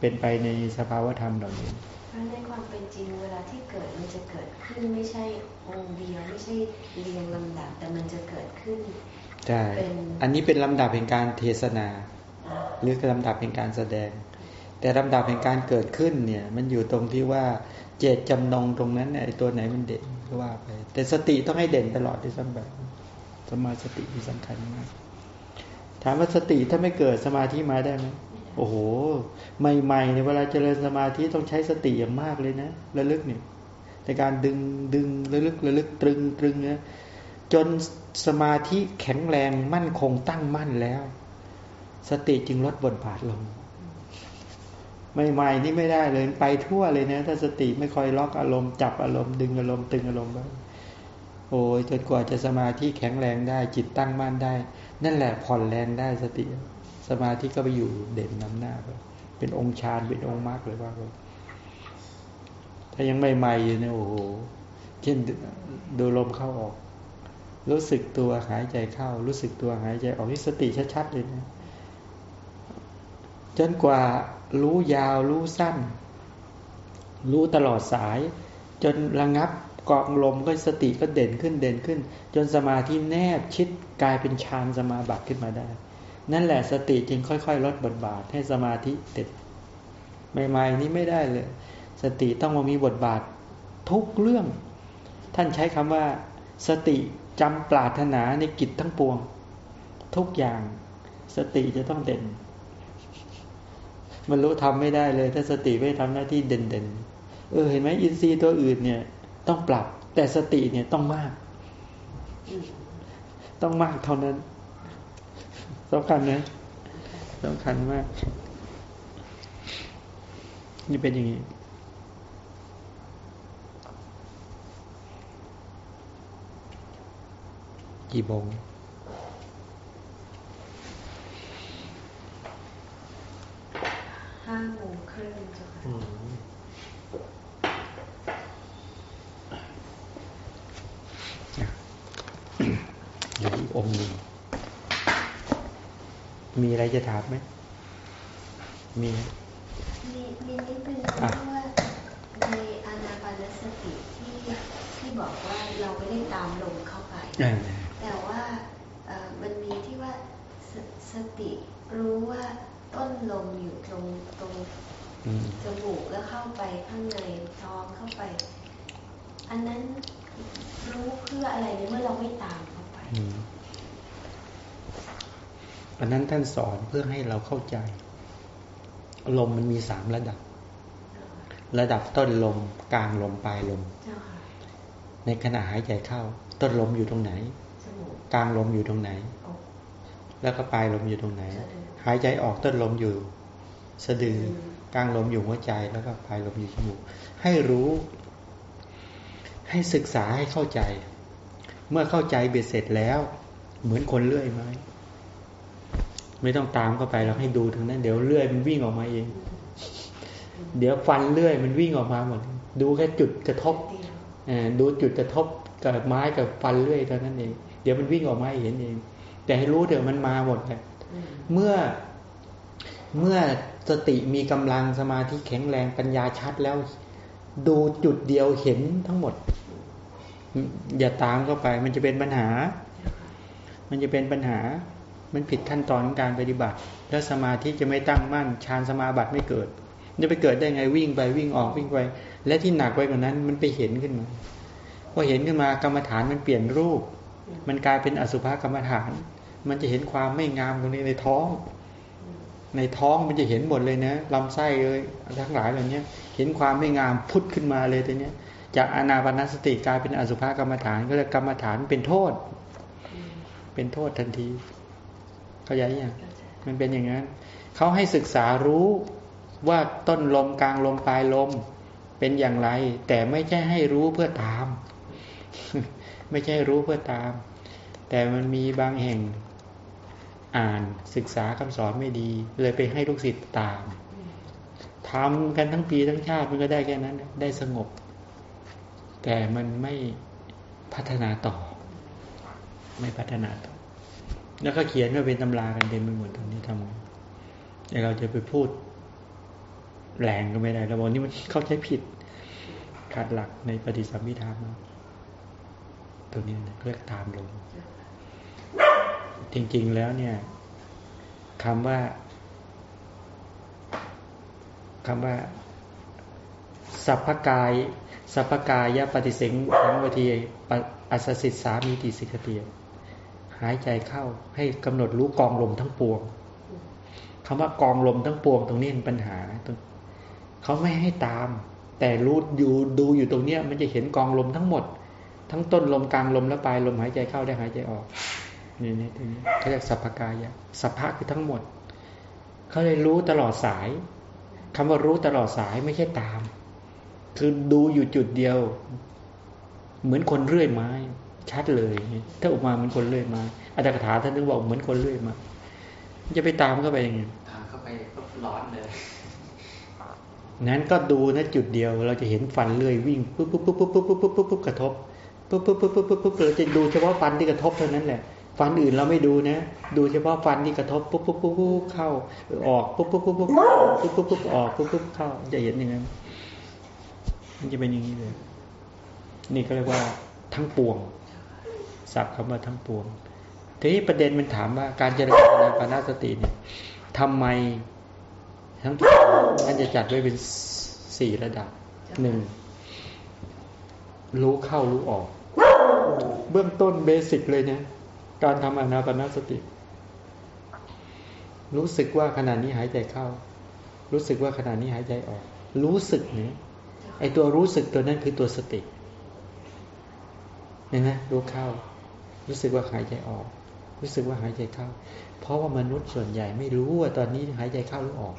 เป็นไปในสภาวธรรมเหล่านี้เพราะในความเป็นจริงเวลาที่เกิดมันจะเกิดขึ้นไม่ใช่องค์เดียวไม่ใช่เรียงลำดับแต่มันจะเกิดขึ้นใช่เป็นอันนี้เป็นลำดับแห่งการเทศนา หรือลำดับแห่งการแสดง แต่ลำดับแห่งการเกิดขึ้นเนี่ย มันอยู่ตรงที่ว่าเจตจำนงตรงนั้นไอ้ตัวไหนมันเด่นก็ว่าไป แต่สติต้องให้เด่นตลอดที่สำคัญสมาสติที่สำคัญมากถามว่าสติถ้าไม่เกิดสมาธิมาได้ไหม โอ้โห ใหม่ๆในเวลาเจริญสมาธิต้องใช้สติอย่างมากเลยนะระลึกเนี่ยในการดึงดึงระลึกระลึกตรึงตรึงเนี่ยจนสมาธิแข็งแรงมั่นคงตั้งมั่นแล้ว สติจึงลดบทบาทลงใหม่ๆนี่ไม่ได้เลยไปทั่วเลยนะ ถ้าสติไม่คอยล็อกอารมณ์จับอารมณ์ดึงอารมณ์ตึงอารมณ์บ้างโอ้ยจนกว่าจะสมาธิแข็งแรงได้จิตตั้งมั่นได้ นั่นแหละผ่อนแรงได้สติ สมาธิก็ไปอยู่เด่นนำหน้าไปเป็นองค์ฌานเป็นองค์มรรคเลยว่าไปถ้ายังใหม่ๆอยู่เนี่ยโอ้โหเช่นดูลมเข้าออก รู้สึกตัวหายใจเข้า รู้สึกตัวหายใจออกนี่สติชัดๆเลยนะจนกว่ารู้ยาวรู้สั้น รู้ตลอดสาย จนระงับกองลมก็สติก็เด่นขึ้นเด่นขึ้น จนสมาธิแนบชิดกลายเป็นฌานสมาบัติขึ้นมาได้ นั่นแหละสติจึงค่อย ๆ ลดบทบาทให้สมาธิเด็ดใหม่ๆ นี้ไม่ได้เลย สติต้องมามีบทบาททุกเรื่อง ท่านใช้คำว่า สติจำปรารถนาในกิจทั้งปวง ทุกอย่างสติจะต้องเด่น มันรู้ทำไม่ได้เลย ถ้าสติไม่ทำหน้าที่เด่นๆเออเห็นไหมอินทรีย์ตัวอื่นเนี่ย ต้องปรับ แต่สติเนี่ยต้องมาก ต้องมากเท่านั้น สำคัญนะสำคัญมาก นี่เป็นอย่างนี้กี่โมงห้าโมงครึ่งจ้ะค่ะอยู่ที่องค์หนึ่ง มีอะไรจะถามไหม มี มีมีนิดนึงเพราะว่าในอานาปานสติที่ที่บอกว่าเราไม่ได้ตามลมเข้าไป แต่ว่ามันมีที่ว่าสสติรู้ว่าต้นลมอยู่ตรงตรงจมูกแล้วเข้าไปข้างในท้องเข้าไป อันนั้นรู้เพื่ออะไรเมื่อเราไม่ตามเข้าไป อันนั้นท่านสอนเพื่อให้เราเข้าใจ ลมมันมีสามระดับ ระดับต้นลมกลางลมปลายลม ในขณะหายใจเข้า ต้นลมอยู่ตรงไหน กลางลมอยู่ตรงไหน แล้วก็ปลายลมอยู่ตรงไหน หายใจออกต้นลมอยู่ สะดือกลางลมอยู่หัวใจแล้วก็ปลายลมอยู่จมูกให้รู้ ให้ศึกษาให้เข้าใจ เมื่อเข้าใจเบ็ดเสร็จแล้ว เหมือนคนเลื่อยไม้ ไม่ต้องตามเข้าไปเราให้ดูถึงนั้น เดี๋ยวเลื่อยมันวิ่งออกมาเอง เดี๋ยวฟันเลื่อยมันวิ่งออกมาหมด ดูแค่จุดกระทบดูจุดกระทบกับไม้กับฟันเลื่อยเท่านั้นเอง เดี๋ยวมันวิ่งออกมาเห็นเอง แต่ให้รู้เดี๋ยวมันมาหมดเลยเมื่อเมื่อสติมีกำลังสมาธิแข็งแรงปัญญาชัดแล้ว ดูจุดเดียวเห็นทั้งหมด อย่าตามเข้าไป มันจะเป็นปัญหา มันจะเป็นปัญหา มันผิดขั้นตอนของการปฏิบัติ แล้วสมาธิจะไม่ตั้งมั่นฌานสมาบัติไม่เกิดจะไปเกิดได้ไงวิ่งไปวิ่งออกวิ่งไปและที่หนักไปกว่านั้นมันไปเห็นขึ้นมาพอเห็นขึ้นมากรรมฐานมันเปลี่ยนรูป มันกลายเป็นอสุภกรรมฐาน มันจะเห็นความไม่งามตรงนี้ในท้อง ในท้องมันจะเห็นหมดเลยนะลำไส้เลยทั้งหลายเหล่านี้เห็นความไม่งามพุทธขึ้นมาเลยตัวเนี้ยจากอนาปนสติกลายเป็นอสุภกรรมฐานก็เลยกรรมฐานเป็นโทษ เป็นโทษทันที เข้าใจยังมันเป็นอย่างนั้นเขาให้ศึกษารู้ว่าต้นลมกลางลมปลายลมเป็นอย่างไร แต่ไม่ใช่ให้รู้เพื่อตาม ไม่ใช่รู้เพื่อตาม แต่มันมีบางแห่งอ่านศึกษาคำสอนไม่ดี เลยไปให้ลูกศิษย์ตามทำกันทั้งปีทั้งชาติมันก็ได้แค่นั้น ได้สงบ แต่มันไม่พัฒนาต่อ ไม่พัฒนาต่อ แล้วก็เขียนว่าเป็นตำรากันเต็มไปหมดตรงนี้ทำไงแต่เราจะไปพูดแรงก็ไม่ได้แล้วบอกนี่มันเข้าใจผิดขาดหลักในปฏิสัมพิธามาตัวนี้เรียกตามลง จริง ๆ แล้วเนี่ยคำว่าคำว่าสัพพกายสัพพกายะปฏิเสงทั้งวทีอัศสิตสามีติสิกเตีย หายใจเข้า ให้กำหนดรู้กองลมทั้งปวงคำว่ากองลมทั้งปวงตรงนี้เป็นปัญหาตรงเขาไม่ให้ตาม แต่รู้อยู่ดูอยู่ตรงเนี้ย มันจะเห็นกองลมทั้งหมด ทั้งต้นลมกลางลมและปลายลมหายใจเข้าได้หายใจออกนี่นี่ตรงนี้เขาเรียกสัพพกายะสัพพะคือทั้งหมดเขาเลยรู้ตลอดสายคำว่ารู้ตลอดสายไม่ใช่ตาม คือดูอยู่จุดเดียว เหมือนคนเรื่อยไม้ ชัดเลย ถ้าออกมาเหมือนคนเรื่อยไม้อาจารย์คาถาท่านนึกบอกเหมือนคนเรื่อยมาจะไปตามเข้าไปยังไงตามเข้าไปก็ร้อนเลยนั้นก็ดูนะจุดเดียว เราจะเห็นฟันเลื่อยวิ่งปุ๊บปุ๊บปุ๊บปุ๊บปุ๊บปุ๊บปุ๊บปุ๊บกระทบปุ๊บปุ๊บปุ๊บปุ๊บปุ๊บปุ๊บเราจะดูเฉพาะฟันที่กระทบเท่านั้นแหละ ฟันอื่นเราไม่ดูนะ ดูเฉพาะฟันที่กระทบปุ๊บปุ๊บปุ๊บปุ๊บเข้าออกปุ๊บปุ๊บปุ๊บปุ๊บปุ๊บปุ๊บปุ๊บออกปุ๊บปุ๊บเข้าจะเห็นอย่างนั้นมันจะเป็นอย่างนี้เลย นี่ก็เรียกว่าทั้งปวง สับคำว่าทั้งปวง ทีนี้ประเด็นมันถามว่าการเจริญอานาปนาสติเนี่ยทำไมทั้งตัวท่านจะจัดไว้เป็นสี่ระดับหนึ่งรู้เข้ารู้ออก เบื้องต้นเบสิกเลยเนี่ยการทำอนาปานาสติ รู้สึกว่าขณะนี้หายใจเข้า รู้สึกว่าขณะนี้หายใจออก รู้สึกเนี่ยไอตัวรู้สึกตัวนั้นคือตัวสติเห็นไหมรู้เข้า รู้สึกว่าหายใจออก รู้สึกว่าหายใจเข้า เพราะว่ามนุษย์ส่วนใหญ่ไม่รู้ว่าตอนนี้หายใจเข้าหรือออก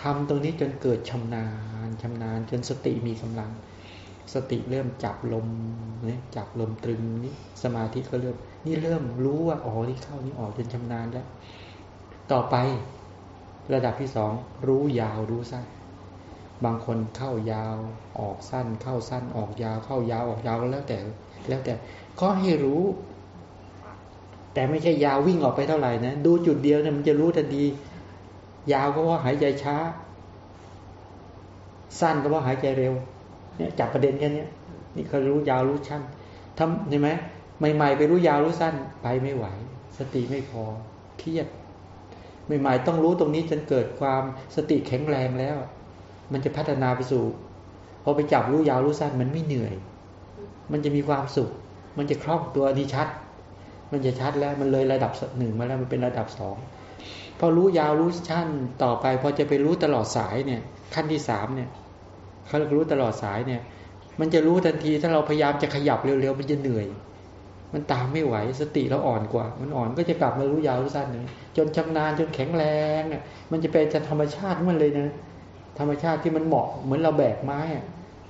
ทำตรงนี้จนเกิดชำนาญชำนาญจนสติมีกำลัง สติเริ่มจับลมเนี่ยจับลมตรึงนี่สมาธิก็เริ่ม นี่เริ่มรู้ว่าอ๋อนี่เข้านี่ออกจนชำนาญแล้ว ต่อไประดับที่สองรู้ยาวรู้สั้น บางคนเข้ายาวออกสั้น เข้าสั้นออกยาวเข้ายาวออกยาวแล้วแต่ แล้วแต่ ก็ให้รู้ แต่ไม่ใช่ยาววิ่งออกไปเท่าไหร่นะ ดูจุดเดียวเนี่ยมันจะรู้ทันทียาวก็ว่าหายใจช้า สั้นก็ว่าหายใจเร็ว เนี่ยจับประเด็นแค่นี้นี่เขารู้ยาวรู้ชั้นทำเห็นไหมใหม่ๆไปรู้ยาวรู้สั้นไปไม่ไหว สติไม่พอเครียดใหม่ๆต้องรู้ตรงนี้จนเกิดความสติแข็งแรงแล้ว มันจะพัฒนาไปสู่พอไปจับรู้ยาวรู้สั้นมันไม่เหนื่อย มันจะมีความสุข มันจะคล่องตัวดีชัด มันจะชัดแล้วมันเลยระดับหนึ่งมาแล้วมันเป็นระดับสองพอรู้ยาวรู้ชั้นต่อไป พอจะไปรู้ตลอดสายเนี่ย ขั้นที่สามเนี่ยเขาเรียกรู้ตลอดสายเนี่ย มันจะรู้ทันทีถ้าเราพยายามจะขยับเร็วๆมันจะเหนื่อย มันตามไม่ไหวสติเราอ่อนกว่า มันอ่อนก็จะกลับมารู้ยาวรู้สั้นเลยจนชำนาญจนแข็งแรงอะมันจะเป็นธรรมชาติมันเลยนะธรรมชาติที่มันเหมาะเหมือนเราแบกไม้อะ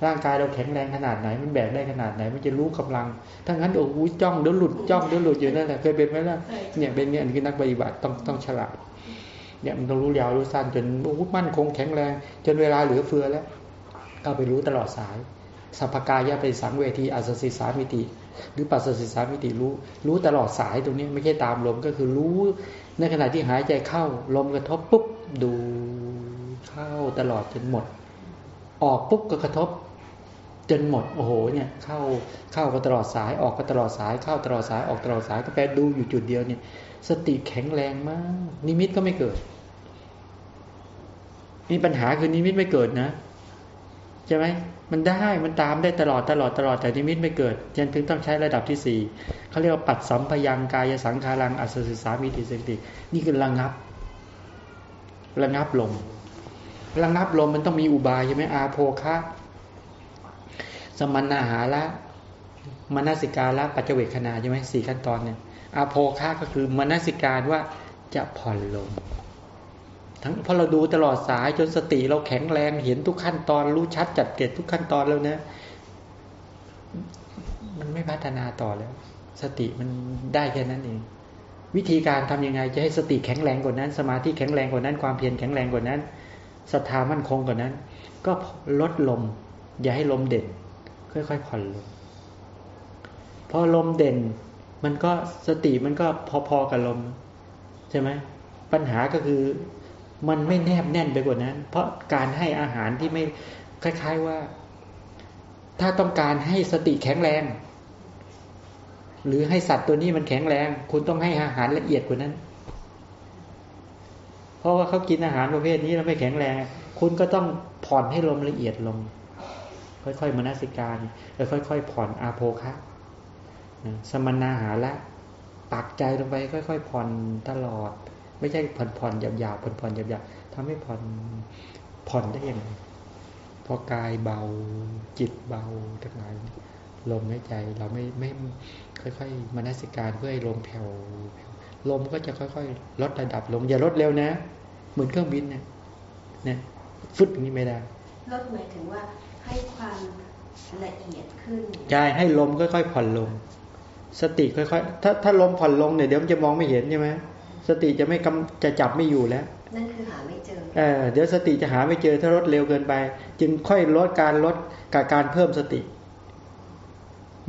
ร่างกายเราแข็งแรงขนาดไหน มันแบกได้ขนาดไหน มันจะรู้กำลัง ถ้างั้นโอ้โหจ้องเดี๋ยวหลุดจ้องเดี๋ยวหลุดอยู่นั่นแหละเคยเป็นไหมล่ะเนี่ยเป็นเงี้ยอันนี้นักปฏิบัติต้องต้องฉลาดเนี่ยมันต้องรู้ยาวรู้สั้นจนมั่นคงแข็งแรง จนเวลาเหลือเฟือแล้วก็ไปรู้ตลอดสายสัพพกายะไปสังเวทีอัศสิสามิติ หรือปัสสิสามิติรู้ รู้ตลอดสายตรงนี้ไม่ใช่ตามลมก็คือรู้ ในขณะที่หายใจเข้าลมกระทบปุ๊บดูเข้าตลอดจนหมด ออกปุ๊บก็กระทบ จนหมดโอ้โหเนี่ยเข้าเข้าก็ตลอดสายออกก็ตลอดสายเข้าตลอดสายออกตลอดสายก็แปดูอยู่จุดเดียวเนี่ย สติแข็งแรงมาก นิมิตก็ไม่เกิดมีปัญหาคือนิมิตไม่เกิดนะใช่ไหมมันได้มันตามได้ตลอดตลอดตลอดแต่นิมิตไม่เกิดยันถึงต้องใช้ระดับที่สี่เขาเรียกว่าปัดสัมพยังกายสังขารังอัศสิสามิติสติ นี่คือระงับ ระงับลมระงับลมมันต้องมีอุบายใช่ไหมอาโภคะ สมณาหาละมนสิกาละปัจเจเวคณาใช่ไหมสี่ขั้นตอนเนี่ยอาโภคะก็คือมนสิการว่าจะผ่อนลง ทั้งพอเราดูตลอดสายจนสติเราแข็งแรงเห็นทุกขั้นตอนรู้ชัดจัดเกตทุกขั้นตอนแล้วนะมันไม่พัฒนาต่อแล้ว สติมันได้แค่นั้นเองวิธีการทํำยังไงจะให้สติแข็งแรงกว่านั้น สมาธิแข็งแรงกว่านั้น ความเพียรแข็งแรงกว่านั้นศรัทธามั่นคงกว่านั้น ก็ลดลม อย่าให้ลมเด่น ค่อยๆผ่อนลงพอลมเด่น มันก็สติมันก็พอๆกับลม ใช่ไหมปัญหาก็คือมันไม่แนบแน่นไปกว่านั้น เพราะการให้อาหารที่ไม่คล้าย ๆว่า ถ้าต้องการให้สติแข็งแรง หรือให้สัตว์ตัวนี้มันแข็งแรง คุณต้องให้อาหารละเอียดกว่านั้น เพราะว่าเขากินอาหารประเภทนี้แล้วไม่แข็งแรง คุณก็ต้องผ่อนให้ลมละเอียดลง ค่อยๆมนสิการแล้วค่อย ๆ ผ่อนอาโภคะสมนาหาละปักใจลงไปค่อย ๆ ผ่อนตลอด ไม่ใช่ผ่อนผ่อนหยาบๆผ่อนผ่อนหยาบๆทำให้ผ่อนผ่อนได้ย่างพอกายเบาจิตเบาทั้งหลายลมหายใจเราไม่ไม่ค่อยๆมนสิการเพื่อให้ลมแผ่วลมก็จะค่อยๆ ลดระดับลง อย่าลดเร็วนะ เหมือนเครื่องบินเนี่ยเนี่ยฟึดนี้ไม่ได้ลดหมายถึงว่า ให้ความละเอียดขึ้นใช่ให้ลมค่อยๆผ่อนลง สติค่อยๆถ้าถ้าลมผ่อนลงเนี่ยเดี๋ยวมันจะมองไม่เห็นใช่ไหมสติจะไม่กำจะจับไม่อยู่แล้วนั่นคือหาไม่เจอเออเดี๋ยวสติจะหาไม่เจอถ้าลดเร็วเกินไป จึงค่อยลดการลดกับการเพิ่มสติ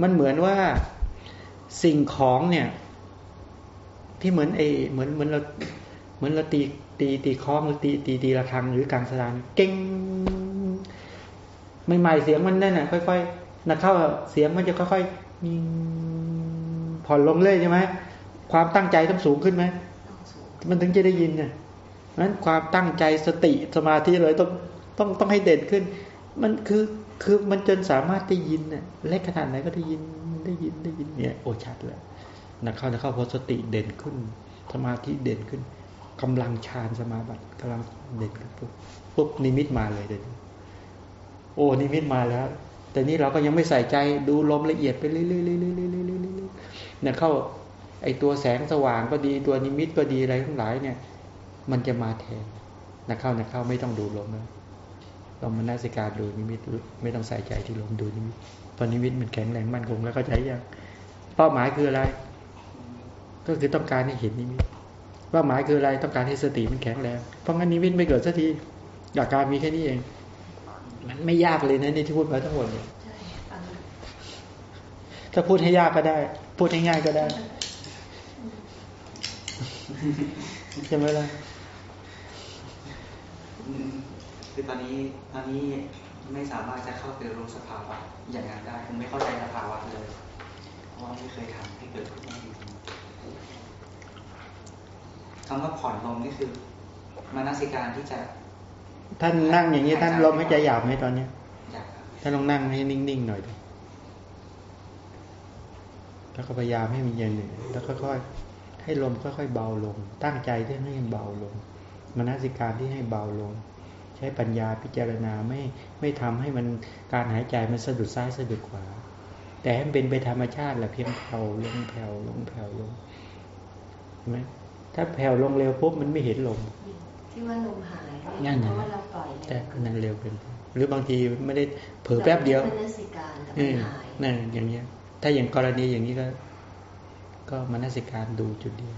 มันเหมือนว่าสิ่งของเนี่ย ที่เหมือนเอเหมือนเหมือนเราเหมือนเราตีตีตีคล้องหรือตีตีตีระฆังหรือกลางสถานเก่ง ใหม่ๆเสียงมันนั่นน่ะค่อยๆนักเข้าเสียงมันจะค่อยๆมีผ่อนลงเรื่อยใช่ไหมความตั้งใจต้องสูงขึ้นไหมมันถึงจะได้ยินเนี่ยนั้นความตั้งใจสติสมาธิเลยต้องต้องต้องให้เด่นขึ้น มันคือคือมันจนสามารถได้ยินเนี่ยเล็กขนาดไหนก็ได้ยินได้ยินได้ยินเนี่ยโอชัดเลยนักเข้านักเข้าพอสติเด่นขึ้น สมาธิเด่นขึ้นกำลังฌานสมาบัติกำลังเด่นขึ้นปุ๊บปุ๊บนิมิตมาเลยเดี๋ยวนี้ โอ้นิมิตมาแล้ว แต่นี้เราก็ยังไม่ใส่ใจดูลมละเอียดไปเรื่อยๆเรื่อยๆเนี่ยเข้าไอตัวแสงสว่างก็ดีตัวนิมิตก็ดีอะไรทั้งหลายเนี่ย มันจะมาแทนนะเข้านะเข้าไม่ต้องดูลมนะเรามานาสิการดูนิมิตไม่ต้องใส่ใจที่ลมดูนิมิตตอนนิมิตมันแข็งแรงมั่นคงแล้วก็ใจยังเป้าหมายคืออะไร ก็คือต้องการให้เห็นนิมิตเป้าหมายคืออะไรต้องการให้สติมันแข็งแรงเพราะงั้นนิมิตไม่เกิดสักทีหลักการมีแค่นี้เอง มันไม่ยากเลยนะนี่ที่พูดมาทั้งหมดเนี่ยใช่ฟังถ้าพูดให้ยากก็ได้ พูดให้ง่ายก็ได้ใช่ไหมล่ะอืมคือตอนนี้ตอนนี้ไม่สามารถจะเข้าไปรู้สภาวะอย่างนั้นได้คือไม่เข้าใจสภาวะเลย เพราะว่าไม่เคยทำให้เกิดขึ้นจริงๆคำว่าผ่อนลงนี่คือมานาสิการที่จะ ท่านนั่งอย่างนี้ท่านลมให้ใจหยาบไหมตอนเนี้ยอยากครับท่านลองนั่งให้นิ่งๆหน่อยดิแล้วก็พยายามให้มีเย็นหนึ่งแล้วค่อยๆให้ลมค่อยๆเบาลง ตั้งใจที่ให้มันเบาลงมนสิการที่ให้เบาลง ใช้ปัญญาพิจารณาไม่ไม่ทำให้มันการหายใจมันสะดุดซ้ายสะดุดขวา แต่ให้มันเป็นไปธรรมชาติแหละเพียงแผ่วลงแผ่วลงแผ่วลงเห็นไหมถ้าแผ่วลงเร็วปุ๊บมันไม่เห็นลมที่ว่าลมหาย นั่นเพน่ะราะว่าเราปล่อยแต่นั่นเร็วเกินไปหรือบางทีไม่ได้เผลอแป๊บเดียวนั่นอย่างเงี้ย ถ้าอย่างกรณีอย่างนี้ก็ ก็มานสิการดูจุดเดียว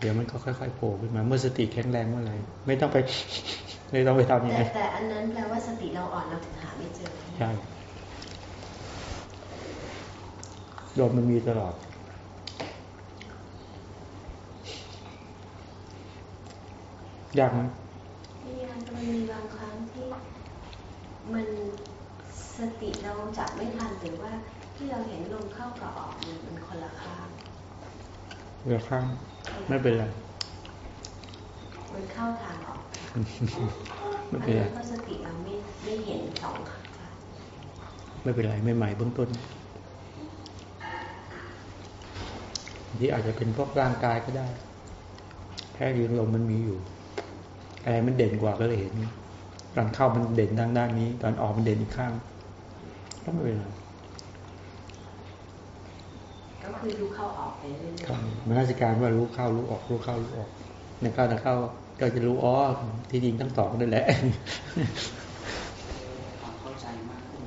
เดี๋ยวมันก็ค่อยๆโผล่ขึ้นมา เมื่อสติแข็งแรงเมื่อไหร่ไม่ต้องไปไม่ต้องไปทำยังแต่ไงแต่อันนั้นแปลว่าสติเราอ่อนเราถึงหาไม่เจอใช่ลมมันมีตลอด ยากไหม มันมันมีบางครั้งที่มันสติเราจับไม่ทันหรือว่าที่เราเห็นลมเข้ากับออกมันมันคนละข้างเหลือข้างไม่เป็นไรมันเข้าทางออกไม่อันเป็นไรนั้นเพราะสติเราไม่ไม่เห็นสองข้างไม่เป็นไรไม่ใหม่เบื้องต้นที่อาจจะเป็นพวกร่างกายก็ได้ แค่ยืนลมมันมีอยู่ อะไรมันเด่นกว่าก็เลยเห็นตอนเข้ามันเด่นทางด้านนี้ ตอนออกมันเด่นอีกข้างก็ไม่เป็นไรก็คือดูเข้าออกไปเรื่อยครับมันราชการว่ารู้เข้ารู้ออก รู้เข้ารู้ออกในเข้าในเข้าก็จะรู้อ๋อที่จริงทั้งสองนั่นแหละความเข้าใจมากขึ้น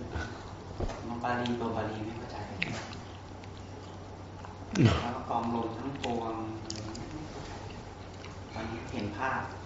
มันบาลีตัวบาลีไม่เข้าใจแล้วก็กองลมทั้งปวงอะไรไม่เข้าใจตอนนี้เห็นภาพเห็นภาพชัด